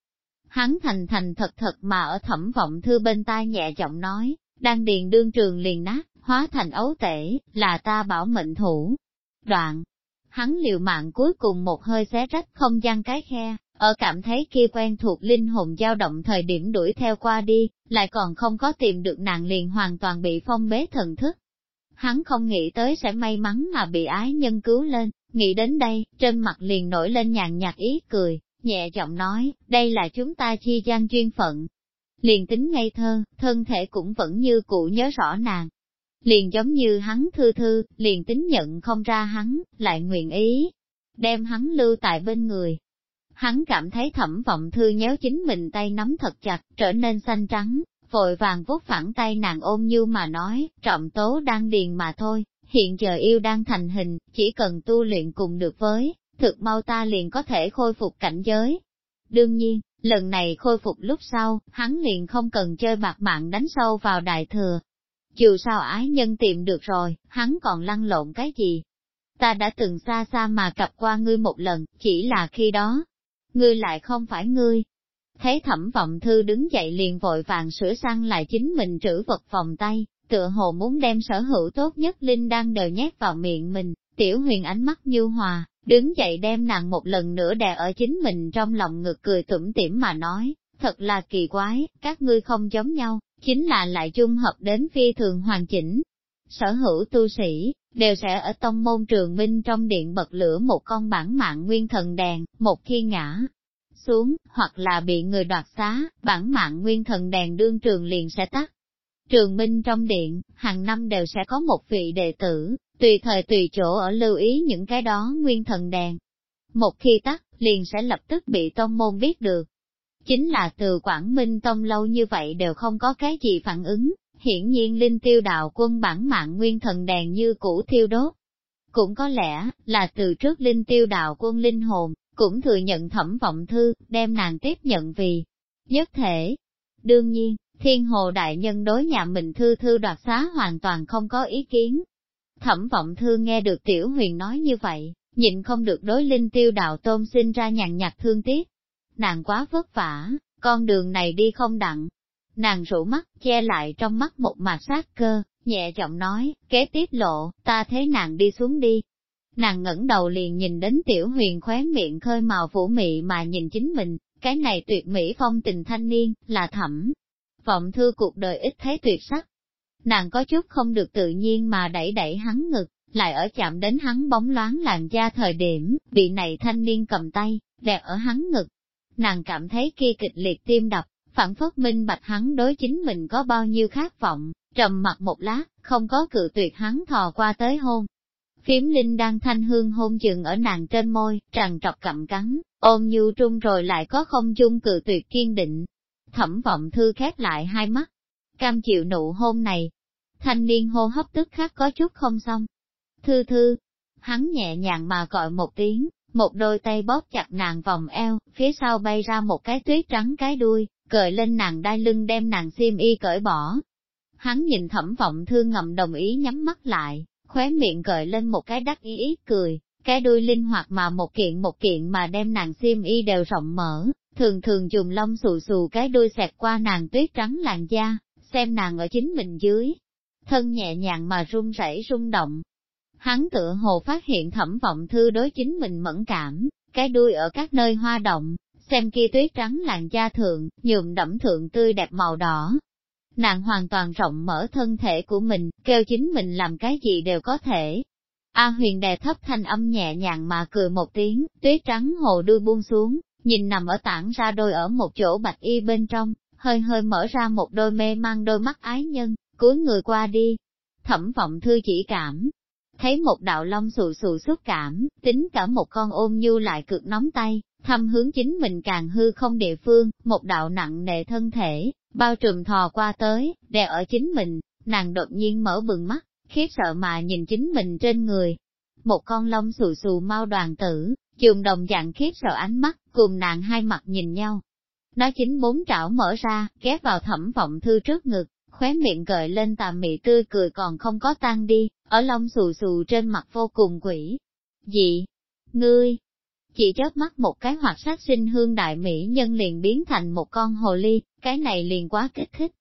Hắn thành thành thật thật mà ở thẩm vọng thư bên tai nhẹ giọng nói, đang điền đương trường liền nát, hóa thành ấu tể, là ta bảo mệnh thủ. Đoạn, hắn liều mạng cuối cùng một hơi xé rách không gian cái khe, ở cảm thấy kia quen thuộc linh hồn dao động thời điểm đuổi theo qua đi, lại còn không có tìm được nàng liền hoàn toàn bị phong bế thần thức. Hắn không nghĩ tới sẽ may mắn mà bị ái nhân cứu lên, nghĩ đến đây, trên mặt liền nổi lên nhàn nhạt ý cười, nhẹ giọng nói, đây là chúng ta chi gian duyên phận. Liền tính ngây thơ, thân thể cũng vẫn như cụ nhớ rõ nàng. Liền giống như hắn thư thư, liền tính nhận không ra hắn, lại nguyện ý, đem hắn lưu tại bên người. Hắn cảm thấy thẩm vọng thư nhéo chính mình tay nắm thật chặt, trở nên xanh trắng, vội vàng vuốt phẳng tay nàng ôm như mà nói, trọng tố đang điền mà thôi, hiện giờ yêu đang thành hình, chỉ cần tu luyện cùng được với, thực mau ta liền có thể khôi phục cảnh giới. Đương nhiên, lần này khôi phục lúc sau, hắn liền không cần chơi bạc mạng đánh sâu vào đại thừa. Dù sao ái nhân tìm được rồi, hắn còn lăn lộn cái gì? Ta đã từng xa xa mà cặp qua ngươi một lần, chỉ là khi đó, ngươi lại không phải ngươi. Thấy thẩm vọng thư đứng dậy liền vội vàng sửa sang lại chính mình trữ vật vòng tay, tựa hồ muốn đem sở hữu tốt nhất Linh đang đều nhét vào miệng mình, tiểu huyền ánh mắt như hòa, đứng dậy đem nàng một lần nữa đè ở chính mình trong lòng ngực cười tủm tỉm mà nói, thật là kỳ quái, các ngươi không giống nhau, chính là lại chung hợp đến phi thường hoàn chỉnh. Sở hữu tu sĩ, đều sẽ ở tông môn trường minh trong điện bật lửa một con bản mạng nguyên thần đèn, một khi ngã xuống, hoặc là bị người đoạt xá, bản mạng nguyên thần đèn đương trường liền sẽ tắt. Trường minh trong điện, hàng năm đều sẽ có một vị đệ tử, tùy thời tùy chỗ ở lưu ý những cái đó nguyên thần đèn. Một khi tắt, liền sẽ lập tức bị tông môn biết được. Chính là từ Quảng Minh Tông lâu như vậy đều không có cái gì phản ứng, hiển nhiên linh tiêu đạo quân bản mạng nguyên thần đèn như cũ thiêu đốt. Cũng có lẽ, là từ trước linh tiêu đạo quân linh hồn, cũng thừa nhận thẩm vọng thư, đem nàng tiếp nhận vì nhất thể. Đương nhiên, thiên hồ đại nhân đối nhà mình thư thư đoạt xá hoàn toàn không có ý kiến, Thẩm vọng thư nghe được tiểu huyền nói như vậy, nhịn không được đối linh tiêu đạo tôn sinh ra nhàn nhạt thương tiếc. Nàng quá vất vả, con đường này đi không đặng. Nàng rủ mắt, che lại trong mắt một mặt sát cơ, nhẹ giọng nói, kế tiếp lộ, ta thế nàng đi xuống đi. Nàng ngẩng đầu liền nhìn đến tiểu huyền khóe miệng khơi màu vũ mị mà nhìn chính mình, cái này tuyệt mỹ phong tình thanh niên, là thẩm. Vọng thư cuộc đời ít thấy tuyệt sắc. Nàng có chút không được tự nhiên mà đẩy đẩy hắn ngực, lại ở chạm đến hắn bóng loáng làn da thời điểm, vị này thanh niên cầm tay, đẹp ở hắn ngực. Nàng cảm thấy kia kịch liệt tim đập, phản phất minh bạch hắn đối chính mình có bao nhiêu khát vọng, trầm mặt một lát, không có cự tuyệt hắn thò qua tới hôn. Phím linh đang thanh hương hôn chừng ở nàng trên môi, tràn trọc cặm cắn, ôm nhu trung rồi lại có không chung cự tuyệt kiên định. Thẩm vọng thư khép lại hai mắt, cam chịu nụ hôn này. Thanh niên hô hấp tức khắc có chút không xong. Thư thư, hắn nhẹ nhàng mà gọi một tiếng, một đôi tay bóp chặt nàng vòng eo, phía sau bay ra một cái tuyết trắng cái đuôi, cởi lên nàng đai lưng đem nàng xiêm y cởi bỏ. Hắn nhìn thẩm vọng thương ngầm đồng ý nhắm mắt lại, khóe miệng cởi lên một cái đắc ý ý cười, cái đuôi linh hoạt mà một kiện một kiện mà đem nàng xiêm y đều rộng mở, thường thường dùng lông xù xù cái đuôi xẹt qua nàng tuyết trắng làn da, xem nàng ở chính mình dưới. Thân nhẹ nhàng mà run rẩy rung động. Hắn tựa hồ phát hiện thẩm vọng thư đối chính mình mẫn cảm, cái đuôi ở các nơi hoa động, xem kia tuyết trắng làn da thượng, nhuộm đẫm thượng tươi đẹp màu đỏ. Nàng hoàn toàn rộng mở thân thể của mình, kêu chính mình làm cái gì đều có thể. A huyền đè thấp thanh âm nhẹ nhàng mà cười một tiếng, tuyết trắng hồ đuôi buông xuống, nhìn nằm ở tảng ra đôi ở một chỗ bạch y bên trong, hơi hơi mở ra một đôi mê mang đôi mắt ái nhân, cuối người qua đi. Thẩm vọng thư chỉ cảm, thấy một đạo long xù xù xúc cảm, tính cả một con ôm nhu lại cực nóng tay, thăm hướng chính mình càng hư không địa phương, một đạo nặng nề thân thể, bao trùm thò qua tới, đè ở chính mình, nàng đột nhiên mở bừng mắt, khiếp sợ mà nhìn chính mình trên người. Một con lông xù xù mau đoàn tử, dùng đồng dạng khiếp sợ ánh mắt, cùng nàng hai mặt nhìn nhau. Nó chính bốn trảo mở ra, ghé vào thẩm vọng thư trước ngực, khóe miệng gợi lên tà mị tươi cười còn không có tan đi, ở lông xù xù trên mặt vô cùng quỷ. Dị? Ngươi? Chỉ chớp mắt một cái hoạt sát sinh hương đại mỹ nhân liền biến thành một con hồ ly, cái này liền quá kích thích.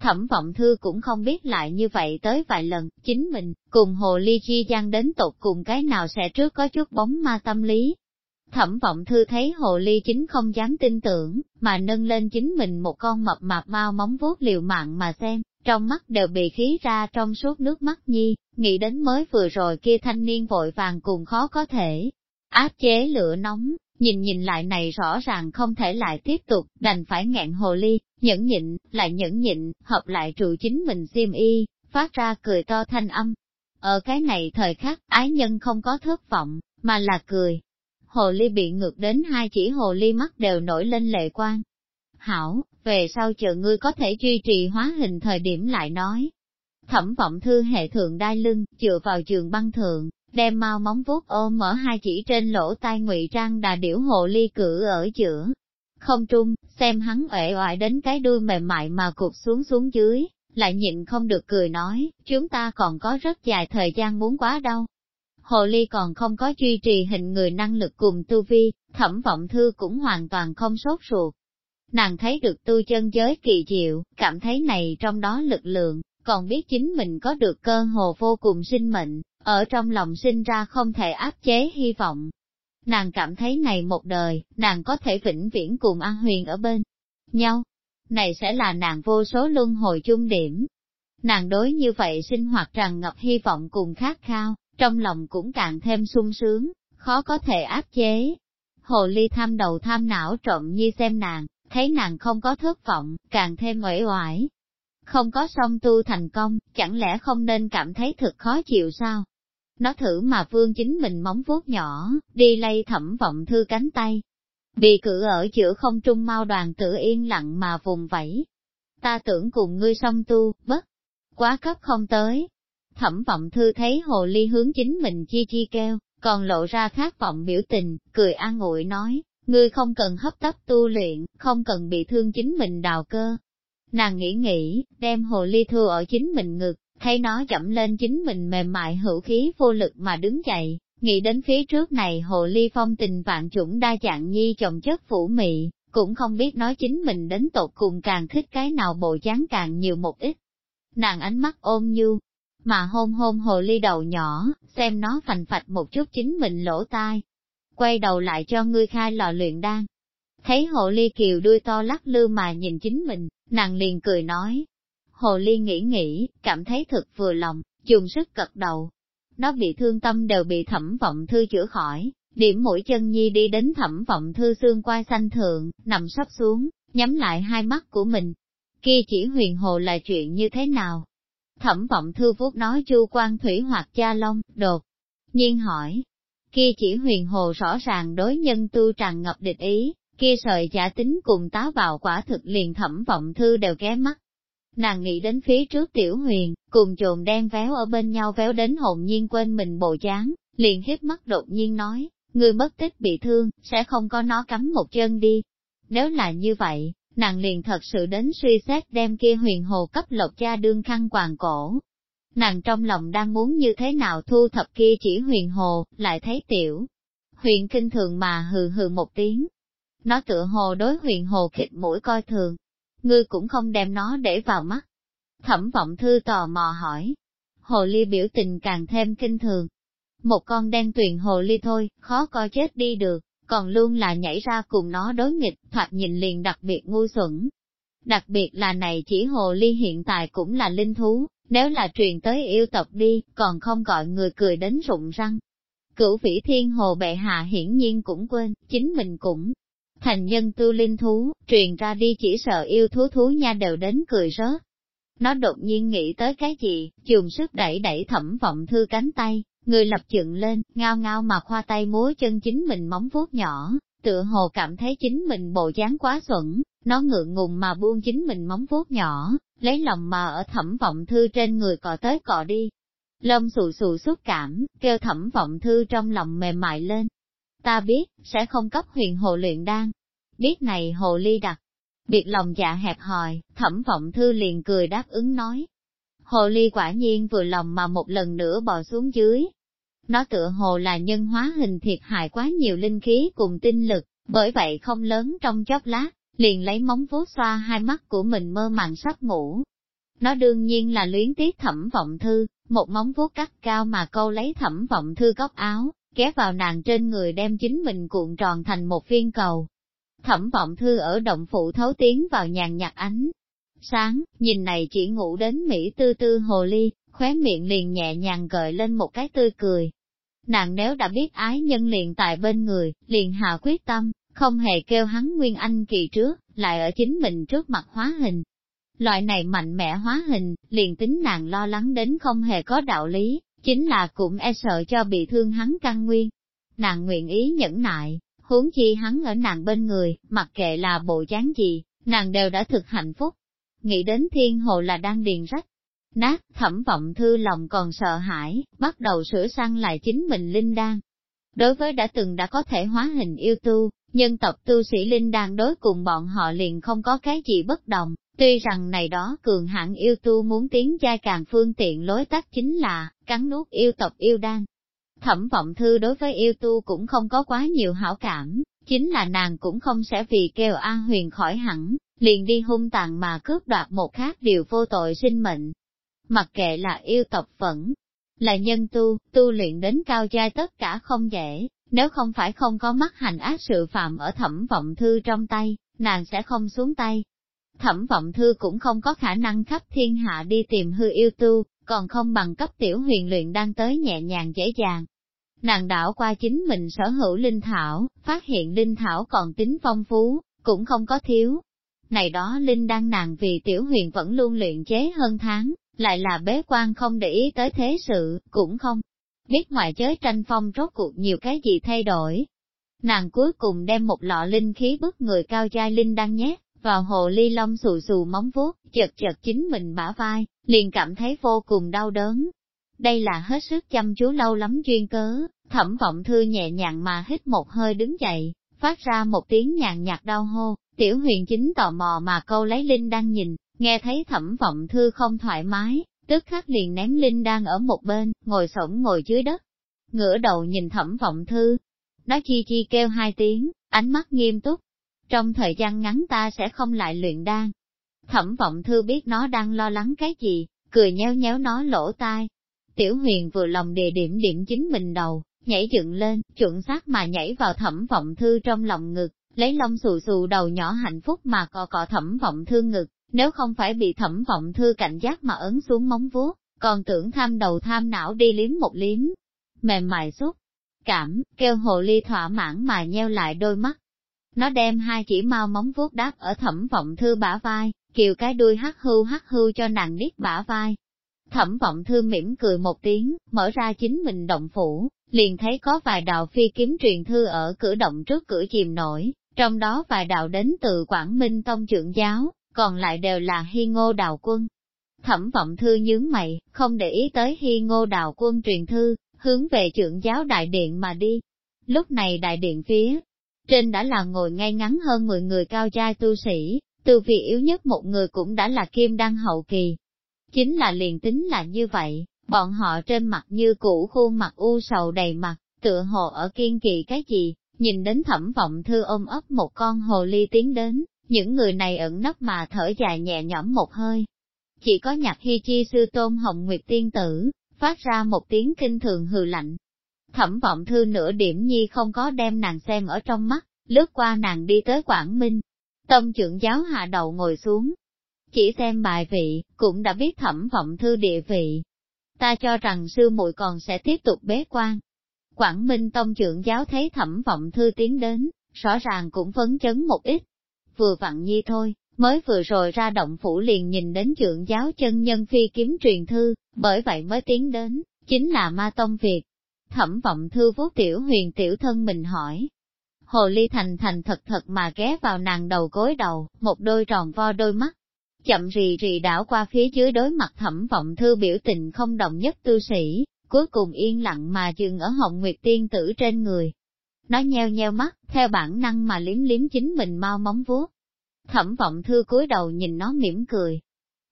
Thẩm vọng thư cũng không biết lại như vậy tới vài lần, chính mình, cùng hồ ly chi gian đến tột cùng cái nào sẽ trước có chút bóng ma tâm lý. Thẩm vọng thư thấy hồ ly chính không dám tin tưởng, mà nâng lên chính mình một con mập mạp mau móng vuốt liều mạng mà xem, trong mắt đều bị khí ra trong suốt nước mắt nhi, nghĩ đến mới vừa rồi kia thanh niên vội vàng cùng khó có thể. Áp chế lửa nóng, nhìn nhìn lại này rõ ràng không thể lại tiếp tục, đành phải ngẹn hồ ly, nhẫn nhịn, lại nhẫn nhịn, hợp lại trụ chính mình xiêm y, phát ra cười to thanh âm. Ở cái này thời khắc, ái nhân không có thất vọng, mà là cười. Hồ ly bị ngược đến hai chỉ hồ ly mắt đều nổi lên lệ quan. Hảo, về sau chờ ngươi có thể duy trì hóa hình thời điểm lại nói. Thẩm vọng thư hệ thượng đai lưng, dựa vào trường băng thượng, đem mau móng vuốt ôm mở hai chỉ trên lỗ tai ngụy trang đà điểu hồ ly cử ở giữa. Không trung, xem hắn uể oải đến cái đuôi mềm mại mà cụt xuống xuống dưới, lại nhịn không được cười nói, chúng ta còn có rất dài thời gian muốn quá đâu. Hồ ly còn không có duy trì hình người năng lực cùng tu vi, thẩm vọng thư cũng hoàn toàn không sốt ruột. Nàng thấy được tu chân giới kỳ diệu, cảm thấy này trong đó lực lượng, còn biết chính mình có được cơ hồ vô cùng sinh mệnh, ở trong lòng sinh ra không thể áp chế hy vọng. Nàng cảm thấy này một đời, nàng có thể vĩnh viễn cùng An Huyền ở bên nhau. Này sẽ là nàng vô số luân hồi chung điểm. Nàng đối như vậy sinh hoạt tràn ngập hy vọng cùng khát khao, trong lòng cũng càng thêm sung sướng, khó có thể áp chế. Hồ ly tham đầu tham não trộm như xem nàng, thấy nàng không có thất vọng, càng thêm uể oải. Không có song tu thành công, chẳng lẽ không nên cảm thấy thật khó chịu sao? Nó thử mà vương chính mình móng vuốt nhỏ, đi lay thẩm vọng thư cánh tay. Bị cử ở giữa không trung mau đoàn tử yên lặng mà vùng vẫy. Ta tưởng cùng ngươi song tu, bất, quá cấp không tới. Thẩm vọng thư thấy hồ ly hướng chính mình chi chi kêu, còn lộ ra khát vọng biểu tình, cười an ủi nói, ngươi không cần hấp tấp tu luyện, không cần bị thương chính mình đào cơ. Nàng nghĩ nghĩ, đem hồ ly thua ở chính mình ngực, thấy nó chậm lên chính mình mềm mại hữu khí vô lực mà đứng dậy, nghĩ đến phía trước này hồ ly phong tình vạn chủng đa dạng nhi chồng chất phủ mị, cũng không biết nói chính mình đến tột cùng càng thích cái nào bộ dáng càng nhiều một ít. nàng ánh mắt ôm nhu, mà hôn hôn hồ ly đầu nhỏ, xem nó phành phạch một chút chính mình lỗ tai. Quay đầu lại cho ngươi khai lò luyện đan. Thấy hồ ly kiều đuôi to lắc lư mà nhìn chính mình, nàng liền cười nói. Hồ ly nghĩ nghĩ, cảm thấy thật vừa lòng, dùng sức cật đầu. Nó bị thương tâm đều bị thẩm vọng thư chữa khỏi, điểm mũi chân nhi đi đến thẩm vọng thư xương quai xanh thượng, nằm sắp xuống, nhắm lại hai mắt của mình. Kia chỉ huyền hồ là chuyện như thế nào? Thẩm vọng thư vuốt nói chu quan thủy hoặc cha long, đột. Nhiên hỏi, kia chỉ huyền hồ rõ ràng đối nhân tu tràn ngập địch ý, kia sợi giả tính cùng táo vào quả thực liền thẩm vọng thư đều ghé mắt. Nàng nghĩ đến phía trước tiểu huyền, cùng trồn đen véo ở bên nhau véo đến hồn nhiên quên mình bộ dáng, liền hiếp mắt đột nhiên nói, người mất tích bị thương, sẽ không có nó cắm một chân đi. Nếu là như vậy, nàng liền thật sự đến suy xét đem kia huyền hồ cấp lộc cha đương khăn quàng cổ. Nàng trong lòng đang muốn như thế nào thu thập kia chỉ huyền hồ, lại thấy tiểu. Huyền kinh thường mà hừ hừ một tiếng. Nó tựa hồ đối huyền hồ khịt mũi coi thường. Ngươi cũng không đem nó để vào mắt. Thẩm vọng thư tò mò hỏi. Hồ ly biểu tình càng thêm kinh thường. Một con đen tuyền hồ ly thôi, khó coi chết đi được còn luôn là nhảy ra cùng nó đối nghịch, thoạt nhìn liền đặc biệt ngu xuẩn. Đặc biệt là này chỉ hồ ly hiện tại cũng là linh thú, nếu là truyền tới yêu tộc đi, còn không gọi người cười đến rụng răng. Cửu vĩ thiên hồ bệ hạ hiển nhiên cũng quên, chính mình cũng thành nhân tu linh thú, truyền ra đi chỉ sợ yêu thú thú nha đều đến cười rớt. Nó đột nhiên nghĩ tới cái gì, dùng sức đẩy đẩy thẩm vọng thư cánh tay, Người lập dựng lên, ngao ngao mà khoa tay múa chân chính mình móng vuốt nhỏ, tựa hồ cảm thấy chính mình bộ dáng quá xuẩn, nó ngượng ngùng mà buông chính mình móng vuốt nhỏ, lấy lòng mà ở thẩm vọng thư trên người cọ tới cọ đi. Lông xù xù xúc cảm, kêu thẩm vọng thư trong lòng mềm mại lên. Ta biết, sẽ không cấp huyền hồ luyện đan. Biết này hồ ly đặc. Biệt lòng dạ hẹp hòi, thẩm vọng thư liền cười đáp ứng nói, Hồ ly quả nhiên vừa lòng mà một lần nữa bò xuống dưới. Nó tựa hồ là nhân hóa hình thiệt hại quá nhiều linh khí cùng tinh lực, bởi vậy không lớn trong chốc lát, liền lấy móng vuốt xoa hai mắt của mình mơ màng sắp ngủ. Nó đương nhiên là luyến tiếc thẩm vọng thư, một móng vuốt cắt cao mà câu lấy thẩm vọng thư góc áo, kéo vào nàng trên người đem chính mình cuộn tròn thành một viên cầu. Thẩm vọng thư ở động phụ thấu tiến vào nhàn nhạt ánh, sáng, nhìn này chỉ ngủ đến Mỹ tư tư hồ ly, khóe miệng liền nhẹ nhàng gợi lên một cái tươi cười. Nàng nếu đã biết ái nhân liền tại bên người, liền hạ quyết tâm, không hề kêu hắn Nguyên Anh kỳ trước, lại ở chính mình trước mặt hóa hình. Loại này mạnh mẽ hóa hình, liền tính nàng lo lắng đến không hề có đạo lý, chính là cũng e sợ cho bị thương hắn căn nguyên. Nàng nguyện ý nhẫn nại, huống chi hắn ở nàng bên người, mặc kệ là bộ dáng gì, nàng đều đã thực hạnh phúc nghĩ đến thiên hồ là đang điền rách. Nát, thẩm vọng thư lòng còn sợ hãi, bắt đầu sửa sang lại chính mình linh đan. Đối với đã từng đã có thể hóa hình yêu tu, nhân tộc tu sĩ linh đan đối cùng bọn họ liền không có cái gì bất đồng, tuy rằng này đó cường hạng yêu tu muốn tiến giai càng phương tiện lối tắt chính là, cắn nuốt yêu tộc yêu đan. Thẩm vọng thư đối với yêu tu cũng không có quá nhiều hảo cảm, chính là nàng cũng không sẽ vì kêu an huyền khỏi hẳn, liền đi hung tàn mà cướp đoạt một khác điều vô tội sinh mệnh. Mặc kệ là yêu tộc vẫn là nhân tu, tu luyện đến cao giai tất cả không dễ, nếu không phải không có mắt hành ác sự phạm ở thẩm vọng thư trong tay, nàng sẽ không xuống tay. Thẩm vọng thư cũng không có khả năng khắp thiên hạ đi tìm hư yêu tu, còn không bằng cấp tiểu huyền luyện đang tới nhẹ nhàng dễ dàng. Nàng đảo qua chính mình sở hữu linh thảo, phát hiện linh thảo còn tính phong phú, cũng không có thiếu, này đó Linh đang nàng vì tiểu huyền vẫn luôn luyện chế hơn tháng, lại là bế quan không để ý tới thế sự, cũng không biết ngoài giới tranh phong rốt cuộc nhiều cái gì thay đổi. Nàng cuối cùng đem một lọ linh khí bức người cao giai linh đăng nhét vào hồ ly long xù xù móng vuốt, chật chật chính mình bả vai, liền cảm thấy vô cùng đau đớn. Đây là hết sức chăm chú lâu lắm duyên cớ, thẩm vọng thư nhẹ nhàng mà hít một hơi đứng dậy, phát ra một tiếng nhàn nhạt đau hô, Tiểu huyền chính tò mò mà câu lấy Linh đang nhìn, nghe thấy thẩm vọng thư không thoải mái, tức khắc liền ném Linh đang ở một bên, ngồi sổng ngồi dưới đất. Ngửa đầu nhìn thẩm vọng thư, nó chi chi kêu hai tiếng, ánh mắt nghiêm túc. Trong thời gian ngắn ta sẽ không lại luyện đan. Thẩm vọng thư biết nó đang lo lắng cái gì, cười nhéo nhéo nó lỗ tai. Tiểu huyền vừa lòng đề điểm điểm chính mình đầu, nhảy dựng lên, chuẩn xác mà nhảy vào thẩm vọng thư trong lòng ngực, lấy lông xù xù đầu nhỏ hạnh phúc mà cọ cọ thẩm vọng thư ngực, nếu không phải bị thẩm vọng thư cảnh giác mà ấn xuống móng vuốt, còn tưởng tham đầu tham não đi liếm một liếm. Mềm mại xúc, cảm, kêu hồ ly thỏa mãn mà nheo lại đôi mắt. Nó đem hai chỉ mau móng vuốt đáp ở thẩm vọng thư bả vai, kiều cái đuôi hắc hưu hắc hưu cho nàng điếc bả vai. Thẩm vọng thư mỉm cười một tiếng, mở ra chính mình động phủ, liền thấy có vài đạo phi kiếm truyền thư ở cửa động trước cửa chìm nổi, trong đó vài đạo đến từ Quảng Minh Tông trưởng giáo, còn lại đều là hy ngô đạo quân. Thẩm vọng thư nhướng mày, không để ý tới hy ngô đạo quân truyền thư, hướng về trưởng giáo đại điện mà đi. Lúc này đại điện phía trên đã là ngồi ngay ngắn hơn 10 người cao trai tu sĩ, từ vị yếu nhất một người cũng đã là kim đăng hậu kỳ. Chính là liền tính là như vậy, bọn họ trên mặt như cũ khuôn mặt u sầu đầy mặt, tựa hồ ở kiên kỳ cái gì, nhìn đến thẩm vọng thư ôm ấp một con hồ ly tiến đến, những người này ẩn nấp mà thở dài nhẹ nhõm một hơi. Chỉ có nhạc hy chi sư tôn hồng nguyệt tiên tử, phát ra một tiếng kinh thường hừ lạnh. Thẩm vọng thư nửa điểm nhi không có đem nàng xem ở trong mắt, lướt qua nàng đi tới Quảng Minh. Tông trưởng giáo hạ đầu ngồi xuống. Chỉ xem bài vị, cũng đã biết thẩm vọng thư địa vị. Ta cho rằng sư muội còn sẽ tiếp tục bế quan. Quảng Minh Tông trưởng giáo thấy thẩm vọng thư tiến đến, rõ ràng cũng phấn chấn một ít. Vừa vặn nhi thôi, mới vừa rồi ra động phủ liền nhìn đến trưởng giáo chân nhân phi kiếm truyền thư, bởi vậy mới tiến đến, chính là ma tông Việt. Thẩm vọng thư vuốt tiểu huyền tiểu thân mình hỏi. Hồ ly thành thành thật thật mà ghé vào nàng đầu gối đầu, một đôi tròn vo đôi mắt. Chậm rì rì đảo qua phía dưới đối mặt thẩm vọng thư biểu tình không đồng nhất tư sĩ, cuối cùng yên lặng mà dừng ở hồng nguyệt tiên tử trên người. Nó nheo nheo mắt, theo bản năng mà liếm liếm chính mình mau móng vuốt, Thẩm vọng thư cúi đầu nhìn nó mỉm cười.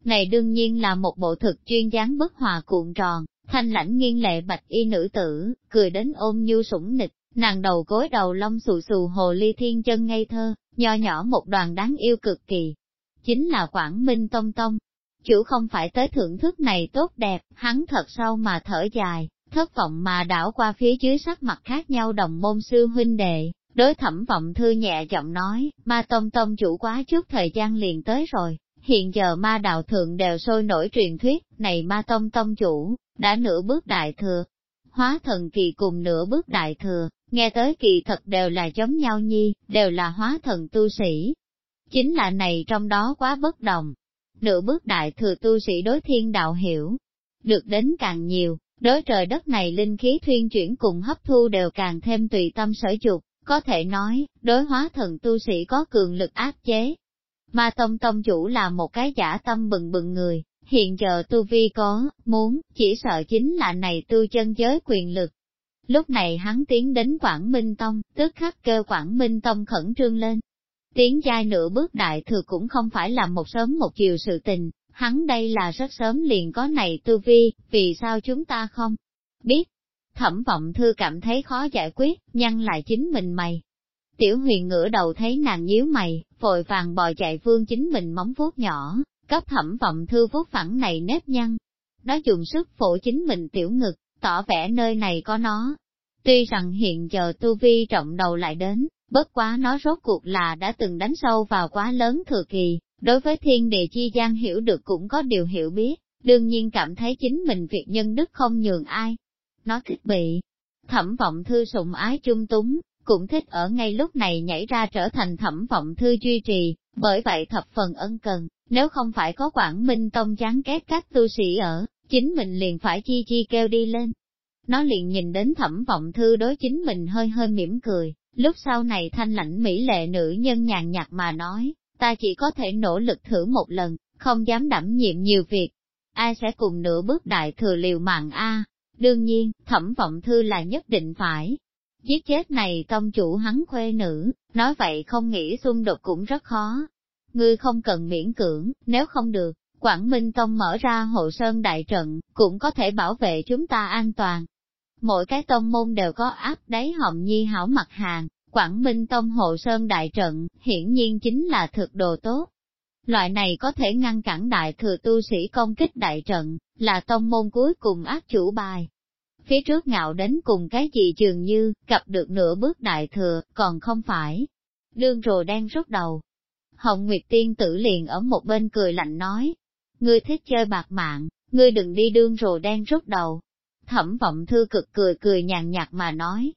Này đương nhiên là một bộ thực chuyên dáng bất hòa cuộn tròn, thanh lãnh nghiêng lệ bạch y nữ tử, cười đến ôm nhu sủng nịch, nàng đầu gối đầu lông xù xù hồ ly thiên chân ngây thơ, nho nhỏ một đoàn đáng yêu cực kỳ. Chính là Quảng Minh Tông Tông. Chủ không phải tới thưởng thức này tốt đẹp, hắn thật sâu mà thở dài, thất vọng mà đảo qua phía dưới sắc mặt khác nhau đồng môn sư huynh đệ, Đối thẩm vọng thư nhẹ giọng nói, ma tông tông chủ quá trước thời gian liền tới rồi, hiện giờ ma đạo thượng đều sôi nổi truyền thuyết, này ma tông tông chủ, đã nửa bước đại thừa. Hóa thần kỳ cùng nửa bước đại thừa, nghe tới kỳ thật đều là giống nhau nhi, đều là hóa thần tu sĩ. Chính là này trong đó quá bất đồng. Nửa bước đại thừa tu sĩ đối thiên đạo hiểu, được đến càng nhiều, đối trời đất này linh khí thuyên chuyển cùng hấp thu đều càng thêm tùy tâm sở dục, có thể nói, đối hóa thần tu sĩ có cường lực áp chế. Ma Tông Tông chủ là một cái giả tâm bừng bừng người, hiện giờ tu vi có, muốn, chỉ sợ chính là này tu chân giới quyền lực. Lúc này hắn tiến đến Quảng Minh Tông, tức khắc kêu Quảng Minh Tông khẩn trương lên. Tiến giai nửa bước đại thừa cũng không phải là một sớm một chiều sự tình, hắn đây là rất sớm liền có này tu vi, vì sao chúng ta không biết, Thẩm vọng thư cảm thấy khó giải quyết, nhăn lại chính mình mày. Tiểu huyền ngửa đầu thấy nàng nhíu mày, vội vàng bò chạy vương chính mình móng vuốt nhỏ, cấp thẩm vọng thư vuốt phẳng này nếp nhăn. Nó dùng sức phổ chính mình tiểu ngực, tỏ vẻ nơi này có nó. Tuy rằng hiện giờ tu vi trọng đầu lại đến, bất quá nó rốt cuộc là đã từng đánh sâu vào quá lớn thừa kỳ, đối với thiên địa chi gian hiểu được cũng có điều hiểu biết, đương nhiên cảm thấy chính mình việc nhân đức không nhường ai, nó thích bị thẩm vọng thư sủng ái chung túng, cũng thích ở ngay lúc này nhảy ra trở thành thẩm vọng thư duy trì, bởi vậy thập phần ân cần, nếu không phải có Quảng Minh Tông chán ghét các tu sĩ ở, chính mình liền phải chi chi kêu đi lên. Nó liền nhìn đến thẩm vọng thư đối chính mình hơi hơi mỉm cười, lúc sau này thanh lãnh mỹ lệ nữ nhân nhàn nhạt mà nói, ta chỉ có thể nỗ lực thử một lần, không dám đảm nhiệm nhiều việc. Ai sẽ cùng nửa bước đại thừa liều mạng a Đương nhiên, thẩm vọng thư là nhất định phải. Giết chết này tông chủ hắn khuê nữ, nói vậy không nghĩ xung đột cũng rất khó. Ngươi không cần miễn cưỡng, nếu không được, Quảng Minh Tông mở ra hộ sơn đại trận, cũng có thể bảo vệ chúng ta an toàn. Mỗi cái tông môn đều có áp đáy họng nhi hảo mặt hàng, Quảng Minh Tông hộ sơn đại trận, hiển nhiên chính là thực đồ tốt. Loại này có thể ngăn cản đại thừa tu sĩ công kích đại trận, là tông môn cuối cùng ác chủ bài. Phía trước ngạo đến cùng cái gì dường như, gặp được nửa bước đại thừa, còn không phải. Đương rồ đen rút đầu. Hồng Nguyệt Tiên tử liền ở một bên cười lạnh nói. Ngươi thích chơi bạc mạng, ngươi đừng đi đương rồ đen rút đầu. Thẩm vọng thư cực cười cười nhàn nhạt mà nói.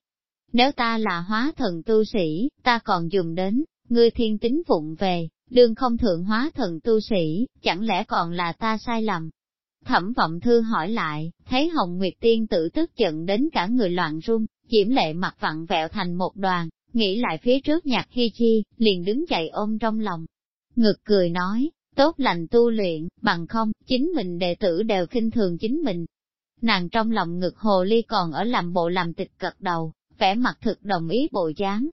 Nếu ta là hóa thần tu sĩ, ta còn dùng đến, ngươi thiên tính vụng về, đương không thượng hóa thần tu sĩ, chẳng lẽ còn là ta sai lầm? Thẩm vọng thư hỏi lại, thấy Hồng Nguyệt Tiên tử tức giận đến cả người loạn run, diễm lệ mặt vặn vẹo thành một đoàn, nghĩ lại phía trước nhạc hi chi, liền đứng dậy ôm trong lòng. Ngực cười nói, tốt lành tu luyện, bằng không, chính mình đệ tử đều khinh thường chính mình. Nàng trong lòng ngực hồ ly còn ở làm bộ làm tịch cật đầu, vẻ mặt thực đồng ý bộ dáng,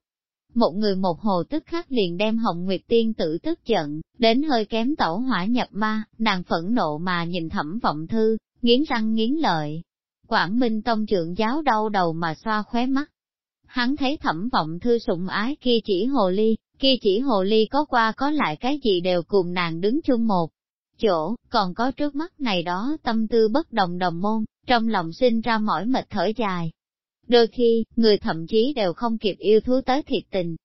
một người một hồ tức khắc liền đem Hồng Nguyệt Tiên tử tức giận, đến hơi kém tẩu hỏa nhập ma, nàng phẫn nộ mà nhìn thẩm vọng thư, nghiến răng nghiến lợi. Quảng Minh Tông trưởng giáo đau đầu mà xoa khóe mắt. Hắn thấy thẩm vọng thư sủng ái kia chỉ hồ ly, kia chỉ hồ ly có qua có lại cái gì đều cùng nàng đứng chung một chỗ, còn có trước mắt này đó tâm tư bất đồng đồng môn, trong lòng sinh ra mỏi mệt thở dài, Đôi khi, người thậm chí đều không kịp yêu thú tới thiệt tình.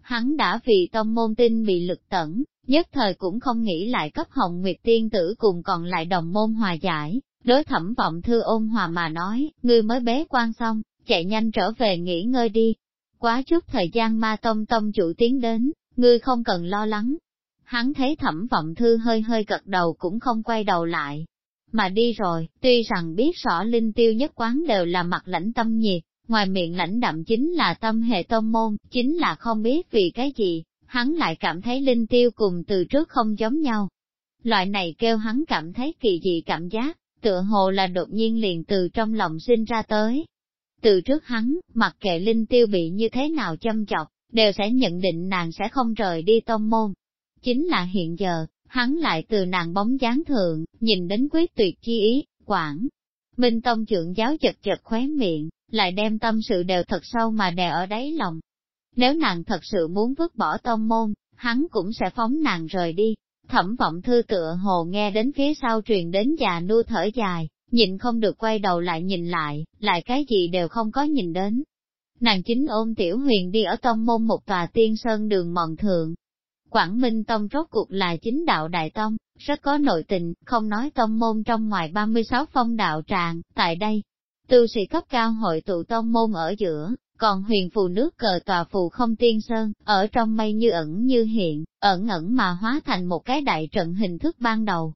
Hắn đã vì tông môn tinh bị lực tẩn, nhất thời cũng không nghĩ lại cấp hồng nguyệt tiên tử cùng còn lại đồng môn hòa giải, đối thẩm vọng thư ôn hòa mà nói, ngươi mới bế quan xong, chạy nhanh trở về nghỉ ngơi đi. Quá chút thời gian ma tông tông chủ tiến đến, ngươi không cần lo lắng. Hắn thấy thẩm vọng thư hơi hơi gật đầu cũng không quay đầu lại, mà đi rồi, tuy rằng biết rõ linh tiêu nhất quán đều là mặt lãnh tâm nhiệt, ngoài miệng lãnh đậm chính là tâm hệ tông môn, chính là không biết vì cái gì, hắn lại cảm thấy linh tiêu cùng từ trước không giống nhau. Loại này kêu hắn cảm thấy kỳ dị cảm giác, tựa hồ là đột nhiên liền từ trong lòng sinh ra tới. Từ trước hắn, mặc kệ linh tiêu bị như thế nào châm chọc, đều sẽ nhận định nàng sẽ không rời đi tông môn. Chính là hiện giờ, hắn lại từ nàng bóng dáng thượng, nhìn đến quyết tuyệt chi ý, quảng. Minh Tông trưởng giáo chật chật khóe miệng, lại đem tâm sự đều thật sâu mà đè ở đáy lòng. Nếu nàng thật sự muốn vứt bỏ tông môn, hắn cũng sẽ phóng nàng rời đi. Thẩm vọng thư tựa hồ nghe đến phía sau truyền đến già nu thở dài, nhìn không được quay đầu lại nhìn lại, lại cái gì đều không có nhìn đến. Nàng chính ôm tiểu huyền đi ở tông môn một tòa tiên sơn đường mòn thượng, Quảng Minh Tông rốt cuộc là chính đạo Đại Tông, rất có nội tình, không nói tông môn trong ngoài 36 phong đạo tràng, tại đây, Tư sĩ cấp cao hội tụ tông môn ở giữa, còn huyền phù nước cờ tòa phù không tiên sơn, ở trong mây như ẩn như hiện, ẩn ẩn mà hóa thành một cái đại trận hình thức ban đầu.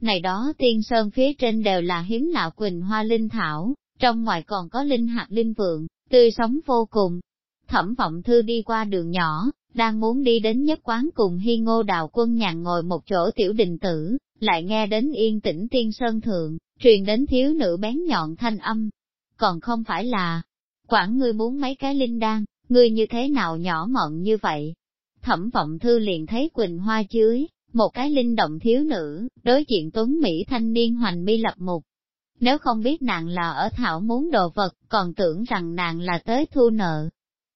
Này đó tiên sơn phía trên đều là hiếm lạ quỳnh hoa linh thảo, trong ngoài còn có linh hạt linh vượng, tươi sống vô cùng. Thẩm vọng thư đi qua đường nhỏ, đang muốn đi đến nhất quán cùng hy ngô đào quân nhàn ngồi một chỗ tiểu đình tử, lại nghe đến yên tĩnh tiên sơn thượng, truyền đến thiếu nữ bén nhọn thanh âm. Còn không phải là, quản ngươi muốn mấy cái linh đan, ngươi như thế nào nhỏ mọn như vậy? Thẩm vọng thư liền thấy Quỳnh Hoa dưới, một cái linh động thiếu nữ, đối diện tuấn Mỹ thanh niên hoành mi lập mục. Nếu không biết nàng là ở thảo muốn đồ vật, còn tưởng rằng nàng là tới thu nợ,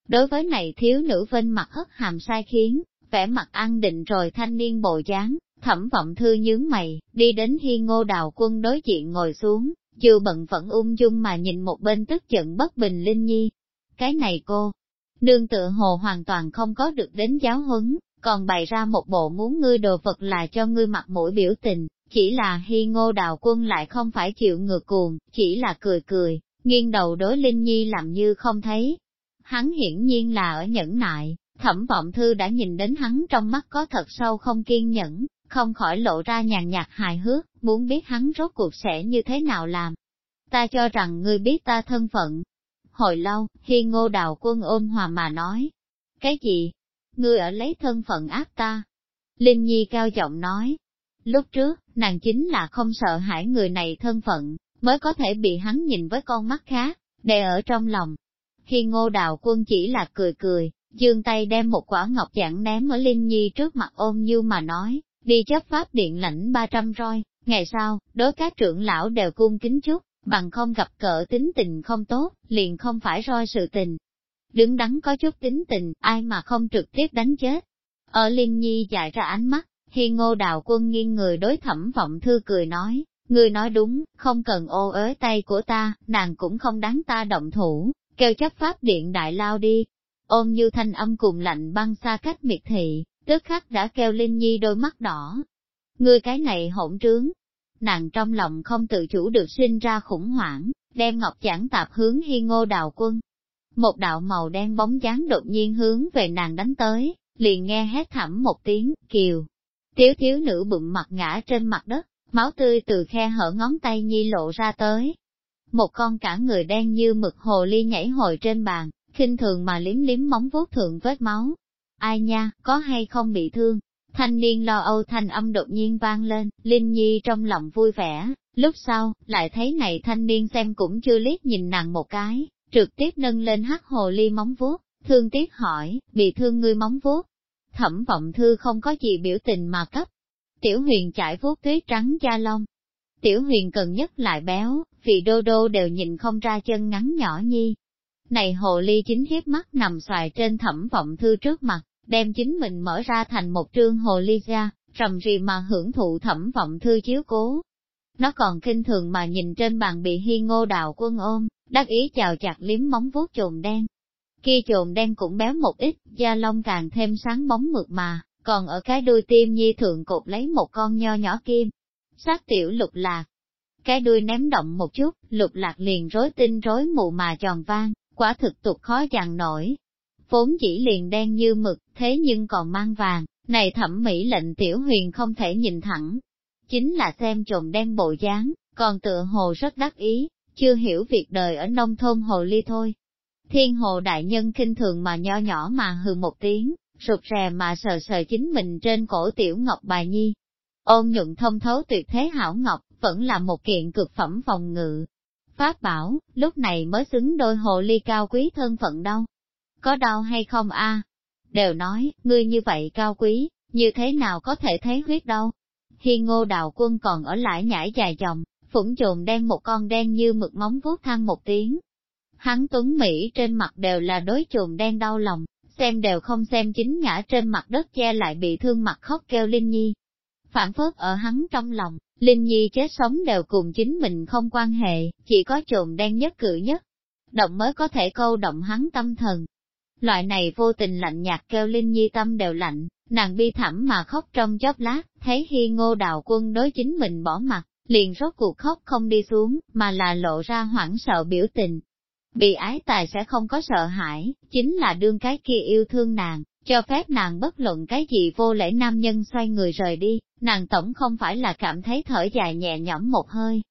Đối với này thiếu nữ vinh mặt hất hàm sai khiến, vẻ mặt an định rồi thanh niên bộ dáng, thẩm vọng thư nhướng mày, đi đến hi ngô đào quân đối diện ngồi xuống, chưa bận vẫn ung dung mà nhìn một bên tức giận bất bình Linh Nhi. Cái này cô, nương tự hồ hoàn toàn không có được đến giáo huấn, còn bày ra một bộ muốn ngươi đồ vật là cho ngươi mặt mũi biểu tình, chỉ là hi ngô đào quân lại không phải chịu ngược cuồng, chỉ là cười cười, nghiêng đầu đối Linh Nhi làm như không thấy, hắn hiển nhiên là ở nhẫn nại, thẩm vọng thư đã nhìn đến hắn trong mắt có thật sâu không kiên nhẫn, không khỏi lộ ra nhàn nhạt hài hước, muốn biết hắn rốt cuộc sẽ như thế nào làm. Ta cho rằng ngươi biết ta thân phận. Hồi lâu, khi ngô đào quân ôn hòa mà nói, cái gì? Ngươi ở lấy thân phận áp ta. Linh Nhi cao giọng nói, lúc trước, nàng chính là không sợ hãi người này thân phận, mới có thể bị hắn nhìn với con mắt khác, để ở trong lòng, khi ngô đào quân chỉ là cười cười, dương tay đem một quả ngọc giản ném ở Linh Nhi trước mặt ôm như mà nói, đi chấp pháp điện lãnh 300 roi, ngày sau, đối các trưởng lão đều cung kính chút, bằng không gặp cỡ tính tình không tốt, liền không phải roi sự tình. Đứng đắn có chút tính tình, ai mà không trực tiếp đánh chết. Ở Linh Nhi dại ra ánh mắt, Hi ngô đạo quân nghiêng người đối thẩm vọng thư cười nói, người nói đúng, không cần ô ới tay của ta, nàng cũng không đáng ta động thủ, kêu chấp pháp điện đại lao đi. Ôm như thanh âm cùng lạnh băng xa cách miệt thị, tức khắc đã kêu Linh Nhi đôi mắt đỏ. Ngươi cái này hỗn trướng. Nàng trong lòng không tự chủ được sinh ra khủng hoảng, đem ngọc giảng tạp hướng hi ngô đào quân. Một đạo màu đen bóng dáng đột nhiên hướng về nàng đánh tới, liền nghe hét thảm một tiếng, kiều. Tiếu thiếu nữ bụng mặt ngã trên mặt đất, máu tươi từ khe hở ngón tay nhi lộ ra tới. Một con cả người đen như mực hồ ly nhảy hồi trên bàn, khinh thường mà liếm liếm móng vuốt thượng vết máu. Ai nha, có hay không bị thương? Thanh niên lo âu thanh âm đột nhiên vang lên, Linh Nhi trong lòng vui vẻ, lúc sau, lại thấy này thanh niên xem cũng chưa liếc nhìn nàng một cái, trực tiếp nâng lên hắc hồ ly móng vuốt, thương tiếc hỏi, bị thương ngươi móng vuốt. Thẩm vọng thư không có gì biểu tình mà cấp, Tiểu huyền chải vuốt tuyết trắng da lông. Tiểu huyền cần nhất lại béo, vì đô đô đều nhìn không ra chân ngắn nhỏ nhi. Này hồ ly chính hiếp mắt nằm xoài trên thẩm vọng thư trước mặt, đem chính mình mở ra thành một trương hồ ly ra, rầm rì mà hưởng thụ thẩm vọng thư chiếu cố. Nó còn kinh thường mà nhìn trên bàn bị hi ngô đào quân ôm, đắc ý chào chặt liếm móng vuốt trồn đen. Kia trồn đen cũng béo một ít, da lông càng thêm sáng bóng mượt mà, còn ở cái đuôi tim nhi thượng cột lấy một con nho nhỏ kim. Sát tiểu lục lạc. Cái đuôi ném động một chút, lục lạc liền rối tinh rối mù mà tròn vang, quả thực tục khó dằn nổi. Vốn chỉ liền đen như mực, thế nhưng còn mang vàng, này thẩm mỹ lệnh tiểu huyền không thể nhìn thẳng. Chính là xem trộm đen bộ dáng, còn tựa hồ rất đắc ý, chưa hiểu việc đời ở nông thôn hồ ly thôi. Thiên hồ đại nhân kinh thường mà nho nhỏ mà hừ một tiếng, rụt rè mà sờ sờ chính mình trên cổ tiểu ngọc bài nhi. Ôn nhuận thông thấu tuyệt thế hảo ngọc, vẫn là một kiện cực phẩm phòng ngự. Pháp bảo, lúc này mới xứng đôi hồ ly cao quý thân phận đâu. Có đau hay không a? Đều nói, ngươi như vậy cao quý, như thế nào có thể thấy huyết đâu. Hi ngô đạo quân còn ở lại nhảy dài dòng, phủng trồn đen một con đen như mực móng vuốt thăng một tiếng. Hắn tuấn Mỹ trên mặt đều là đối trồn đen đau lòng, xem đều không xem chính ngã trên mặt đất che lại bị thương mặt khóc kêu Linh Nhi. Phản phớt ở hắn trong lòng, Linh Nhi chết sống đều cùng chính mình không quan hệ, chỉ có trồn đen nhất cử nhất. Động mới có thể câu động hắn tâm thần. Loại này vô tình lạnh nhạt kêu Linh Nhi tâm đều lạnh, nàng bi thảm mà khóc trong chóp lát, thấy khi ngô đào quân đối chính mình bỏ mặt, liền rốt cuộc khóc không đi xuống, mà là lộ ra hoảng sợ biểu tình, Bị ái tài sẽ không có sợ hãi, chính là đương cái kia yêu thương nàng, cho phép nàng bất luận cái gì vô lễ nam nhân xoay người rời đi, nàng tổng không phải là cảm thấy thở dài nhẹ nhõm một hơi,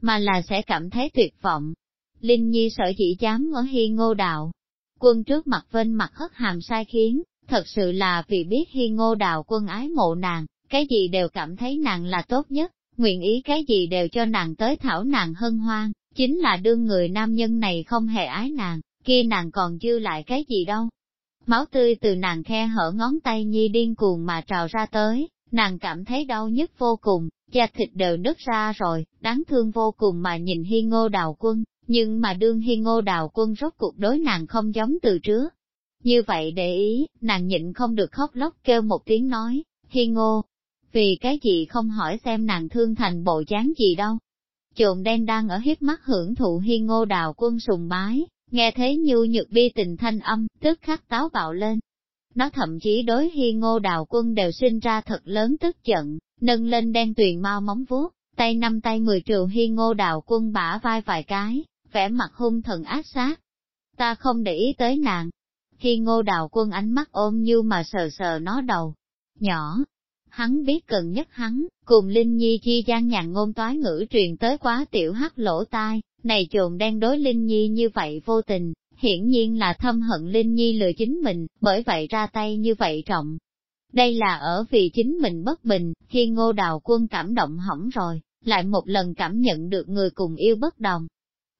mà là sẽ cảm thấy tuyệt vọng. Linh Nhi sợ chỉ dám ở hi ngô đạo, quân trước mặt vên mặt hất hàm sai khiến, thật sự là vì biết hi ngô đạo quân ái mộ nàng, cái gì đều cảm thấy nàng là tốt nhất, nguyện ý cái gì đều cho nàng tới thảo nàng hân hoan, Chính là đương người nam nhân này không hề ái nàng, kia nàng còn dư lại cái gì đâu. Máu tươi từ nàng khe hở ngón tay nhi điên cuồng mà trào ra tới, nàng cảm thấy đau nhức vô cùng, da thịt đều nứt ra rồi, đáng thương vô cùng mà nhìn hi ngô đào quân, nhưng mà đương hi ngô đào quân rốt cuộc đối nàng không giống từ trước. Như vậy để ý, nàng nhịn không được khóc lóc kêu một tiếng nói, hi ngô, vì cái gì không hỏi xem nàng thương thành bộ dáng gì đâu, Trộm đen đang ở hiếp mắt hưởng thụ hi ngô đào quân sùng bái, nghe thấy nhu nhược bi tình thanh âm, tức khắc táo bạo lên. Nó thậm chí đối hi ngô đào quân đều sinh ra thật lớn tức giận, nâng lên đen tuyền mau móng vuốt, tay năm tay mười trường hi ngô đào quân bả vai vài cái, vẻ mặt hung thần ác sát. Ta không để ý tới nàng. Hi ngô đào quân ánh mắt ôm như mà sờ sờ nó đầu. Nhỏ, hắn biết cần nhất hắn, cùng Linh Nhi chi gian nhàn ngôn toái ngữ truyền tới quá tiểu hắc lỗ tai, này trồn đen đối Linh Nhi như vậy vô tình, hiển nhiên là thâm hận Linh Nhi lừa chính mình, bởi vậy ra tay như vậy trọng. Đây là ở vì chính mình bất bình, khi ngô đào quân cảm động hỏng rồi, lại một lần cảm nhận được người cùng yêu bất đồng.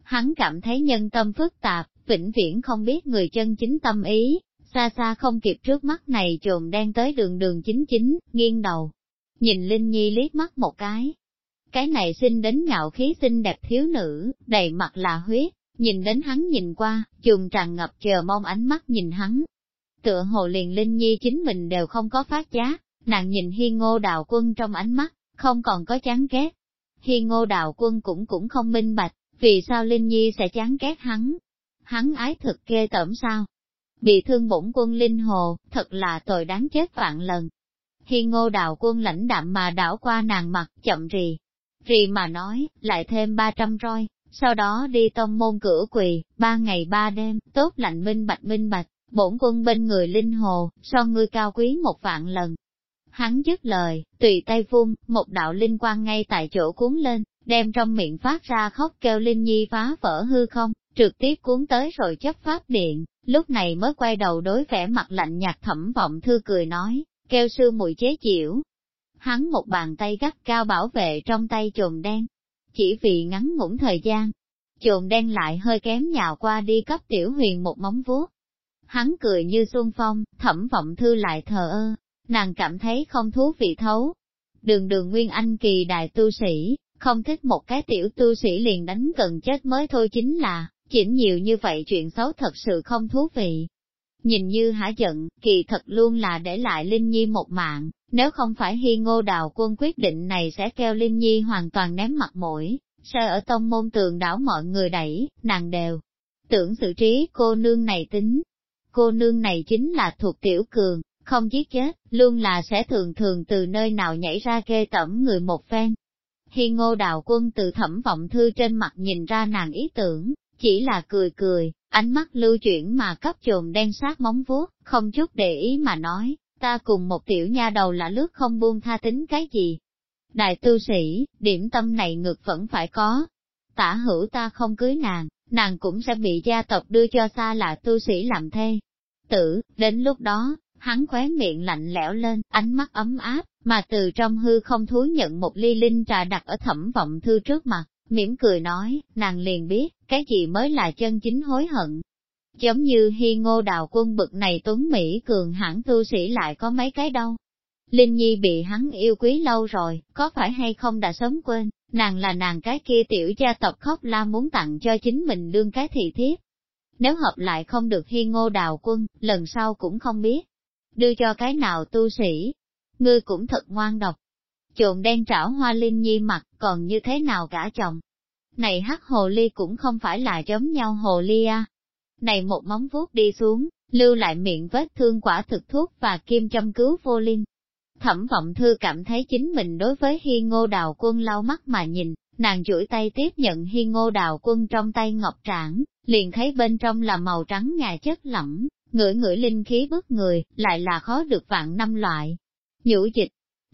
Hắn cảm thấy nhân tâm phức tạp, vĩnh viễn không biết người chân chính tâm ý, xa xa không kịp trước mắt này trồn đen tới đường đường chính chính, nghiêng đầu. Nhìn Linh Nhi liếc mắt một cái. Cái này xinh đến ngạo khí xinh đẹp thiếu nữ, đầy mặt là huyết, nhìn đến hắn nhìn qua, trường tràn ngập chờ mong ánh mắt nhìn hắn. Tựa hồ liền Linh Nhi chính mình đều không có phát giá, nàng nhìn hi ngô đào quân trong ánh mắt, không còn có chán ghét. Hi ngô đào quân cũng cũng không minh bạch, vì sao Linh Nhi sẽ chán ghét hắn. Hắn ái thực ghê tởm sao? Bị thương bổn quân Linh Hồ, thật là tội đáng chết vạn lần. Hi ngô đào quân lãnh đạm mà đảo qua nàng mặt, chậm rì. Rì mà nói, lại thêm 300 roi, sau đó đi tông môn cửa quỳ, ba ngày ba đêm, tốt lạnh minh bạch minh bạch, bổn quân bên người linh hồ, so ngươi cao quý một vạn lần. Hắn dứt lời, tùy tay vung, một đạo linh quang ngay tại chỗ cuốn lên, đem trong miệng phát ra khóc kêu linh nhi phá vỡ hư không, trực tiếp cuốn tới rồi chấp pháp điện, lúc này mới quay đầu đối vẻ mặt lạnh nhạt thẩm vọng thư cười nói, kêu sư mùi chế chịu. Hắn một bàn tay gắt cao bảo vệ trong tay chồn đen, chỉ vì ngắn ngủn thời gian. Chồn đen lại hơi kém nhào qua đi cấp tiểu huyền một móng vuốt. Hắn cười như xuân phong, thẩm vọng thư lại thờ ơ, nàng cảm thấy không thú vị thấu. Đường đường nguyên anh kỳ đại tu sĩ, không thích một cái tiểu tu sĩ liền đánh cần chết mới thôi chính là, chỉnh nhiều như vậy chuyện xấu thật sự không thú vị. Nhìn như hả giận, kỳ thật luôn là để lại Linh Nhi một mạng, nếu không phải Hi Ngô Đào quân quyết định này sẽ kêu Linh Nhi hoàn toàn ném mặt mũi, sẽ ở tông môn tường đảo mọi người đẩy, nàng đều. Tưởng sự trí cô nương này tính. Cô nương này chính là thuộc tiểu cường, không giết chết, luôn là sẽ thường thường từ nơi nào nhảy ra ghê tẩm người một phen. Hi ngô đào quân từ thẩm vọng thư trên mặt nhìn ra nàng ý tưởng, chỉ là cười cười, ánh mắt lưu chuyển mà cấp chồm đen sát móng vuốt, không chút để ý mà nói, ta cùng một tiểu nha đầu là lướt không buông tha tính cái gì. Đại tu sĩ, điểm tâm này ngược vẫn phải có. Tả hữu ta không cưới nàng, nàng cũng sẽ bị gia tộc đưa cho xa là tu sĩ làm thê. Tử, đến lúc đó, hắn khóe miệng lạnh lẽo lên, ánh mắt ấm áp, mà từ trong hư không thú nhận một ly linh trà đặt ở thẩm vọng thư trước mặt, mỉm cười nói, nàng liền biết, cái gì mới là chân chính hối hận. Giống như hy ngô đào quân bực này tuấn Mỹ cường hãn tu sĩ lại có mấy cái đâu. Linh Nhi bị hắn yêu quý lâu rồi, có phải hay không đã sớm quên, nàng là nàng cái kia tiểu gia tộc khóc la muốn tặng cho chính mình đương cái thị thiếp. Nếu hợp lại không được hy ngô đào quân, lần sau cũng không biết. Đưa cho cái nào tu sĩ, ngươi cũng thật ngoan độc. Trộn đen trảo hoa Linh Nhi mặt còn như thế nào cả chồng. Này hắc hồ ly cũng không phải là giống nhau hồ ly à. Này một móng vuốt đi xuống, lưu lại miệng vết thương quả thực thuốc và kim châm cứu vô linh. Thẩm vọng thư cảm thấy chính mình đối với hi ngô đào quân lau mắt mà nhìn, nàng chuỗi tay tiếp nhận hi ngô đào quân trong tay ngọc trảng, liền thấy bên trong là màu trắng ngà chất lỏng ngửi ngửi linh khí bức người, lại là khó được vạn năm loại. Nhũ dịch,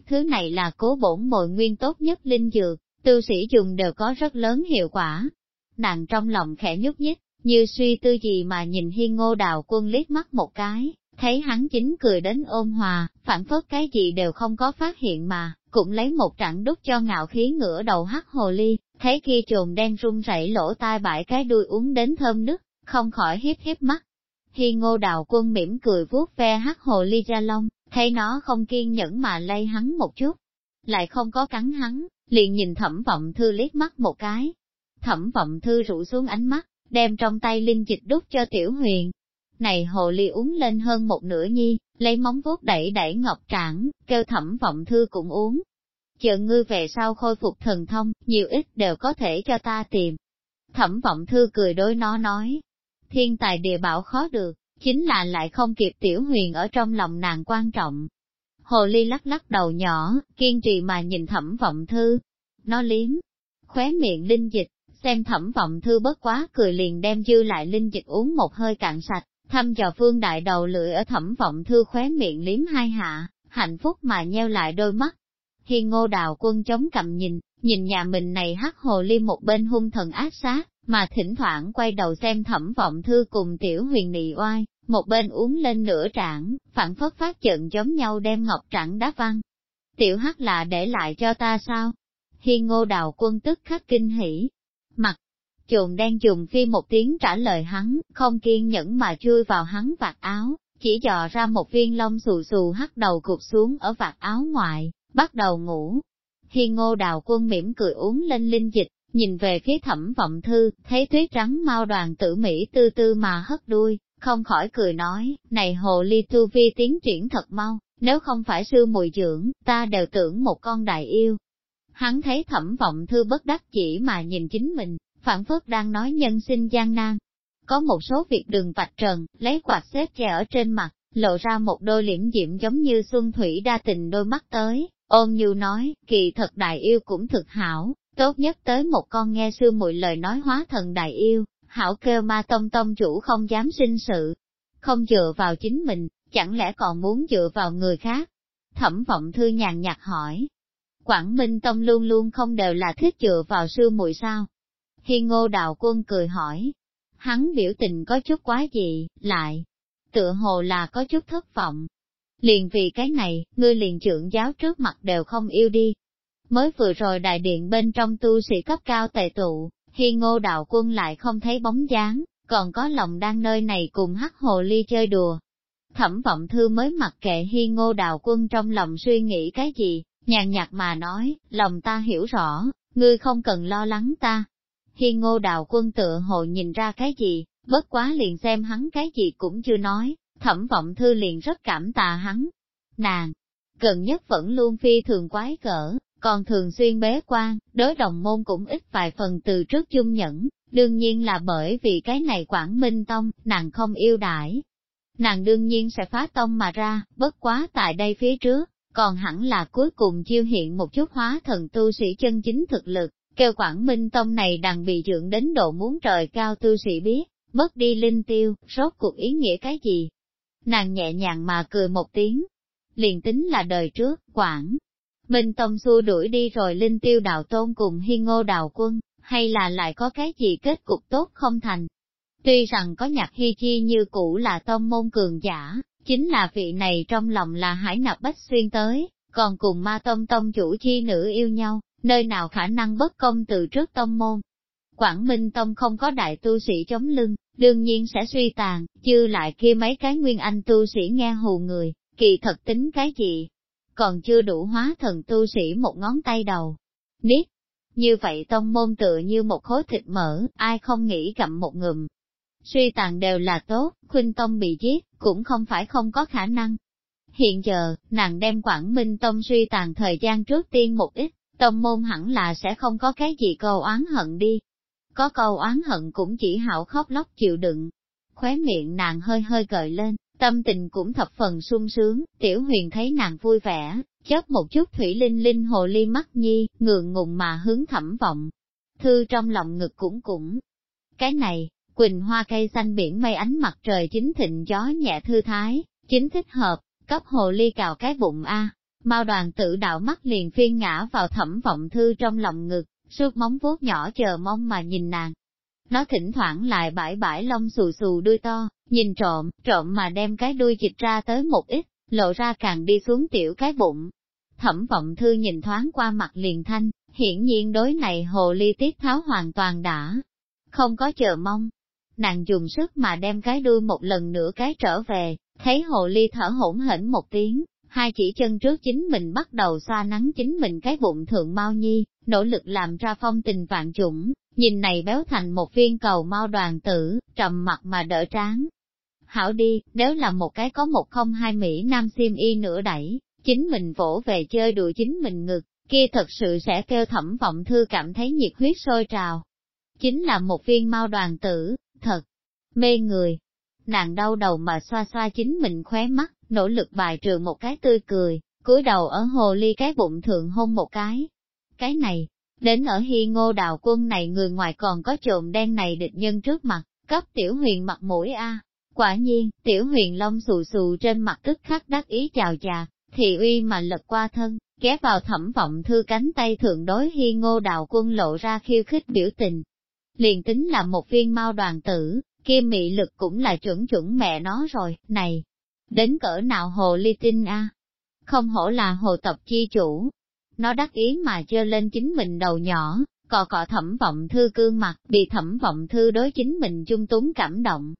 thứ này là cố bổn bồi nguyên tốt nhất linh dược, tư sĩ dùng đều có rất lớn hiệu quả. Nàng trong lòng khẽ nhúc nhích, như suy tư gì mà nhìn hiên ngô đào quân liếc mắt một cái, thấy hắn chính cười đến ôn hòa, phản phất cái gì đều không có phát hiện mà, cũng lấy một trạng đút cho ngạo khí ngửa đầu hắt hồ ly, thấy kia trồn đen run rẩy lỗ tai bãi cái đuôi uống đến thơm nước, không khỏi hiếp hiếp mắt. Hi ngô đào quân mỉm cười vuốt ve hắt hồ ly ra lông, thấy nó không kiên nhẫn mà lay hắn một chút, lại không có cắn hắn, liền nhìn thẩm vọng thư liếc mắt một cái. Thẩm vọng thư rủ xuống ánh mắt, đem trong tay linh dịch đút cho tiểu huyền. Này hồ ly uống lên hơn một nửa nhi, lấy móng vuốt đẩy đẩy ngọc trảng, kêu thẩm vọng thư cũng uống. Chờ ngư về sau khôi phục thần thông, nhiều ít đều có thể cho ta tìm. Thẩm vọng thư cười đối nó nói, thiên tài địa bảo khó được, chính là lại không kịp tiểu huyền ở trong lòng nàng quan trọng. Hồ ly lắc lắc đầu nhỏ, kiên trì mà nhìn thẩm vọng thư. Nó liếm, khóe miệng linh dịch, xem thẩm vọng thư bất quá cười liền đem dư lại linh dịch uống một hơi cạn sạch, thăm dò phương đại đầu lưỡi ở thẩm vọng thư khóe miệng liếm hai hạ, hạnh phúc mà nheo lại đôi mắt. Khi ngô đào quân chống cầm nhìn, nhìn nhà mình này hắc hồ ly một bên hung thần ác sát, mà thỉnh thoảng quay đầu xem thẩm vọng thư cùng tiểu huyền nị oai, một bên uống lên nửa trảng, phản phất phát trận giống nhau đem ngọc trảng đá văng. Tiểu hắc là để lại cho ta sao? Hi ngô đào quân tức khắc kinh hỉ. Mặt, chuồng đen dùng phi một tiếng trả lời hắn, không kiên nhẫn mà chui vào hắn vạt áo, chỉ dò ra một viên lông xù xù hắt đầu cụp xuống ở vạt áo ngoài, bắt đầu ngủ. Hi ngô đào quân mỉm cười uống lên linh dịch, nhìn về phía thẩm vọng thư, thấy tuyết trắng mau đoàn tử Mỹ tư tư mà hất đuôi, không khỏi cười nói, này hồ ly tu vi tiến triển thật mau, nếu không phải sư mùi dưỡng, ta đều tưởng một con đại yêu. Hắn thấy thẩm vọng thư bất đắc chỉ mà nhìn chính mình, phản phất đang nói nhân sinh gian nan. Có một số việc đường vạch trần, lấy quạt xếp che ở trên mặt, lộ ra một đôi liễm diễm giống như xuân thủy đa tình đôi mắt tới, ôm như nói, kỳ thật đại yêu cũng thực hảo, tốt nhất tới một con nghe sư muội lời nói hóa thần đại yêu, hảo kêu ma tông tông chủ không dám sinh sự, không dựa vào chính mình, chẳng lẽ còn muốn dựa vào người khác? Thẩm vọng thư nhàn nhạt hỏi. Quảng Minh Tông luôn luôn không đều là thích dựa vào sư muội sao? Hi ngô đạo quân cười hỏi. Hắn biểu tình có chút quá dị, lại, tựa hồ là có chút thất vọng. Liền vì cái này, ngươi liền trưởng giáo trước mặt đều không yêu đi. Mới vừa rồi đại điện bên trong tu sĩ cấp cao tề tụ, Hi ngô đạo quân lại không thấy bóng dáng, còn có lòng đang nơi này cùng hắc hồ ly chơi đùa. Thẩm vọng thư mới mặc kệ Hi ngô đạo quân trong lòng suy nghĩ cái gì, nhàn nhạt mà nói, lòng ta hiểu rõ, ngươi không cần lo lắng ta. Hi ngô đạo quân tựa hồ nhìn ra cái gì, bất quá liền xem hắn cái gì cũng chưa nói, thẩm vọng thư liền rất cảm tạ hắn. Nàng, gần nhất vẫn luôn phi thường quái cỡ, còn thường xuyên bế quan, đối đồng môn cũng ít vài phần từ trước chung nhẫn, đương nhiên là bởi vì cái này Quảng Minh Tông, nàng không yêu đãi. Nàng đương nhiên sẽ phá tông mà ra, bất quá tại đây phía trước, còn hẳn là cuối cùng chiêu hiện một chút hóa thần tu sĩ chân chính thực lực, kêu Quảng Minh Tông này đằng bị dưỡng đến độ muốn trời cao tu sĩ biết, mất đi linh tiêu, rốt cuộc ý nghĩa cái gì? Nàng nhẹ nhàng mà cười một tiếng, liền tính là đời trước, Quảng. Minh Tông xua đuổi đi rồi linh tiêu đạo tôn cùng hi ngô đạo quân, hay là lại có cái gì kết cục tốt không thành. Tuy rằng có nhạc hi chi như cũ là tông môn cường giả, chính là vị này trong lòng là hải nạp bách xuyên tới, còn cùng ma tông tông chủ chi nữ yêu nhau, nơi nào khả năng bất công từ trước tông môn. Quảng Minh Tông không có đại tu sĩ chống lưng, đương nhiên sẽ suy tàn, chứ lại kia mấy cái nguyên anh tu sĩ nghe hù người, kỳ thật tính cái gì, còn chưa đủ hóa thần tu sĩ một ngón tay đầu. Niết, như vậy tông môn tựa như một khối thịt mỡ, ai không nghĩ gặm một ngụm. Suy tàn đều là tốt, khuynh tông bị giết, cũng không phải không có khả năng. Hiện giờ, nàng đem Quảng Minh Tông suy tàn thời gian trước tiên một ít, tông môn hẳn là sẽ không có cái gì câu oán hận đi. Có câu oán hận cũng chỉ hảo khóc lóc chịu đựng. Khóe miệng nàng hơi hơi gợi lên, tâm tình cũng thập phần sung sướng, tiểu huyền thấy nàng vui vẻ, chớp một chút thủy linh linh hồ ly mắt nhi, ngượng ngùng mà hướng thẩm vọng. Thư trong lòng ngực cũng cũng. Cái này, quỳnh hoa cây xanh biển mây ánh mặt trời chính thịnh gió nhẹ thư thái, chính thích hợp, cấp hồ ly cào cái bụng A. Mao đoàn tự đạo mắt liền phiên ngã vào thẩm vọng thư trong lòng ngực, suốt móng vuốt nhỏ chờ mong mà nhìn nàng. Nó thỉnh thoảng lại bãi bãi lông xù xù đuôi to, nhìn trộm, trộm mà đem cái đuôi dịch ra tới một ít, lộ ra càng đi xuống tiểu cái bụng, Thẩm vọng thư nhìn thoáng qua mặt liền thanh, hiển nhiên đối này hồ ly tiết tháo hoàn toàn đã, không có chờ mong. Nàng dùng sức mà đem cái đuôi một lần nữa cái trở về, thấy hồ ly thở hỗn hển một tiếng, hai chỉ chân trước chính mình bắt đầu xoa nắng chính mình cái bụng thượng mau nhi, nỗ lực làm ra phong tình vạn chủng, nhìn này béo thành một viên cầu mau đoàn tử, trầm mặt mà đỡ tráng. Hảo đi, nếu là một cái có một không hai Mỹ Nam sim y nửa đẩy, chính mình vỗ về chơi đùa chính mình ngực, kia thật sự sẽ kêu thẩm vọng thư cảm thấy nhiệt huyết sôi trào. Chính là một viên mau đoàn tử, thật, mê người. Nàng đau đầu mà xoa xoa chính mình khóe mắt, nỗ lực bài trừ một cái tươi cười, cúi đầu ở hồ ly cái bụng thượng hôn một cái. Cái này, đến ở hy ngô đào quân này người ngoài còn có trộm đen này địch nhân trước mặt, cấp tiểu huyền mặt mũi a. Quả nhiên, tiểu huyền long xù xù trên mặt tức khắc đắc ý chào chà, thì uy mà lật qua thân, ghé vào thẩm vọng thư cánh tay thượng đối hi ngô đào quân lộ ra khiêu khích biểu tình. Liền tính là một viên mau đoàn tử, kia mị lực cũng là chuẩn chuẩn mẹ nó rồi, này, đến cỡ nào hồ ly tinh a Không hổ là hồ tập chi chủ. Nó đắc ý mà chơi lên chính mình đầu nhỏ, cò cọ thẩm vọng thư cương mặt, bị thẩm vọng thư đối chính mình chung túng cảm động,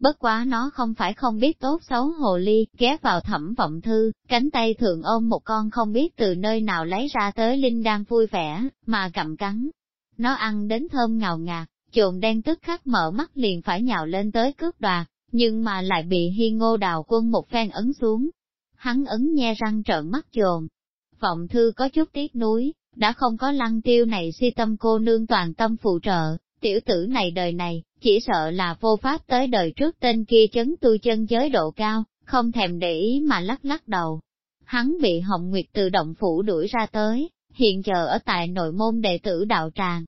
Bất quá nó không phải không biết tốt xấu hồ ly, ghé vào thẩm vọng thư, cánh tay thường ôm một con không biết từ nơi nào lấy ra tới Linh đang vui vẻ, mà cầm cắn. Nó ăn đến thơm ngào ngạt, trộn đen tức khắc mở mắt liền phải nhào lên tới cướp đoạt, nhưng mà lại bị hi ngô đào quân một phen ấn xuống. Hắn ấn nhe răng trợn mắt chồn. Vọng thư có chút tiếc nuối, đã không có lăng tiêu này si tâm cô nương toàn tâm phụ trợ, tiểu tử này đời này, chỉ sợ là vô pháp tới đời trước tên kia chấn tu chân giới độ cao, không thèm để ý mà lắc lắc đầu. Hắn bị Hồng Nguyệt tự động phủ đuổi ra tới, hiện giờ ở tại nội môn đệ tử đạo tràng.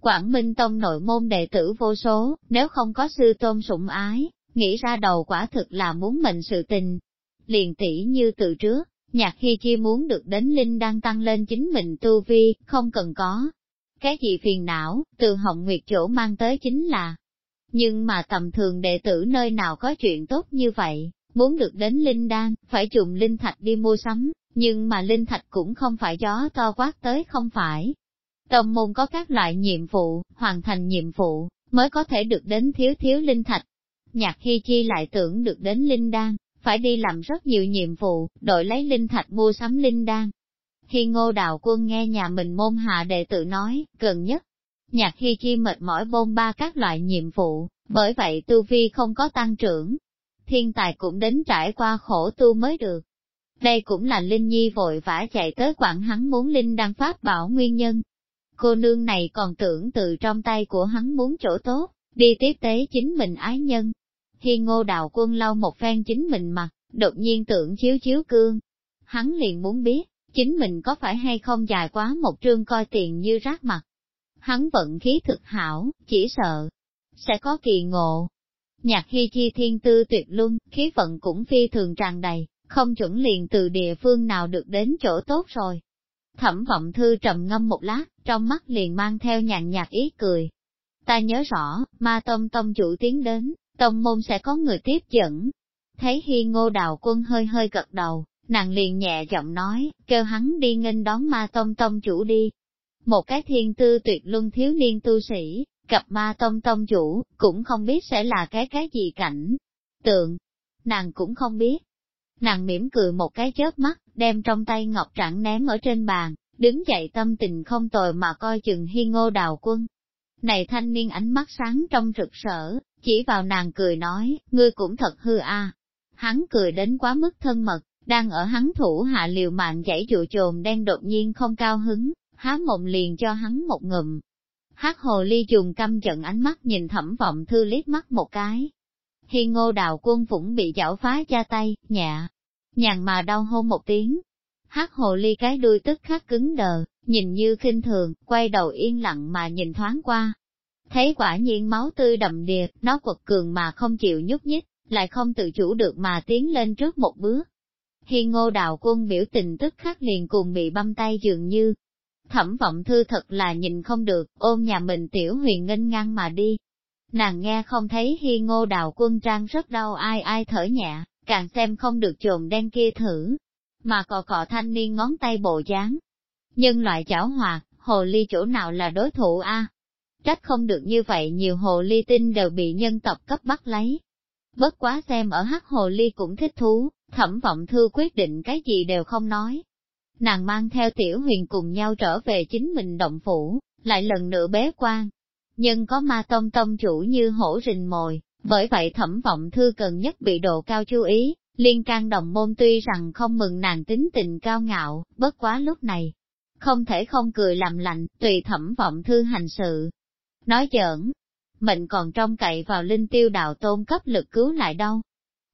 Quảng Minh Tông nội môn đệ tử vô số, nếu không có sư tôn sủng ái, nghĩ ra đầu quả thực là muốn mệnh sự tình. Liền tỷ như từ trước, nhạc khi chi muốn được đến linh đang tăng lên chính mình tu vi, không cần có. Cái gì phiền não, từ Hồng Nguyệt chỗ mang tới chính là. Nhưng mà tầm thường đệ tử nơi nào có chuyện tốt như vậy, muốn được đến linh đan, phải dùng linh thạch đi mua sắm, nhưng mà linh thạch cũng không phải gió to quát tới không phải. Tông môn có các loại nhiệm vụ, hoàn thành nhiệm vụ, mới có thể được đến thiếu thiếu linh thạch. Nhạc khi chi lại tưởng được đến linh đan, phải đi làm rất nhiều nhiệm vụ, đổi lấy linh thạch mua sắm linh đan. Khi ngô đạo quân nghe nhà mình môn hạ đệ tử nói, gần nhất, nhạc khi chi mệt mỏi bôn ba các loại nhiệm vụ, bởi vậy tu vi không có tăng trưởng. Thiên tài cũng đến trải qua khổ tu mới được. Đây cũng là Linh Nhi vội vã chạy tới quảng hắn muốn Linh đăng pháp bảo nguyên nhân. Cô nương này còn tưởng từ trong tay của hắn muốn chỗ tốt, đi tiếp tế chính mình ái nhân. Khi ngô đạo quân lau một phen chính mình mặt, đột nhiên tưởng chiếu chiếu cương. Hắn liền muốn biết, chính mình có phải hay không dài quá một trương coi tiền như rác mặt. Hắn vận khí thực hảo, chỉ sợ, sẽ có kỳ ngộ. Nhạc hy chi thiên tư tuyệt luân, khí vận cũng phi thường tràn đầy, không chuẩn liền từ địa phương nào được đến chỗ tốt rồi. Thẩm vọng thư trầm ngâm một lát, trong mắt liền mang theo nhàn nhạt ý cười. Ta nhớ rõ, ma tông tông chủ tiến đến, tông môn sẽ có người tiếp dẫn. Thấy hi ngô đào quân hơi hơi gật đầu, nàng liền nhẹ giọng nói, kêu hắn đi nghênh đón ma tông tông chủ đi. Một cái thiên tư tuyệt luân thiếu niên tu sĩ, gặp ma tông tông chủ, cũng không biết sẽ là cái cái gì cảnh. Tượng, nàng cũng không biết, Nàng mỉm cười một cái chớp mắt, đem trong tay ngọc trạng ném ở trên bàn, đứng dậy tâm tình không tồi mà coi chừng hi ngô đào quân. Này thanh niên ánh mắt sáng trong rực rỡ, chỉ vào nàng cười nói, ngươi cũng thật hư a. Hắn cười đến quá mức thân mật, đang ở hắn thủ hạ liều mạng chảy dụ trồn đen đột nhiên không cao hứng, há mộng liền cho hắn một ngụm. Hát hồ ly dùng căm giận ánh mắt nhìn thẩm vọng thư liếc mắt một cái, Hi ngô đào quân phủng bị chảo phá cha tay, nhẹ, nhàn mà đau hôn một tiếng. Hát hồ ly cái đuôi tức khắc cứng đờ, nhìn như khinh thường, quay đầu yên lặng mà nhìn thoáng qua. Thấy quả nhiên máu tươi đậm đìa, nó quật cường mà không chịu nhúc nhích, lại không tự chủ được mà tiến lên trước một bước. Hi ngô đào quân biểu tình tức khắc liền cùng bị băm tay dường như. Thẩm vọng thư thật là nhìn không được, ôm nhà mình tiểu huyền nghênh ngang mà đi, Nàng nghe không thấy hi ngô đào quân trang rất đau ai ai thở nhẹ, càng xem không được trồn đen kia thử, mà cọ cọ thanh niên ngón tay bộ dáng. Nhưng loại chảo hoạt, hồ ly chỗ nào là đối thủ a? Trách không được như vậy nhiều hồ ly tinh đều bị nhân tộc cấp bắt lấy. Bất quá xem ở hắc hồ ly cũng thích thú, thẩm vọng thư quyết định cái gì đều không nói. Nàng mang theo tiểu huyền cùng nhau trở về chính mình động phủ, lại lần nữa bế quan, nhưng có ma tông tông chủ như hổ rình mồi, bởi vậy thẩm vọng thư cần nhất bị độ cao chú ý, liên can đồng môn tuy rằng không mừng nàng tính tình cao ngạo, bất quá lúc này, không thể không cười làm lạnh, tùy thẩm vọng thư hành sự. Nói giỡn, mệnh còn trông cậy vào linh tiêu đạo tôn cấp lực cứu lại đâu.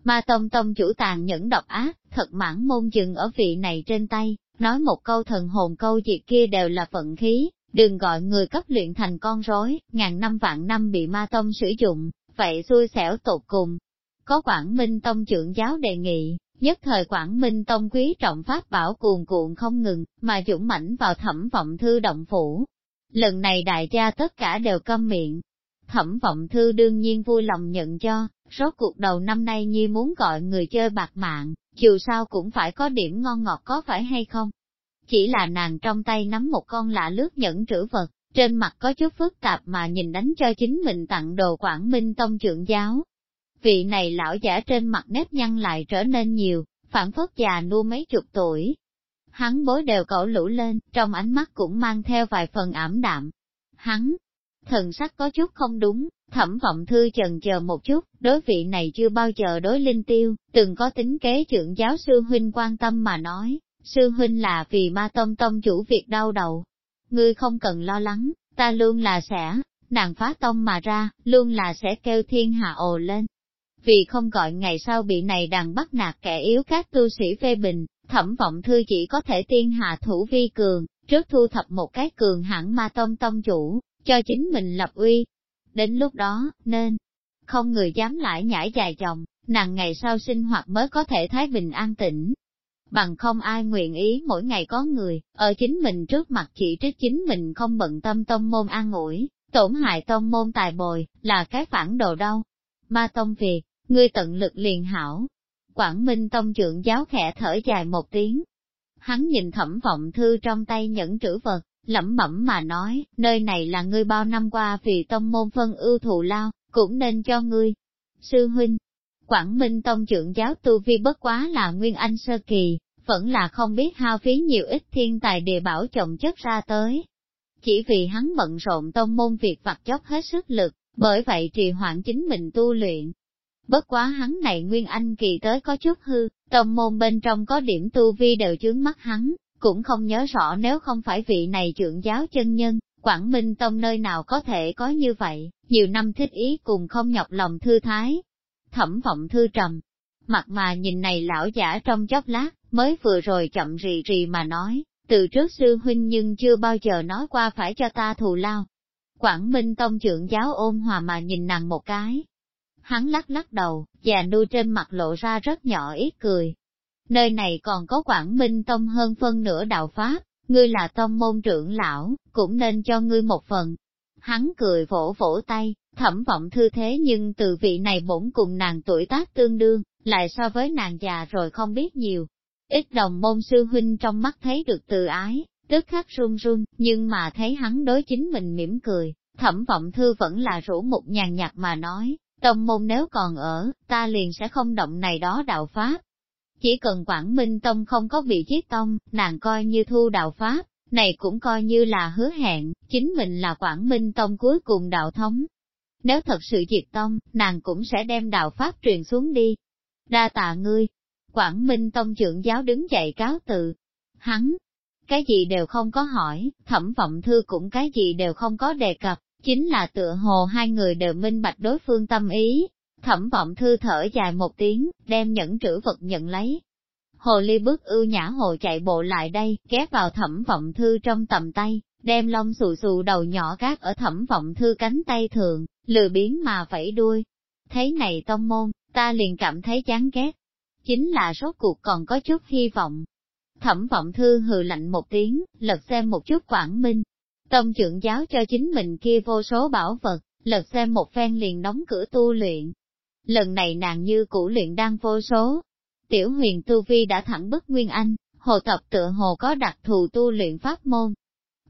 Ma tông tông chủ tàn nhẫn độc ác, thật mãn môn dừng ở vị này trên tay, nói một câu thần hồn câu diệt kia đều là vận khí, Đừng gọi người cấp luyện thành con rối, ngàn năm vạn năm bị ma tông sử dụng, vậy xui xẻo tột cùng. Có Quảng Minh Tông trưởng giáo đề nghị, nhất thời Quảng Minh Tông quý trọng pháp bảo cuồn cuộn không ngừng, mà dũng mãnh vào thẩm vọng thư động phủ. Lần này đại gia tất cả đều câm miệng. Thẩm vọng thư đương nhiên vui lòng nhận cho, rốt cuộc đầu năm nay Nhi muốn gọi người chơi bạc mạng, dù sao cũng phải có điểm ngon ngọt có phải hay không, chỉ là nàng trong tay nắm một con lạ lướt nhẫn trữ vật, trên mặt có chút phức tạp mà nhìn đánh cho chính mình tặng đồ Quảng Minh Tông trưởng giáo. Vị này lão giả trên mặt nếp nhăn lại trở nên nhiều, phản phất già nua mấy chục tuổi. Hắn bối đều cẩu lũ lên, trong ánh mắt cũng mang theo vài phần ảm đạm. Hắn, thần sắc có chút không đúng, thẩm vọng thư chần chờ một chút, đối vị này chưa bao giờ đối linh tiêu, từng có tính kế trưởng giáo sư huynh quan tâm mà nói, sư huynh là vì ma tông tông chủ việc đau đầu. Ngươi không cần lo lắng, ta luôn là sẽ, nàng phá tông mà ra, luôn là sẽ kêu thiên hạ ồ lên. Vì không gọi ngày sau bị này đàn bắt nạt kẻ yếu các tu sĩ phê bình, thẩm vọng thư chỉ có thể tiên hạ thủ vi cường, trước thu thập một cái cường hẳn ma tông tông chủ, cho chính mình lập uy. Đến lúc đó, nên, không người dám lại nhảy dài chồng, nàng ngày sau sinh hoạt mới có thể thái bình an tĩnh. Bằng không ai nguyện ý mỗi ngày có người, ở chính mình trước mặt chỉ trích chính mình không bận tâm tông môn an ủi, tổn hại tông môn tài bồi, là cái phản đồ đâu. Ma tông việc, ngươi tận lực liền hảo. Quảng Minh tông trưởng giáo khẽ thở dài một tiếng. Hắn nhìn thẩm vọng thư trong tay nhẫn trữ vật, lẩm bẩm mà nói, nơi này là ngươi bao năm qua vì tông môn phân ưu thù lao, cũng nên cho ngươi. Sư huynh, Quảng Minh Tông trưởng giáo tu vi bất quá là Nguyên Anh Sơ Kỳ, vẫn là không biết hao phí nhiều ít thiên tài địa bảo chồng chất ra tới. Chỉ vì hắn bận rộn tông môn việc vặt chóc hết sức lực, bởi vậy trì hoãn chính mình tu luyện. Bất quá hắn này Nguyên Anh kỳ tới có chút hư, tông môn bên trong có điểm tu vi đều chướng mắt hắn, cũng không nhớ rõ nếu không phải vị này trưởng giáo chân nhân, Quảng Minh Tông nơi nào có thể có như vậy, nhiều năm thích ý cùng không nhọc lòng thư thái. Thẩm vọng thư trầm, mặt mà nhìn này lão giả trong chốc lát, mới vừa rồi chậm rì rì mà nói, từ trước sư huynh nhưng chưa bao giờ nói qua phải cho ta thù lao. Quảng Minh Tông trưởng giáo ôn hòa mà nhìn nàng một cái. Hắn lắc lắc đầu, già nuôi trên mặt lộ ra rất nhỏ ít cười, Nơi này còn có Quảng Minh Tông hơn phân nửa đạo Pháp, ngươi là tông môn trưởng lão, cũng nên cho ngươi một phần. Hắn cười vỗ vỗ tay, thẩm vọng thư thế nhưng từ vị này bổn cùng nàng tuổi tác tương đương, lại so với nàng già rồi không biết nhiều. Ít đồng môn sư huynh trong mắt thấy được từ ái, tức khắc run run, nhưng mà thấy hắn đối chính mình mỉm cười, thẩm vọng thư vẫn là rủ một nhàn nhạt mà nói, tông môn nếu còn ở, ta liền sẽ không động này đó đạo pháp, chỉ cần Quảng Minh Tông không có vị trí tông, nàng coi như thu đạo Pháp, này cũng coi như là hứa hẹn, chính mình là Quảng Minh Tông cuối cùng đạo thống. Nếu thật sự diệt tông, nàng cũng sẽ đem đạo Pháp truyền xuống đi. Đa tạ ngươi, Quảng Minh Tông trưởng giáo đứng dậy cáo từ. Hắn, cái gì đều không có hỏi, thẩm vọng thư cũng cái gì đều không có đề cập, chính là tựa hồ hai người đều minh bạch đối phương tâm ý, Thẩm vọng thư thở dài một tiếng, đem nhẫn trữ vật nhận lấy. Hồ ly bước ưu nhã hồ chạy bộ lại đây, ghé vào thẩm vọng thư trong tầm tay, đem lông xù xù đầu nhỏ gác ở thẩm vọng thư cánh tay thường, lừa biến mà vẫy đuôi. Thấy này tông môn, ta liền cảm thấy chán ghét. Chính là rốt cuộc còn có chút hy vọng. Thẩm vọng thư hừ lạnh một tiếng, lật xem một chút quảng minh. Tông trưởng giáo cho chính mình kia vô số bảo vật, lật xem một phen liền đóng cửa tu luyện, Lần này nàng như cũ luyện đang vô số. Tiểu huyền tu vi đã thẳng bức Nguyên Anh, hồ tập tựa hồ có đặc thù tu luyện pháp môn.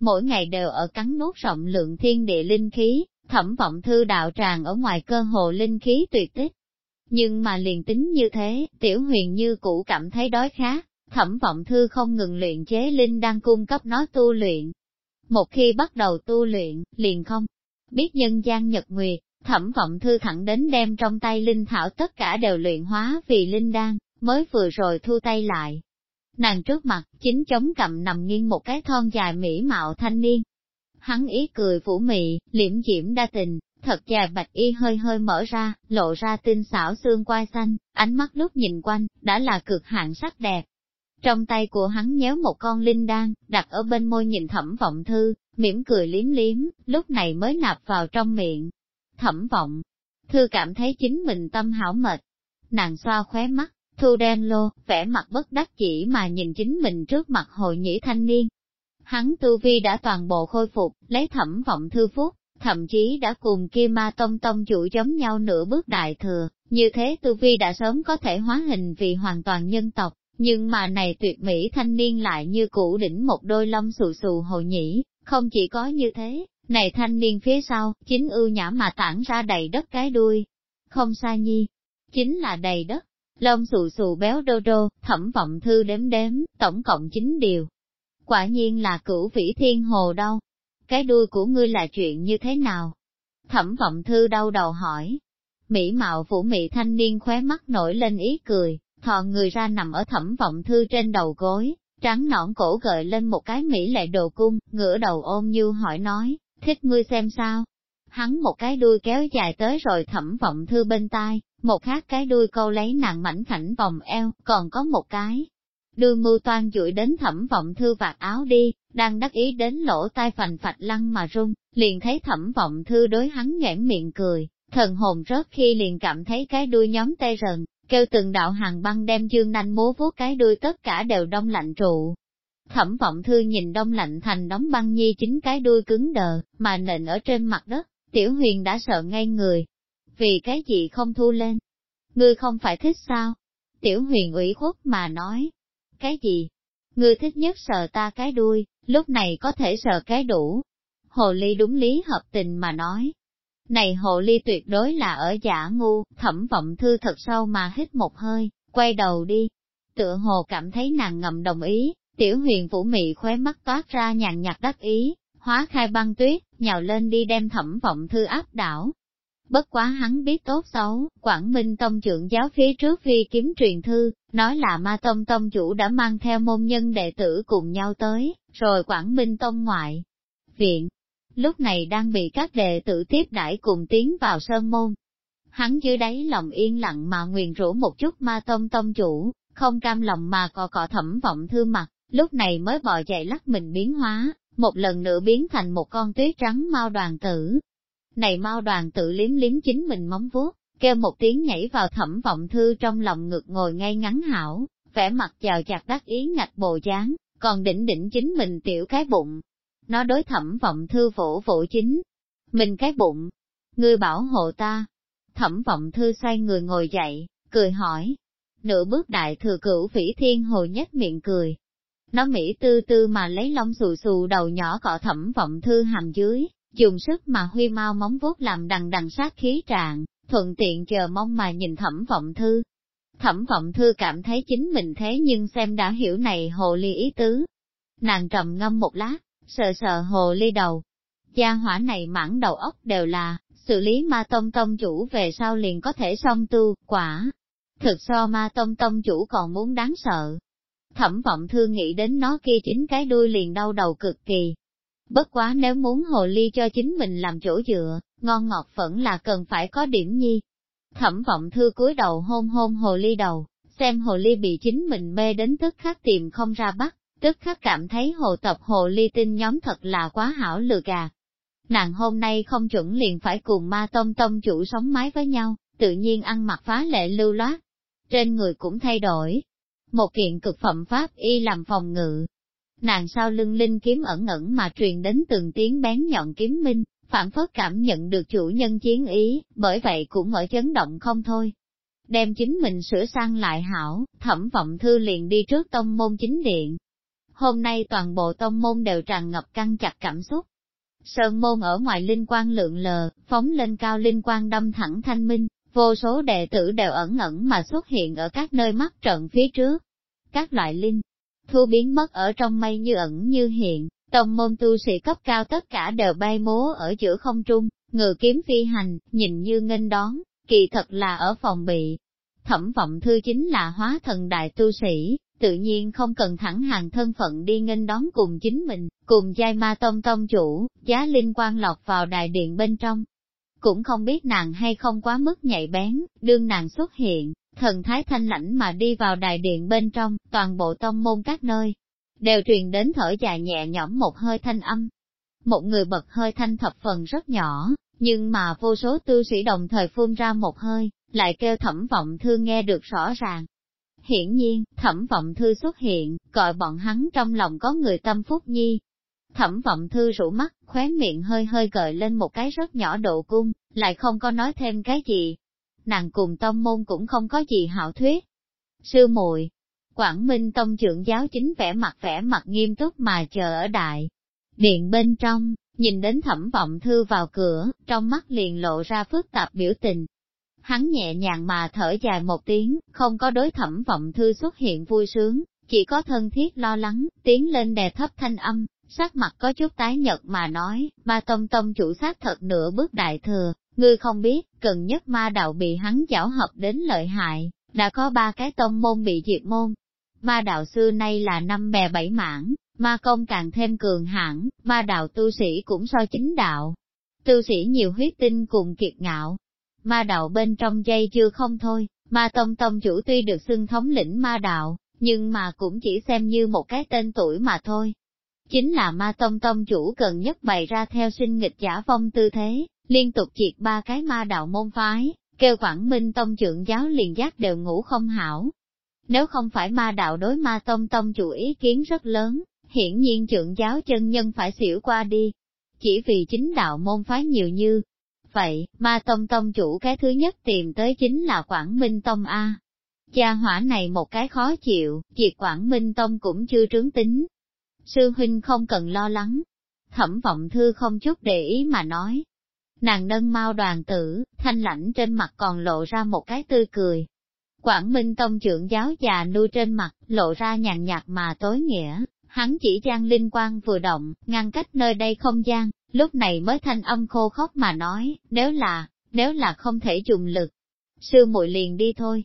Mỗi ngày đều ở cắn nuốt rộng lượng thiên địa linh khí, thẩm vọng thư đạo tràng ở ngoài cơ hồ linh khí tuyệt tích. Nhưng mà liền tính như thế, tiểu huyền như cũ cảm thấy đói khá, thẩm vọng thư không ngừng luyện chế linh đang cung cấp nó tu luyện. Một khi bắt đầu tu luyện, liền không biết nhân gian nhật nguyệt, Thẩm vọng thư thẳng đến đem trong tay linh thảo tất cả đều luyện hóa vì linh đan, mới vừa rồi thu tay lại. Nàng trước mặt, chính chống cầm nằm nghiêng một cái thon dài mỹ mạo thanh niên. Hắn ý cười phủ mị, liễm diễm đa tình, thật dài bạch y hơi hơi mở ra, lộ ra tinh xảo xương quai xanh, ánh mắt lúc nhìn quanh, đã là cực hạn sắc đẹp. Trong tay của hắn nhéo một con linh đan, đặt ở bên môi nhìn thẩm vọng thư, mỉm cười liếm liếm, lúc này mới nạp vào trong miệng, thẩm vọng. Thư cảm thấy chính mình tâm hảo mệt. Nàng xoa khóe mắt, thu đen lô, vẻ mặt bất đắc chỉ mà nhìn chính mình trước mặt hội nhĩ thanh niên. Hắn tu vi đã toàn bộ khôi phục, lấy thẩm vọng thư phúc, thậm chí đã cùng kia ma tông tông chủ giống nhau nửa bước đại thừa, như thế tu vi đã sớm có thể hóa hình vì hoàn toàn nhân tộc, nhưng mà này tuyệt mỹ thanh niên lại như cũ đỉnh một đôi lông xù xù hồ nhĩ, không chỉ có như thế, này thanh niên phía sau, chính ưu nhã mà tản ra đầy đất cái đuôi. Không xa nhi, chính là đầy đất, lông xù xù béo đô đô, thẩm vọng thư đếm đếm, tổng cộng chín điều. Quả nhiên là cửu vĩ thiên hồ đâu. cái đuôi của ngươi là chuyện như thế nào? Thẩm vọng thư đau đầu hỏi. Mỹ mạo phủ mị thanh niên khóe mắt nổi lên ý cười, thò người ra nằm ở thẩm vọng thư trên đầu gối, trắng nõn cổ gợi lên một cái mỹ lệ đồ cung, ngửa đầu ôm như hỏi nói, thích ngươi xem sao? Hắn một cái đuôi kéo dài tới rồi thẩm vọng thư bên tai, một khác cái đuôi câu lấy nàng mảnh khảnh vòng eo, còn có một cái. Đuôi mưu toan dụi đến thẩm vọng thư vạt áo đi, đang đắc ý đến lỗ tai phành phạch lăn mà rung, liền thấy thẩm vọng thư đối hắn nghẽn miệng cười, thần hồn rớt khi liền cảm thấy cái đuôi nhóm tê rần, kêu từng đạo hàng băng đem dương nanh múa vuốt cái đuôi tất cả đều đông lạnh trụ. Thẩm vọng thư nhìn đông lạnh thành đóng băng nhi chính cái đuôi cứng đờ, mà nện ở trên mặt đất, tiểu huyền đã sợ ngay người. Vì cái gì không thu lên? Ngươi không phải thích sao? Tiểu huyền ủy khuất mà nói. Cái gì? Ngươi thích nhất sợ ta cái đuôi, lúc này có thể sợ cái đủ. Hồ ly đúng lý hợp tình mà nói, này hồ ly tuyệt đối là ở giả ngu, thẩm vọng thư thật sâu mà hít một hơi, quay đầu đi. Tựa hồ cảm thấy nàng ngầm đồng ý, tiểu huyền vũ mị khóe mắt toát ra nhàn nhạt đắc ý, hóa khai băng tuyết, nhào lên đi đem thẩm vọng thư áp đảo. Bất quá hắn biết tốt xấu, Quảng Minh Tông trưởng giáo phía trước phi kiếm truyền thư, nói là ma tông tông chủ đã mang theo môn nhân đệ tử cùng nhau tới, rồi Quảng Minh Tông ngoại. Viện, lúc này đang bị các đệ tử tiếp đãi cùng tiến vào sơn môn. Hắn dưới đáy lòng yên lặng mà nguyền rủa một chút ma tông tông chủ, không cam lòng mà cò cọ thẩm vọng thư mặt, lúc này mới bò dậy lắc mình biến hóa, một lần nữa biến thành một con tuyết trắng mau đoàn tử. Này mau đoàn tử liếm liếm chính mình móng vuốt, kêu một tiếng nhảy vào thẩm vọng thư trong lòng ngực ngồi ngay ngắn hảo, vẻ mặt chào chặt đắc ý ngạch bồ dáng, còn đỉnh đỉnh chính mình tiểu cái bụng, nó đối thẩm vọng thư vỗ vỗ chính. Mình cái bụng, ngươi bảo hộ ta. Thẩm vọng thư xoay người ngồi dậy, cười hỏi. Nửa bước đại thừa cửu phỉ thiên hồ nhất miệng cười. Nó mỹ tư tư mà lấy lông xù xù đầu nhỏ cọ thẩm vọng thư hàm dưới, dùng sức mà huy mau móng vuốt làm đằng đằng sát khí trạng, thuận tiện chờ mong mà nhìn thẩm vọng thư. Thẩm vọng thư cảm thấy chính mình thế nhưng xem đã hiểu này hồ ly ý tứ. Nàng trầm ngâm một lát, sờ sờ hồ ly đầu. Gia hỏa này mãn đầu óc đều là, xử lý ma tông tông chủ về sau liền có thể xong tu, quả. Thực so ma tông tông chủ còn muốn đáng sợ. Thẩm vọng thư nghĩ đến nó kia chính cái đuôi liền đau đầu cực kỳ. Bất quá nếu muốn hồ ly cho chính mình làm chỗ dựa, ngon ngọt vẫn là cần phải có điểm nhi. Thẩm vọng thư cúi đầu hôn hôn hồ ly đầu, xem hồ ly bị chính mình mê đến tức khắc tìm không ra bắt, tức khắc cảm thấy hồ tập hồ ly tinh nhóm thật là quá hảo lừa gạt. Nàng hôm nay không chuẩn liền phải cùng ma tông tông chủ sống mái với nhau, tự nhiên ăn mặc phá lệ lưu loát. Trên người cũng thay đổi. Một kiện cực phẩm pháp y làm phòng ngự. Nàng sau lưng linh kiếm ẩn ẩn mà truyền đến từng tiếng bén nhọn kiếm minh, phản phất cảm nhận được chủ nhân chiến ý, bởi vậy cũng ở chấn động không thôi. Đem chính mình sửa sang lại hảo, thẩm vọng thư liền đi trước tông môn chính điện, hôm nay toàn bộ tông môn đều tràn ngập căng chặt cảm xúc. Sơn môn ở ngoài linh quan lượng lờ, phóng lên cao linh quan đâm thẳng thanh minh, vô số đệ tử đều ẩn ẩn mà xuất hiện ở các nơi mắt trận phía trước. Các loại linh, thu biến mất ở trong mây như ẩn như hiện, tông môn tu sĩ cấp cao tất cả đều bay múa ở giữa không trung, ngự kiếm phi hành, nhìn như nghênh đón, kỳ thật là ở phòng bị. Thẩm vọng thư chính là hóa thần đại tu sĩ, tự nhiên không cần thẳng hàng thân phận đi nghênh đón cùng chính mình, cùng giai ma tông tông chủ, giá linh quan lọt vào đại điện bên trong. Cũng không biết nàng hay không quá mức nhạy bén, đương nàng xuất hiện, thần thái thanh lãnh mà đi vào đại điện bên trong, toàn bộ tông môn các nơi, đều truyền đến thở dài nhẹ nhõm một hơi thanh âm. Một người bật hơi thanh thập phần rất nhỏ, nhưng mà vô số tư sĩ đồng thời phun ra một hơi, lại kêu thẩm vọng thương nghe được rõ ràng. Hiển nhiên, thẩm vọng thư xuất hiện, gọi bọn hắn trong lòng có người tâm phúc nhi. Thẩm vọng thư rủ mắt, khóe miệng hơi hơi gợi lên một cái rất nhỏ độ cung, lại không có nói thêm cái gì. Nàng cùng tông môn cũng không có gì hảo thuyết. Sư muội Quảng Minh Tông trưởng giáo chính vẻ mặt vẻ mặt nghiêm túc mà chờ ở đại. Điện bên trong, nhìn đến thẩm vọng thư vào cửa, trong mắt liền lộ ra phức tạp biểu tình, hắn nhẹ nhàng mà thở dài một tiếng, không có đối thẩm vọng thư xuất hiện vui sướng, chỉ có thân thiết lo lắng, tiến lên đè thấp thanh âm, sắc mặt có chút tái nhật mà nói, ma tông tông chủ sát thật nửa bước đại thừa, ngươi không biết, cần nhất ma đạo bị hắn chảo hợp đến lợi hại, đã có ba cái tông môn bị diệt môn. Ma đạo xưa nay là năm bè bảy mảng, ma công càng thêm cường hãn, ma đạo tu sĩ cũng so chính đạo. Tu sĩ nhiều huyết tinh cùng kiệt ngạo. Ma đạo bên trong dây chưa không thôi, ma tông tông chủ tuy được xưng thống lĩnh ma đạo, nhưng mà cũng chỉ xem như một cái tên tuổi mà thôi. Chính là ma tông tông chủ cần nhất bày ra theo sinh nghịch giả phong tư thế, liên tục triệt ba cái ma đạo môn phái, kêu Quảng Minh tông trưởng giáo liền giác đều ngủ không hảo. Nếu không phải ma đạo đối ma tông tông chủ ý kiến rất lớn, hiển nhiên trưởng giáo chân nhân phải xỉu qua đi. Chỉ vì chính đạo môn phái nhiều như, vậy, ma tông tông chủ cái thứ nhất tìm tới chính là Quảng Minh Tông A. gia hỏa này một cái khó chịu, diệt Quảng Minh Tông cũng chưa trướng tính. Sư huynh không cần lo lắng. Thẩm vọng thư không chút để ý mà nói. Nàng nâng mau đoàn tử, thanh lãnh trên mặt còn lộ ra một cái tươi cười. Quảng Minh Tông trưởng giáo già nuôi trên mặt, lộ ra nhàn nhạt mà tối nghĩa, hắn chỉ gian linh quang vừa động, ngăn cách nơi đây không gian, lúc này mới thanh âm khô khóc mà nói, nếu là, nếu là không thể dùng lực, sư muội liền đi thôi.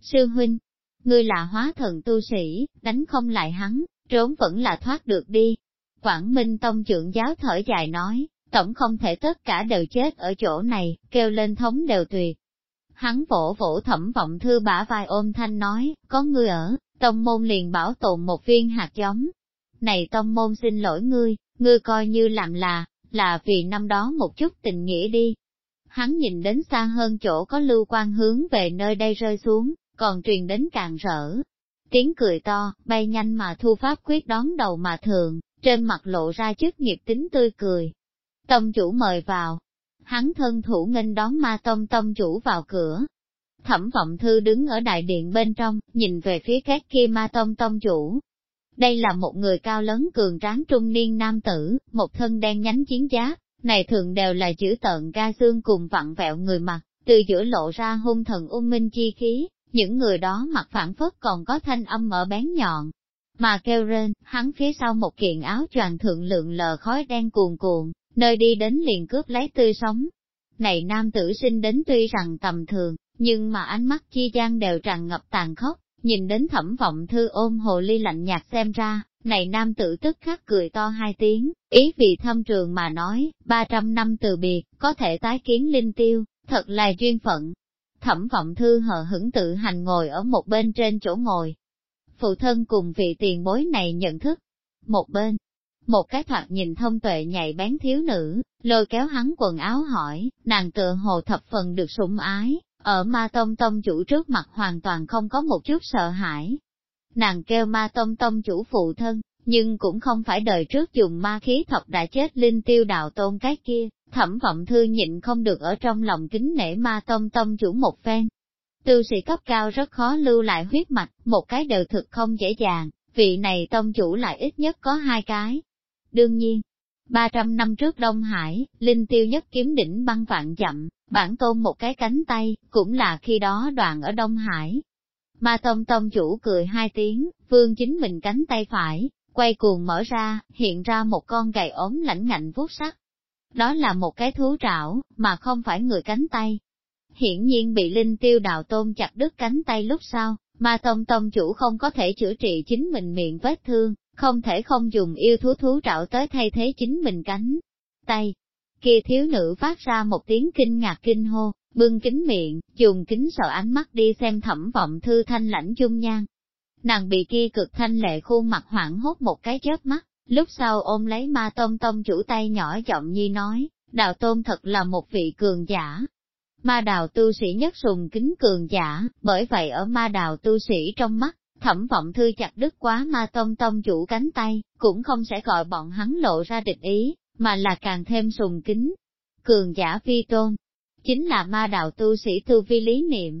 Sư huynh, ngươi là hóa thần tu sĩ, đánh không lại hắn, trốn vẫn là thoát được đi. Quảng Minh Tông trưởng giáo thở dài nói, tổng không thể tất cả đều chết ở chỗ này, kêu lên thống đều tuyệt. Hắn vỗ vỗ thẩm vọng thư bả vai ôm thanh nói, có ngươi ở, tông môn liền bảo tồn một viên hạt giống. Này tông môn xin lỗi ngươi, ngươi coi như làm là, là vì năm đó một chút tình nghĩa đi. Hắn nhìn đến xa hơn chỗ có lưu quan hướng về nơi đây rơi xuống, còn truyền đến càng rỡ. Tiếng cười to, bay nhanh mà thu pháp quyết đón đầu mà thường, trên mặt lộ ra chức nghiệp tính tươi cười. Tông chủ mời vào. Hắn thân thủ nghênh đón ma tông tông chủ vào cửa. Thẩm vọng thư đứng ở đại điện bên trong, nhìn về phía các kia ma tông tông chủ, đây là một người cao lớn cường tráng trung niên nam tử, một thân đen nhánh chiến giáp, này thường đều là chữ tợn ga xương cùng vặn vẹo người mặt, từ giữa lộ ra hung thần ung minh chi khí, những người đó mặt phản phất còn có thanh âm ở bén nhọn. Mà kêu rên, hắn phía sau một kiện áo choàng thượng lượng lờ khói đen cuồn cuộn, nơi đi đến liền cướp lấy tươi sống. Này nam tử sinh đến tuy rằng tầm thường, nhưng mà ánh mắt chi gian đều tràn ngập tàn khốc, nhìn đến thẩm vọng thư ôm hồ ly lạnh nhạt xem ra, này nam tử tức khắc cười to hai tiếng, ý vì thâm trường mà nói, 300 năm từ biệt, có thể tái kiến linh tiêu, thật là duyên phận. Thẩm vọng thư hờ hững tự hành ngồi ở một bên trên chỗ ngồi. Phụ thân cùng vị tiền bối này nhận thức. Một bên, một cái thoạt nhìn thông tuệ nhạy bén thiếu nữ, lôi kéo hắn quần áo hỏi, nàng tựa hồ thập phần được sủng ái, ở ma tông tông chủ trước mặt hoàn toàn không có một chút sợ hãi. Nàng kêu ma tông tông chủ phụ thân, nhưng cũng không phải đời trước dùng ma khí thọc đã chết linh tiêu đạo tôn cái kia, thẩm vọng thư nhịn không được ở trong lòng kính nể ma tông tông chủ một phen. Tư sĩ cấp cao rất khó lưu lại huyết mạch, một cái đều thực không dễ dàng, vị này tông chủ lại ít nhất có hai cái. Đương nhiên, 300 năm trước Đông Hải, Linh Tiêu nhất kiếm đỉnh băng vạn chậm, bản tôn một cái cánh tay, cũng là khi đó đoàn ở Đông Hải. Ma Tông Tông chủ cười hai tiếng, vương chính mình cánh tay phải, quay cuồng mở ra, hiện ra một con gầy ốm lãnh ngạnh vuốt sắc. Đó là một cái thú trảo, mà không phải người cánh tay. Hiển nhiên bị Linh Tiêu đào tôn chặt đứt cánh tay lúc sau, Ma Tông Tông chủ không có thể chữa trị chính mình miệng vết thương, không thể không dùng yêu thú thú trạo tới thay thế chính mình cánh. Tay, kia thiếu nữ phát ra một tiếng kinh ngạc kinh hô, bưng kính miệng, dùng kính sợ ánh mắt đi xem thẩm vọng thư thanh lãnh dung nhan. Nàng bị kia cực thanh lệ khuôn mặt hoảng hốt một cái chớp mắt, lúc sau ôm lấy ma tông tông chủ tay nhỏ giọng nhi nói, đào tôn thật là một vị cường giả. Ma đào tu sĩ nhất sùng kính cường giả, bởi vậy ở ma đào tu sĩ trong mắt, Thẩm vọng thư chặt đứt quá ma tông tông chủ cánh tay, cũng không sẽ gọi bọn hắn lộ ra địch ý, mà là càng thêm sùng kính. Cường giả phi tôn, chính là ma đạo tu sĩ tu vi lý niệm.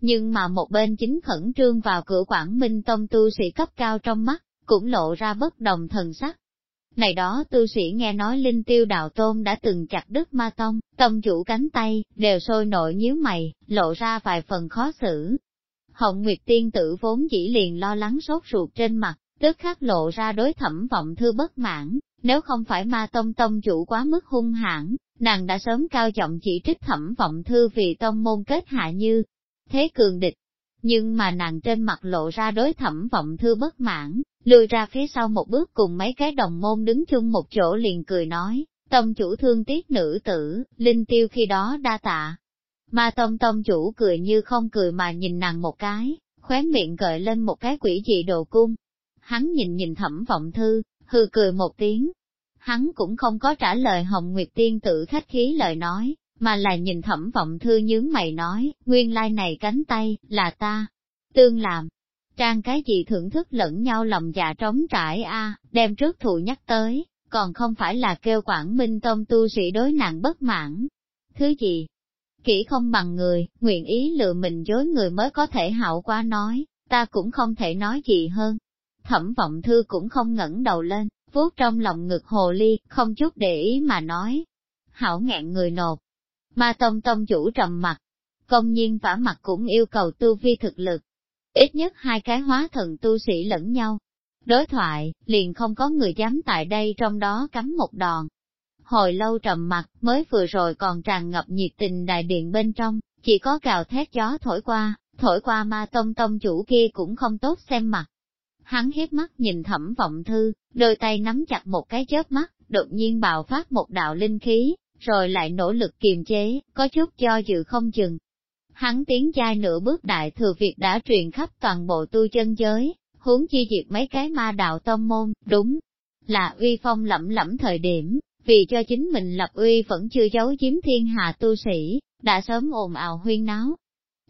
Nhưng mà một bên chính khẩn trương vào cửa Quảng Minh Tông tu sĩ cấp cao trong mắt, cũng lộ ra bất đồng thần sắc. Này đó tu sĩ nghe nói Linh Tiêu Đạo Tôn đã từng chặt đứt ma tông, tông chủ cánh tay, đều sôi nổi nhíu mày, lộ ra vài phần khó xử, Hồng Nguyệt Tiên tử vốn chỉ liền lo lắng sốt ruột trên mặt, tức khắc lộ ra đối thẩm vọng thư bất mãn, nếu không phải ma tông tông chủ quá mức hung hãn, nàng đã sớm cao giọng chỉ trích thẩm vọng thư vì tông môn kết hạ như thế cường địch. Nhưng mà nàng trên mặt lộ ra đối thẩm vọng thư bất mãn, lùi ra phía sau một bước cùng mấy cái đồng môn đứng chung một chỗ liền cười nói, tông chủ thương tiếc nữ tử, linh tiêu khi đó đa tạ. Ma tông tông chủ cười như không cười mà nhìn nàng một cái, khóe miệng gợi lên một cái quỷ dị đồ cung. Hắn nhìn nhìn thẩm vọng thư, hư cười một tiếng. Hắn cũng không có trả lời Hồng Nguyệt Tiên tự khách khí lời nói, mà là nhìn thẩm vọng thư nhướng mày nói, nguyên lai này cánh tay, là ta, tương làm. Trang cái gì thưởng thức lẫn nhau lòng dạ trống trải a đem trước thù nhắc tới, còn không phải là kêu Quảng Minh Tông tu sĩ đối nạn bất mãn. Thứ gì? Kỹ không bằng người, nguyện ý lừa mình dối người mới có thể hạo qua nói, ta cũng không thể nói gì hơn. Thẩm vọng thư cũng không ngẩng đầu lên, vuốt trong lòng ngực hồ ly, không chút để ý mà nói. Hảo ngẹn người nộp. Ma tông tông chủ trầm mặt. Công nhiên vả mặt cũng yêu cầu tu vi thực lực. Ít nhất hai cái hóa thần tu sĩ lẫn nhau, Đối thoại, liền không có người dám tại đây trong đó cắm một đòn. Hồi lâu trầm mặt, mới vừa rồi còn tràn ngập nhiệt tình đại điện bên trong, chỉ có cào thét gió thổi qua, thổi qua ma tông tông chủ kia cũng không tốt xem mặt. Hắn hiếp mắt nhìn thẩm vọng thư, đôi tay nắm chặt một cái chớp mắt, đột nhiên bạo phát một đạo linh khí, rồi lại nỗ lực kiềm chế, có chút do dự không chừng. Hắn tiến chai nửa bước đại thừa việc đã truyền khắp toàn bộ tu chân giới, huống chi diệt mấy cái ma đạo tông môn, đúng, là uy phong lẫm lẫm thời điểm, vì cho chính mình lập uy vẫn chưa giấu chiếm thiên hạ tu sĩ, đã sớm ồn ào huyên náo.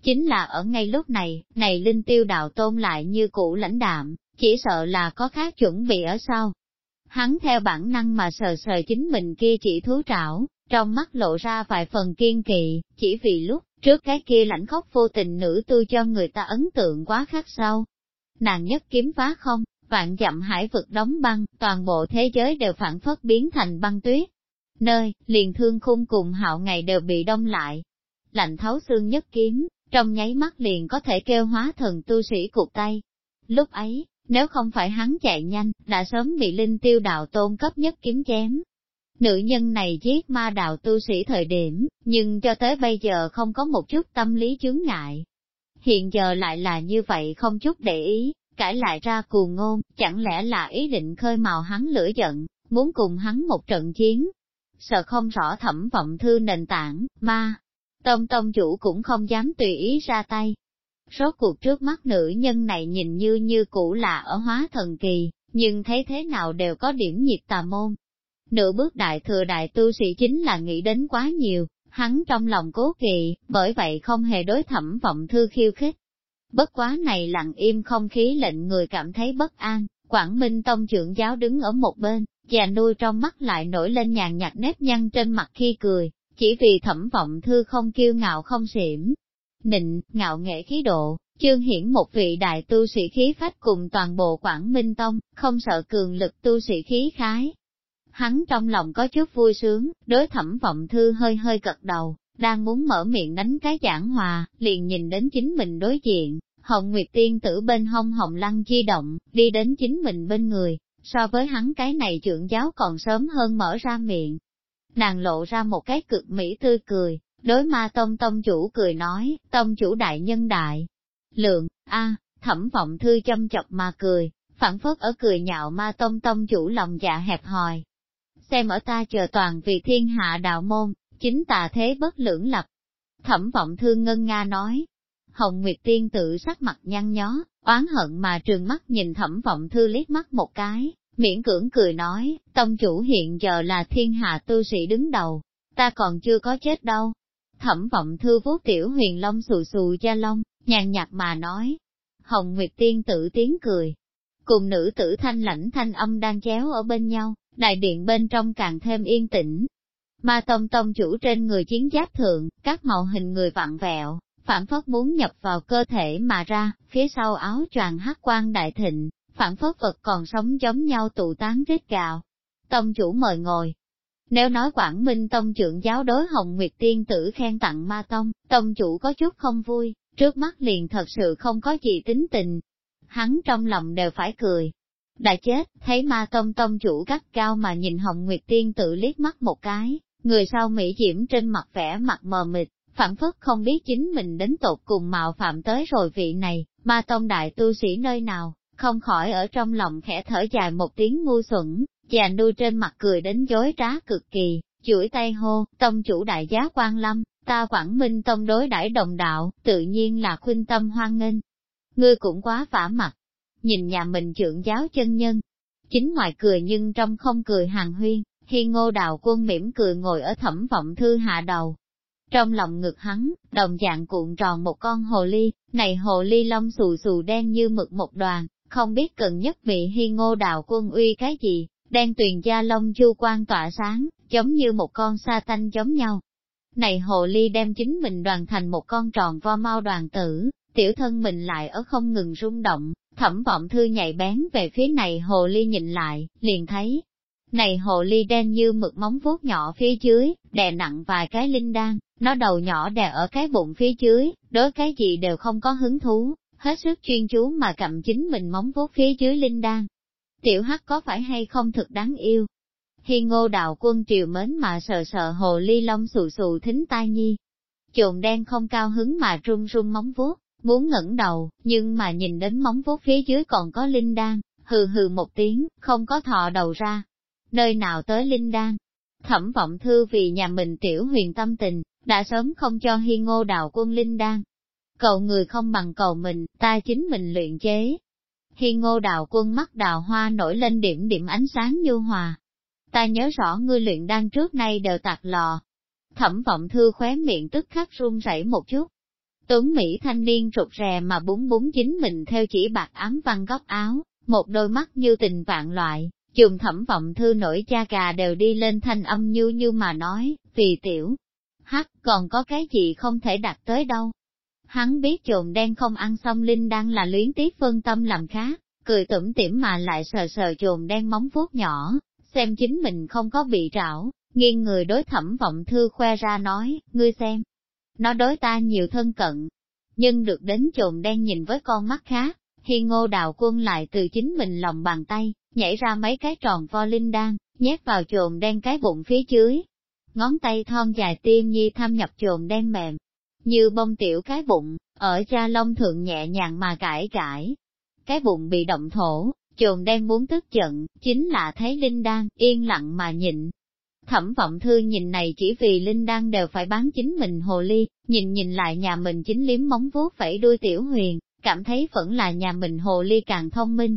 Chính là ở ngay lúc này, này linh tiêu đạo tôn lại như cũ lãnh đạm, chỉ sợ là có khác chuẩn bị ở sau. Hắn theo bản năng mà sờ sờ chính mình kia chỉ thú trảo, trong mắt lộ ra vài phần kiên kỵ, chỉ vì lúc trước cái kia lãnh khóc vô tình nữ tu cho người ta ấn tượng quá khắc sâu, nàng nhất kiếm phá không, vạn dặm hải vực đóng băng, toàn bộ thế giới đều phản phất biến thành băng tuyết. Nơi, liền thương khung cùng hạo ngày đều bị đông lại. Lạnh thấu xương nhất kiếm, trong nháy mắt liền có thể kêu hóa thần tu sĩ cục tay. Lúc ấy, nếu không phải hắn chạy nhanh, đã sớm bị linh tiêu đạo tôn cấp nhất kiếm chém. Nữ nhân này giết ma đạo tu sĩ thời điểm, nhưng cho tới bây giờ không có một chút tâm lý chướng ngại, hiện giờ lại là như vậy không chút để ý, cãi lại ra cù ngôn, chẳng lẽ là ý định khơi màu hắn lửa giận, muốn cùng hắn một trận chiến. Sợ không rõ thẩm vọng thư nền tảng, ma, tông tông chủ cũng không dám tùy ý ra tay. Rốt cuộc trước mắt nữ nhân này nhìn như như cũ là ở hóa thần kỳ, nhưng thấy thế nào đều có điểm nhiệt tà môn. Nửa bước đại thừa đại tu sĩ chính là nghĩ đến quá nhiều, Hắn trong lòng cố kỵ, bởi vậy không hề đối thẩm vọng thư khiêu khích. Bất quá này lặng im không khí lệnh người cảm thấy bất an, Quảng Minh Tông trưởng giáo đứng ở một bên, già nuôi trong mắt lại nổi lên nhàn nhạt nếp nhăn trên mặt khi cười, chỉ vì thẩm vọng thư không kiêu ngạo không xỉm. Nịnh, ngạo nghệ khí độ, chương hiển một vị đại tu sĩ khí phách cùng toàn bộ Quảng Minh Tông, không sợ cường lực tu sĩ khí khái, Hắn trong lòng có chút vui sướng, đối thẩm vọng thư hơi hơi cật đầu, đang muốn mở miệng đánh cái giảng hòa, liền nhìn đến chính mình đối diện, Hồng Nguyệt Tiên tử bên hông Hồng Lăng chi động, đi đến chính mình bên người, so với hắn cái này trưởng giáo còn sớm hơn mở ra miệng. Nàng lộ ra một cái cực mỹ tươi cười, đối ma tông tông chủ cười nói, tông chủ đại nhân đại. Lượng, a thẩm vọng thư châm chọc mà cười, phản phất ở cười nhạo ma tông tông chủ lòng dạ hẹp hòi, xem ở ta chờ toàn vì thiên hạ đạo môn, chính tà thế bất lưỡng lập. Thẩm vọng thương ngân Nga nói, Hồng Nguyệt Tiên tự sắc mặt nhăn nhó, oán hận mà trường mắt nhìn thẩm vọng thư liếc mắt một cái, miễn cưỡng cười nói, tông chủ hiện giờ là thiên hạ tu sĩ đứng đầu, ta còn chưa có chết đâu. Thẩm vọng thư vuốt tiểu huyền long xù xù da long nhàn nhạt mà nói. Hồng Nguyệt Tiên tự tiếng cười, cùng nữ tử thanh lãnh thanh âm đang chéo ở bên nhau, đại điện bên trong càng thêm yên tĩnh. Ma tông tông chủ trên người chiến giáp thượng, các màu hình người vặn vẹo, phản phất muốn nhập vào cơ thể mà ra, phía sau áo choàng hắc quang đại thịnh, phản phất vật còn sống giống nhau tụ tán rít gạo. Tông chủ mời ngồi. Nếu nói Quảng Minh Tông trưởng giáo đối Hồng Nguyệt Tiên tử khen tặng ma tông, tông chủ có chút không vui, trước mắt liền thật sự không có gì tính tình. Hắn trong lòng đều phải cười, đã chết, thấy ma tông tông chủ gắt cao mà nhìn Hồng Nguyệt Tiên tự liếc mắt một cái, người sau Mỹ Diễm trên mặt vẻ mặt mờ mịt, phản phất không biết chính mình đến tột cùng mạo phạm tới rồi vị này, ma tông đại tu sĩ nơi nào, không khỏi ở trong lòng khẽ thở dài một tiếng ngu xuẩn, già nuôi trên mặt cười đến dối trá cực kỳ, chuỗi tay hô, tông chủ đại giá quan lâm, ta Quảng Minh tông đối đãi đồng đạo, tự nhiên là khuyên tâm hoan nghênh. Ngươi cũng quá vả mặt, nhìn nhà mình trưởng giáo chân nhân. Chính ngoài cười nhưng trong không cười hàng huyên, khi ngô đào quân mỉm cười ngồi ở thẩm vọng thư hạ đầu. Trong lòng ngực hắn, đồng dạng cuộn tròn một con hồ ly, này hồ ly lông xù xù đen như mực một đoàn, không biết cần nhất vị Hi ngô đào quân uy cái gì, đen tuyền da lông chu quan tỏa sáng, giống như một con sa tanh giống nhau. Này hồ ly đem chính mình đoàn thành một con tròn vo mau đoàn tử, tiểu thân mình lại ở không ngừng rung động, thẩm vọng thư nhạy bén về phía này hồ ly nhìn lại, liền thấy. Này hồ ly đen như mực móng vuốt nhỏ phía dưới, đè nặng vài cái linh đan, nó đầu nhỏ đè ở cái bụng phía dưới, đối cái gì đều không có hứng thú, hết sức chuyên chú mà cầm chính mình móng vuốt phía dưới linh đan. Tiểu hắc có phải hay không thực đáng yêu? Hi ngô đạo quân triều mến mà sờ sờ hồ ly lông xù xù thính tai nhi. Chồn đen không cao hứng mà run run móng vuốt, muốn ngẩng đầu, nhưng mà nhìn đến móng vuốt phía dưới còn có linh đan, hừ hừ một tiếng, không có thọ đầu ra. Nơi nào tới linh đan? Thẩm vọng thư vì nhà mình tiểu huyền tâm tình, đã sớm không cho hi ngô Đào quân linh đan. Cầu người không bằng cầu mình, ta chính mình luyện chế. Hi ngô Đào quân mắt đào hoa nổi lên điểm điểm ánh sáng nhu hòa. Ta nhớ rõ ngươi luyện đan trước nay đều tạc lò. Thẩm vọng thư khóe miệng tức khắc run rẩy một chút, Tuấn Mỹ thanh niên rụt rè mà búng búng chính mình theo chỉ bạc ám văn góc áo, một đôi mắt như tình vạn loại, chùm thẩm vọng thư nổi cha gà đều đi lên thanh âm như như mà nói, vì tiểu. Hắc còn có cái gì không thể đặt tới đâu. Hắn biết trồn đen không ăn xong linh đang là luyến tiếc phân tâm làm khác, cười tủm tỉm mà lại sờ sờ trồn đen móng vuốt nhỏ, xem chính mình không có bị trảo, nghiêng người đối thẩm vọng thư khoe ra nói, ngươi xem, nó đối ta nhiều thân cận. Nhưng được đến trồn đen nhìn với con mắt khác, khi ngô đào quân lại từ chính mình lòng bàn tay, nhảy ra mấy cái tròn vo linh đan, nhét vào chồn đen cái bụng phía dưới. Ngón tay thon dài tiêm nhi thâm nhập chồn đen mềm, như bông tiểu cái bụng, ở cha lông thượng nhẹ nhàng mà cãi cãi. Cái bụng bị động thổ, chồn đen muốn tức giận, chính là thấy linh đan, yên lặng mà nhịn, Thẩm vọng thư nhìn này chỉ vì Linh Đan đều phải bán chính mình hồ ly, nhìn nhìn lại nhà mình chính liếm móng vuốt vẫy đuôi tiểu huyền, cảm thấy vẫn là nhà mình hồ ly càng thông minh.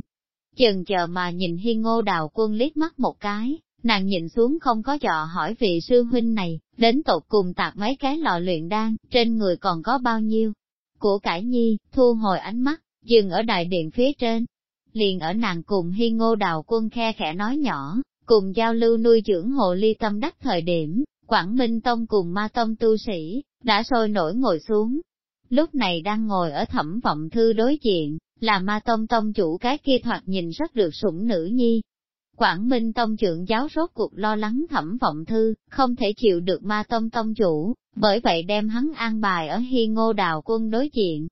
Chần chờ mà nhìn hi ngô đào quân liếc mắt một cái, nàng nhìn xuống không có dọ hỏi vị sư huynh này, đến tột cùng tạc mấy cái lò luyện đan, trên người còn có bao nhiêu. Của cải nhi, thu hồi ánh mắt, dừng ở đại điện phía trên. Liền ở nàng cùng hi ngô đào quân khe khẽ nói nhỏ, Cùng giao lưu nuôi dưỡng hồ ly tâm đắc thời điểm, Quảng Minh Tông cùng ma tông tu sĩ, đã sôi nổi ngồi xuống. Lúc này đang ngồi ở thẩm vọng thư đối diện, là ma tông tông chủ cái kia thoạt nhìn rất được sủng nữ nhi. Quảng Minh Tông trưởng giáo rốt cuộc lo lắng thẩm vọng thư, không thể chịu được ma tông tông chủ, bởi vậy đem hắn an bài ở Hi Ngô Đào Quân đối diện.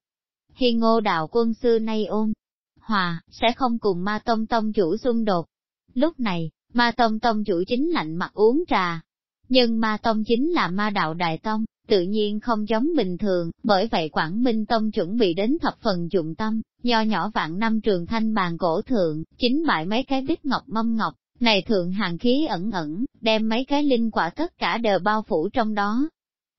Hi Ngô Đào Quân xưa nay ôn, hòa, sẽ không cùng ma tông tông chủ xung đột. Lúc này, Ma Tông Tông chủ chính lạnh mặt uống trà. Nhưng Ma Tông chính là ma đạo đại tông, tự nhiên không giống bình thường, bởi vậy Quảng Minh Tông chuẩn bị đến thập phần dụng tâm, nho nhỏ vạn năm trường thanh bàn cổ thượng, chính bại mấy cái bích ngọc mâm ngọc, này thượng hàng khí ẩn ẩn, đem mấy cái linh quả tất cả đều bao phủ trong đó.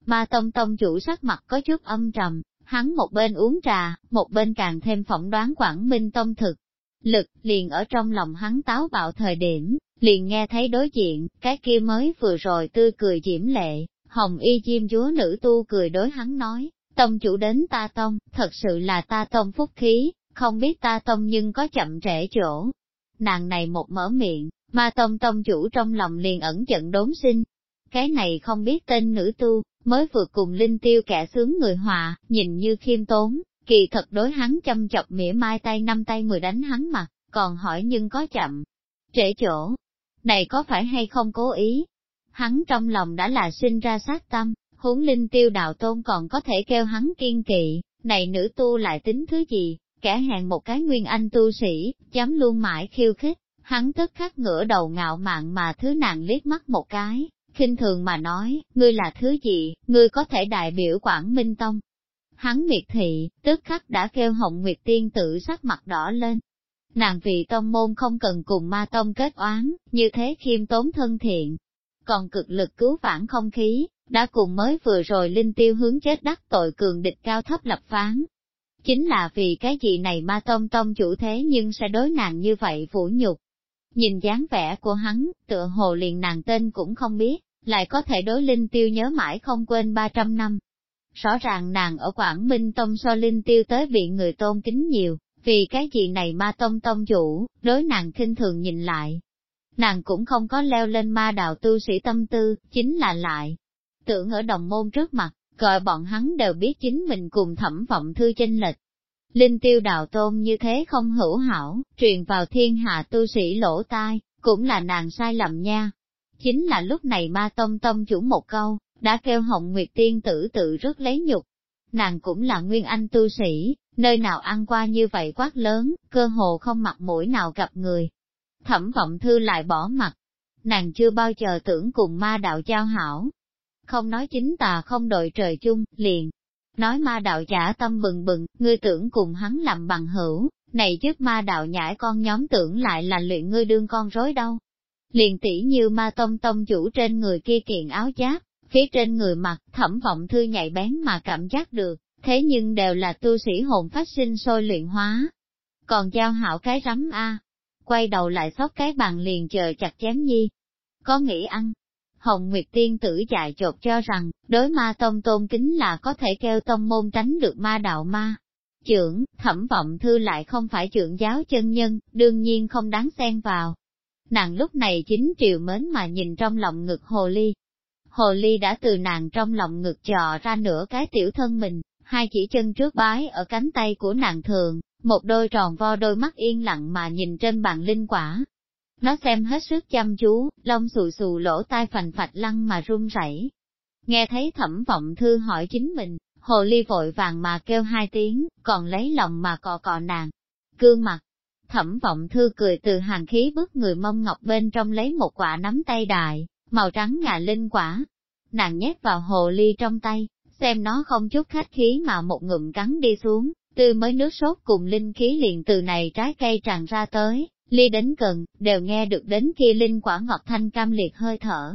Ma Tông Tông chủ sắc mặt có chút âm trầm, hắn một bên uống trà, một bên càng thêm phỏng đoán Quảng Minh Tông thực. Lực, liền ở trong lòng hắn táo bạo thời điểm, liền nghe thấy đối diện, cái kia mới vừa rồi tươi cười diễm lệ, hồng y chim chúa nữ tu cười đối hắn nói, tông chủ đến ta tông, thật sự là ta tông phúc khí, không biết ta tông nhưng có chậm trễ chỗ. Nàng này một mở miệng, ma tông tông chủ trong lòng liền ẩn trận đốn sinh. Cái này không biết tên nữ tu, mới vừa cùng linh tiêu kẻ sướng người hòa, nhìn như khiêm tốn, kỳ thật đối hắn chăm chọc mỉa mai tay năm tay mười đánh hắn mặt, còn hỏi nhưng có chậm. Trễ chỗ, này có phải hay không cố ý? Hắn trong lòng đã là sinh ra sát tâm, huống linh tiêu đạo tôn còn có thể kêu hắn kiên kỵ, này nữ tu lại tính thứ gì, kẻ hèn một cái nguyên anh tu sĩ, dám luôn mãi khiêu khích, hắn tức khắc ngửa đầu ngạo mạn mà thứ nàng liếc mắt một cái, khinh thường mà nói, ngươi là thứ gì, ngươi có thể đại biểu Quảng Minh Tông. Hắn miệt thị, tức khắc đã kêu Hồng Nguyệt Tiên tử sắc mặt đỏ lên. Nàng vì tông môn không cần cùng ma tông kết oán, như thế khiêm tốn thân thiện. Còn cực lực cứu vãn không khí, đã cùng mới vừa rồi linh tiêu hướng chết đắc tội cường địch cao thấp lập phán. Chính là vì cái gì này ma tông tông chủ thế nhưng sẽ đối nàng như vậy vũ nhục. Nhìn dáng vẻ của hắn, tựa hồ liền nàng tên cũng không biết, lại có thể đối linh tiêu nhớ mãi không quên 300 năm. Rõ ràng nàng ở Quảng Minh Tông so linh tiêu tới bị người tôn kính nhiều, vì cái gì này ma tông tông chủ, đối nàng kinh thường nhìn lại. Nàng cũng không có leo lên ma đạo tu sĩ tâm tư, chính là lại. Tưởng ở đồng môn trước mặt, gọi bọn hắn đều biết chính mình cùng thẩm vọng thư chênh lệch. Linh tiêu đạo tôn như thế không hữu hảo, truyền vào thiên hạ tu sĩ lỗ tai, cũng là nàng sai lầm nha. Chính là lúc này ma tông tông chủ một câu, đã kêu hồng nguyệt tiên tử tự rất lấy nhục. Nàng cũng là nguyên anh tu sĩ, nơi nào ăn qua như vậy quát lớn, cơ hồ không mặt mũi nào gặp người. Thẩm vọng thư lại bỏ mặt. Nàng chưa bao giờ tưởng cùng ma đạo giao hảo. Không nói chính tà không đội trời chung, liền, Nói ma đạo giả tâm bừng bừng, ngươi tưởng cùng hắn làm bằng hữu, này trước ma đạo nhãi con nhóm tưởng lại là luyện ngươi đương con rối đâu. Liền tỷ như ma tông tông chủ trên người kia kiện áo giáp, phía trên người mặt thẩm vọng thư nhạy bén mà cảm giác được, thế nhưng đều là tu sĩ hồn phát sinh sôi luyện hóa. Còn giao hảo cái rắm a quay đầu lại xót cái bàn liền chờ chặt chém nhi. Có nghĩ ăn, Hồng Nguyệt Tiên tử dại chột cho rằng, đối ma tông tôn kính là có thể kêu tông môn tránh được ma đạo ma. Trưởng, thẩm vọng thư lại không phải trưởng giáo chân nhân, đương nhiên không đáng xen vào. Nàng lúc này chính triều mến mà nhìn trong lòng ngực hồ ly. Hồ ly đã từ nàng trong lòng ngực trò ra nửa cái tiểu thân mình, hai chỉ chân trước bái ở cánh tay của nàng thường, một đôi tròn vo đôi mắt yên lặng mà nhìn trên bàn linh quả, nó xem hết sức chăm chú, lông xù xù lỗ tai phành phạch lăn mà run rẩy. Nghe thấy thẩm vọng thư hỏi chính mình, hồ ly vội vàng mà kêu hai tiếng, còn lấy lòng mà cò cò nàng. Cương mặt, thẩm vọng thư cười từ hàng khí bước người mông ngọc bên trong lấy một quả nắm tay đại, màu trắng ngà linh quả. Nàng nhét vào hồ ly trong tay, xem nó không chút khách khí mà một ngụm cắn đi xuống, từ mới nước sốt cùng linh khí liền từ này trái cây tràn ra tới, ly đến gần, đều nghe được đến kia linh quả ngọt thanh cam liệt hơi thở.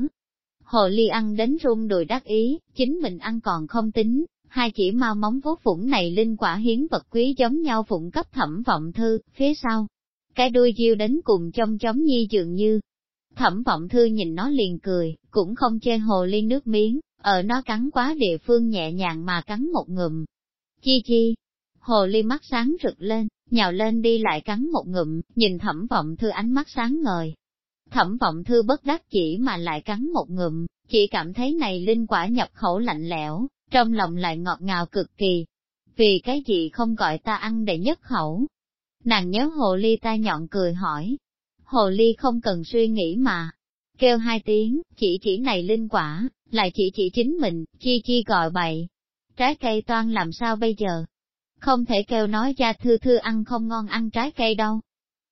Hồ ly ăn đến run đùi đắc ý, chính mình ăn còn không tính, hai chỉ mau móng vuốt phủng này linh quả hiến vật quý giống nhau phụng cấp thẩm vọng thư, phía sau. Cái đuôi diêu đến cùng trong chóng nhi dường như. Thẩm vọng thư nhìn nó liền cười, cũng không chê hồ ly nước miếng, ở nó cắn quá địa phương nhẹ nhàng mà cắn một ngụm. Chi chi, hồ ly mắt sáng rực lên, nhào lên đi lại cắn một ngụm, nhìn thẩm vọng thư ánh mắt sáng ngời. Thẩm vọng thư bất đắc chỉ mà lại cắn một ngụm, chỉ cảm thấy này linh quả nhập khẩu lạnh lẽo, trong lòng lại ngọt ngào cực kỳ. Vì cái gì không gọi ta ăn để nhất khẩu? Nàng nhớ hồ ly ta nhọn cười hỏi. Hồ ly không cần suy nghĩ mà. Kêu hai tiếng, chỉ chỉ này linh quả, lại chỉ chỉ chính mình, chi chi gọi bậy. Trái cây toan làm sao bây giờ? Không thể kêu nói cha thư thư ăn không ngon ăn trái cây đâu.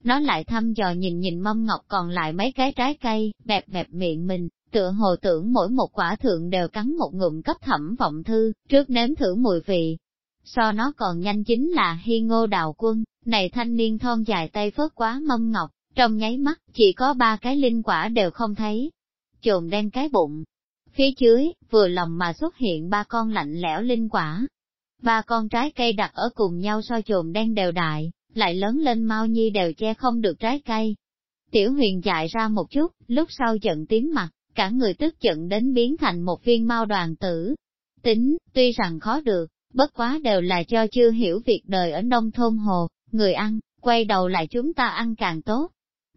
Nó lại thăm dò nhìn nhìn mâm ngọc còn lại mấy cái trái cây, bẹp bẹp miệng mình, tựa hồ tưởng mỗi một quả thượng đều cắn một ngụm cấp thẩm vọng thư, trước nếm thử mùi vị. So nó còn nhanh chính là hy ngô đào quân, này thanh niên thon dài tay phớt quá mâm ngọc, trong nháy mắt, chỉ có ba cái linh quả đều không thấy. Chồn đen cái bụng. Phía dưới, vừa lòng mà xuất hiện ba con lạnh lẽo linh quả, Ba con trái cây đặt ở cùng nhau so chồm đen đều đại, lại lớn lên mau nhi đều che không được trái cây. Tiểu huyền dại ra một chút, lúc sau giận tím mặt, cả người tức giận đến biến thành một viên mau đoàn tử. Tính, tuy rằng khó được, bất quá đều là cho chưa hiểu việc đời ở nông thôn hồ, người ăn, quay đầu lại chúng ta ăn càng tốt.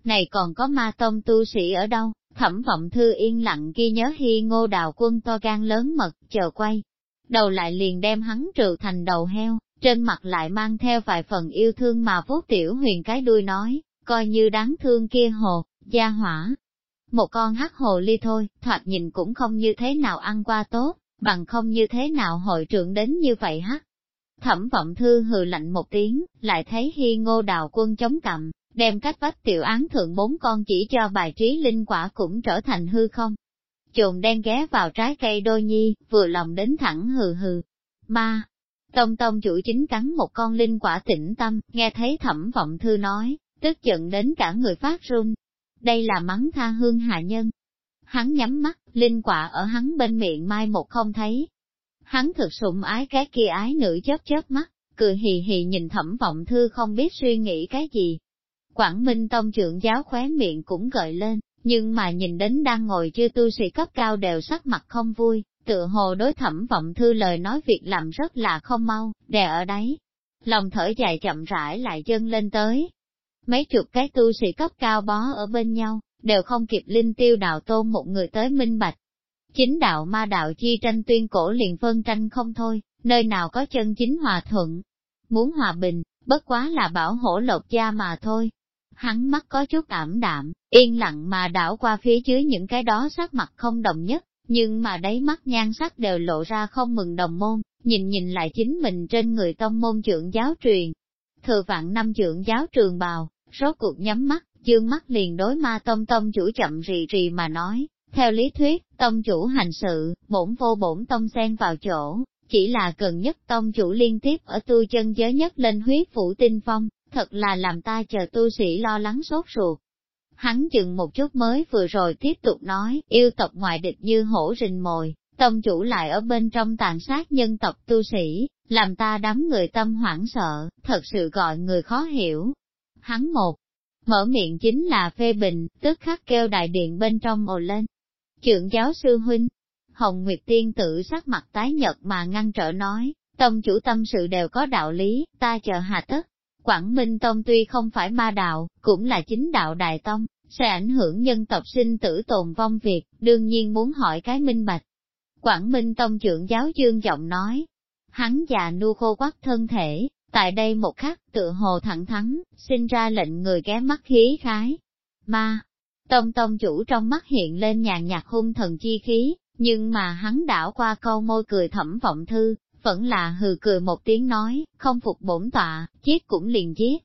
Này còn có ma tông tu sĩ ở đâu, thẩm vọng thư yên lặng ghi nhớ hy ngô đào quân to gan lớn mật, chờ quay đầu lại liền đem hắn trừ thành đầu heo, trên mặt lại mang theo vài phần yêu thương mà vuốt tiểu huyền cái đuôi nói, coi như đáng thương kia hồ, gia hỏa. Một con hắc hồ ly thôi, thoạt nhìn cũng không như thế nào ăn qua tốt, bằng không như thế nào hội trưởng đến như vậy hắc. Thẩm vọng thư hừ lạnh một tiếng, lại thấy hy ngô đào quân chống cằm đem cách vách tiểu án thượng bốn con chỉ cho bài trí linh quả cũng trở thành hư không. Chồn đen ghé vào trái cây đôi nhi, vừa lòng đến thẳng hừ hừ. Ma, tông tông chủ chính cắn một con linh quả tĩnh tâm, nghe thấy thẩm vọng thư nói, tức giận đến cả người phát run. Đây là mắng tha hương hạ nhân. Hắn nhắm mắt, linh quả ở hắn bên miệng mai một không thấy. Hắn thực sủng ái cái kia ái nữ chớp chớp mắt, cười hì hì nhìn thẩm vọng thư không biết suy nghĩ cái gì. Quảng Minh Tông trưởng giáo khóe miệng cũng gợi lên, nhưng mà nhìn đến đang ngồi chưa tu sĩ cấp cao đều sắc mặt không vui, tựa hồ đối thẩm vọng thư lời nói việc làm rất là không mau, đè ở đấy. Lòng thở dài chậm rãi lại chân lên tới. Mấy chục cái tu sĩ cấp cao bó ở bên nhau, đều không kịp linh tiêu đạo tôn một người tới minh bạch. Chính đạo ma đạo chi tranh tuyên cổ liền phân tranh không thôi, nơi nào có chân chính hòa thuận. Muốn hòa bình, bất quá là bảo hổ lộc gia mà thôi. Hắn mắt có chút ảm đạm, yên lặng mà đảo qua phía dưới những cái đó sắc mặt không đồng nhất, nhưng mà đáy mắt nhan sắc đều lộ ra không mừng đồng môn, nhìn nhìn lại chính mình trên người tông môn trưởng giáo truyền. Thừa vạn năm trưởng giáo trường bào, rốt cuộc nhắm mắt, dương mắt liền đối ma tông tông chủ chậm rì rì mà nói, theo lý thuyết, tông chủ hành sự, bổn vô bổn tông xen vào chỗ, chỉ là cần nhất tông chủ liên tiếp ở tu chân giới nhất lên huyết phủ tinh phong, thật là làm ta chờ tu sĩ lo lắng sốt ruột. Hắn chừng một chút mới vừa rồi tiếp tục nói, yêu tộc ngoại địch như hổ rình mồi, tông chủ lại ở bên trong tàn sát nhân tộc tu sĩ, làm ta đám người tâm hoảng sợ, thật sự gọi người khó hiểu. Hắn một, mở miệng chính là phê bình, tức khắc kêu đại điện bên trong ồ lên. Trượng giáo sư huynh, Hồng Nguyệt Tiên tự sắc mặt tái nhật mà ngăn trở nói, tông chủ tâm sự đều có đạo lý, ta chờ hà tất. Quảng Minh Tông tuy không phải ma đạo, cũng là chính đạo đại tông, sẽ ảnh hưởng nhân tộc sinh tử tồn vong việc, đương nhiên muốn hỏi cái minh bạch. Quảng Minh Tông trưởng giáo dương giọng nói, hắn già nu khô quắc thân thể, tại đây một khắc tự hồ thẳng thắn, sinh ra lệnh người ghé mắt khí khái. Ma, Tông Tông chủ trong mắt hiện lên nhàn nhạt hung thần chi khí, nhưng mà hắn đảo qua câu môi cười thẩm vọng thư, vẫn là hừ cười một tiếng nói, không phục bổn tọa, giết cũng liền giết.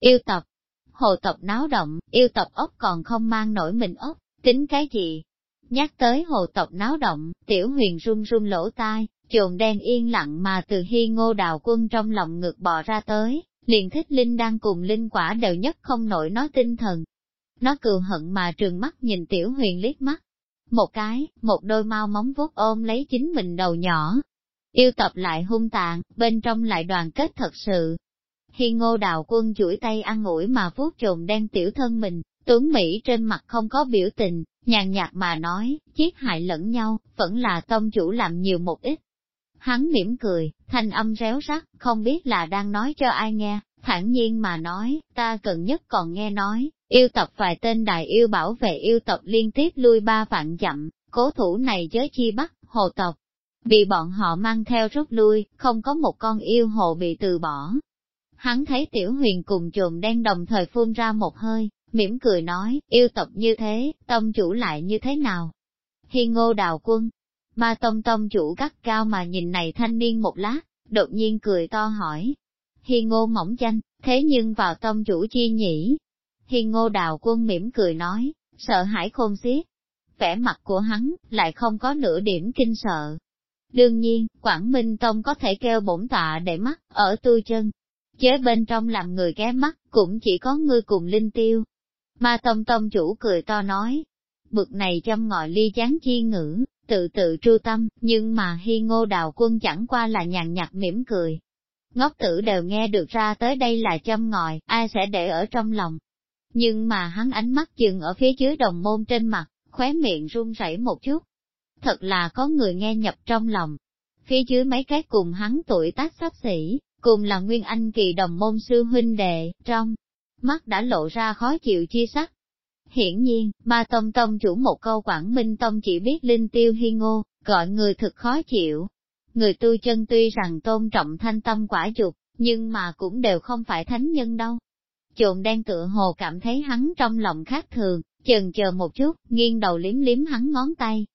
Yêu tộc, hồ tộc náo động, yêu tộc ốc còn không mang nổi mình ốc, tính cái gì? Nhắc tới hồ tộc náo động, tiểu huyền run run lỗ tai, trồn đen yên lặng mà từ hy ngô đào quân trong lòng ngực bò ra tới, liền thích linh đang cùng linh quả đều nhất không nổi nó tinh thần. Nó cừu hận mà trường mắt nhìn tiểu huyền liếc mắt. Một cái, một đôi mau móng vuốt ôm lấy chính mình đầu nhỏ. Yêu tập lại hung tàn, bên trong lại đoàn kết thật sự, Hi ngô đào quân chuỗi tay ăn ủi mà vuốt trồn đen tiểu thân mình, tuấn Mỹ trên mặt không có biểu tình, nhàn nhạt mà nói, chiết hại lẫn nhau, vẫn là tông chủ làm nhiều một ít. Hắn mỉm cười, thanh âm réo rắt, không biết là đang nói cho ai nghe, thản nhiên mà nói, ta cần nhất còn nghe nói, yêu tập vài tên đại yêu bảo vệ yêu tập liên tiếp lui ba vạn dặm, cố thủ này giới chi bắt, hồ tộc. Bị bọn họ mang theo rút lui, không có một con yêu hồ bị từ bỏ, Hắn thấy tiểu huyền cùng trồn đen đồng thời phun ra một hơi, mỉm cười nói, yêu tộc như thế, tông chủ lại như thế nào? Hi ngô đào quân, ma tông tông chủ gắt cao mà nhìn này thanh niên một lát, đột nhiên cười to hỏi. Hi ngô mỏng danh, thế nhưng vào tông chủ chi nhỉ? Hi ngô đào quân mỉm cười nói, sợ hãi khôn xiết. Vẻ mặt của hắn, lại không có nửa điểm kinh sợ. Đương nhiên, Quảng Minh Tông có thể kêu bổn tọa để mắt, ở tu chân, chế bên trong làm người ghé mắt, cũng chỉ có ngươi cùng linh tiêu. Ma tông tông chủ cười to nói, bực này châm ngòi ly chán chi ngữ, tự tự tru tâm, nhưng mà hi ngô đào quân chẳng qua là nhàn nhạt mỉm cười. Ngốc tử đều nghe được ra tới đây là châm ngòi, ai sẽ để ở trong lòng. Nhưng mà hắn ánh mắt dừng ở phía dưới đồng môn trên mặt, khóe miệng run rẩy một chút. Thật là có người nghe nhập trong lòng. Phía dưới mấy cái cùng hắn tuổi tác sắp xỉ, cùng là Nguyên Anh kỳ đồng môn sư huynh đệ, trong mắt đã lộ ra khó chịu chi sắc. Hiển nhiên, ba tông tông chủ một câu Quảng Minh Tông chỉ biết linh tiêu hi ngô, gọi người thực khó chịu. Người tu chân tuy rằng tôn trọng thanh tâm quả dục, nhưng mà cũng đều không phải thánh nhân đâu. trộn đen tựa hồ cảm thấy hắn trong lòng khác thường, chần chờ một chút, nghiêng đầu liếm liếm hắn ngón tay,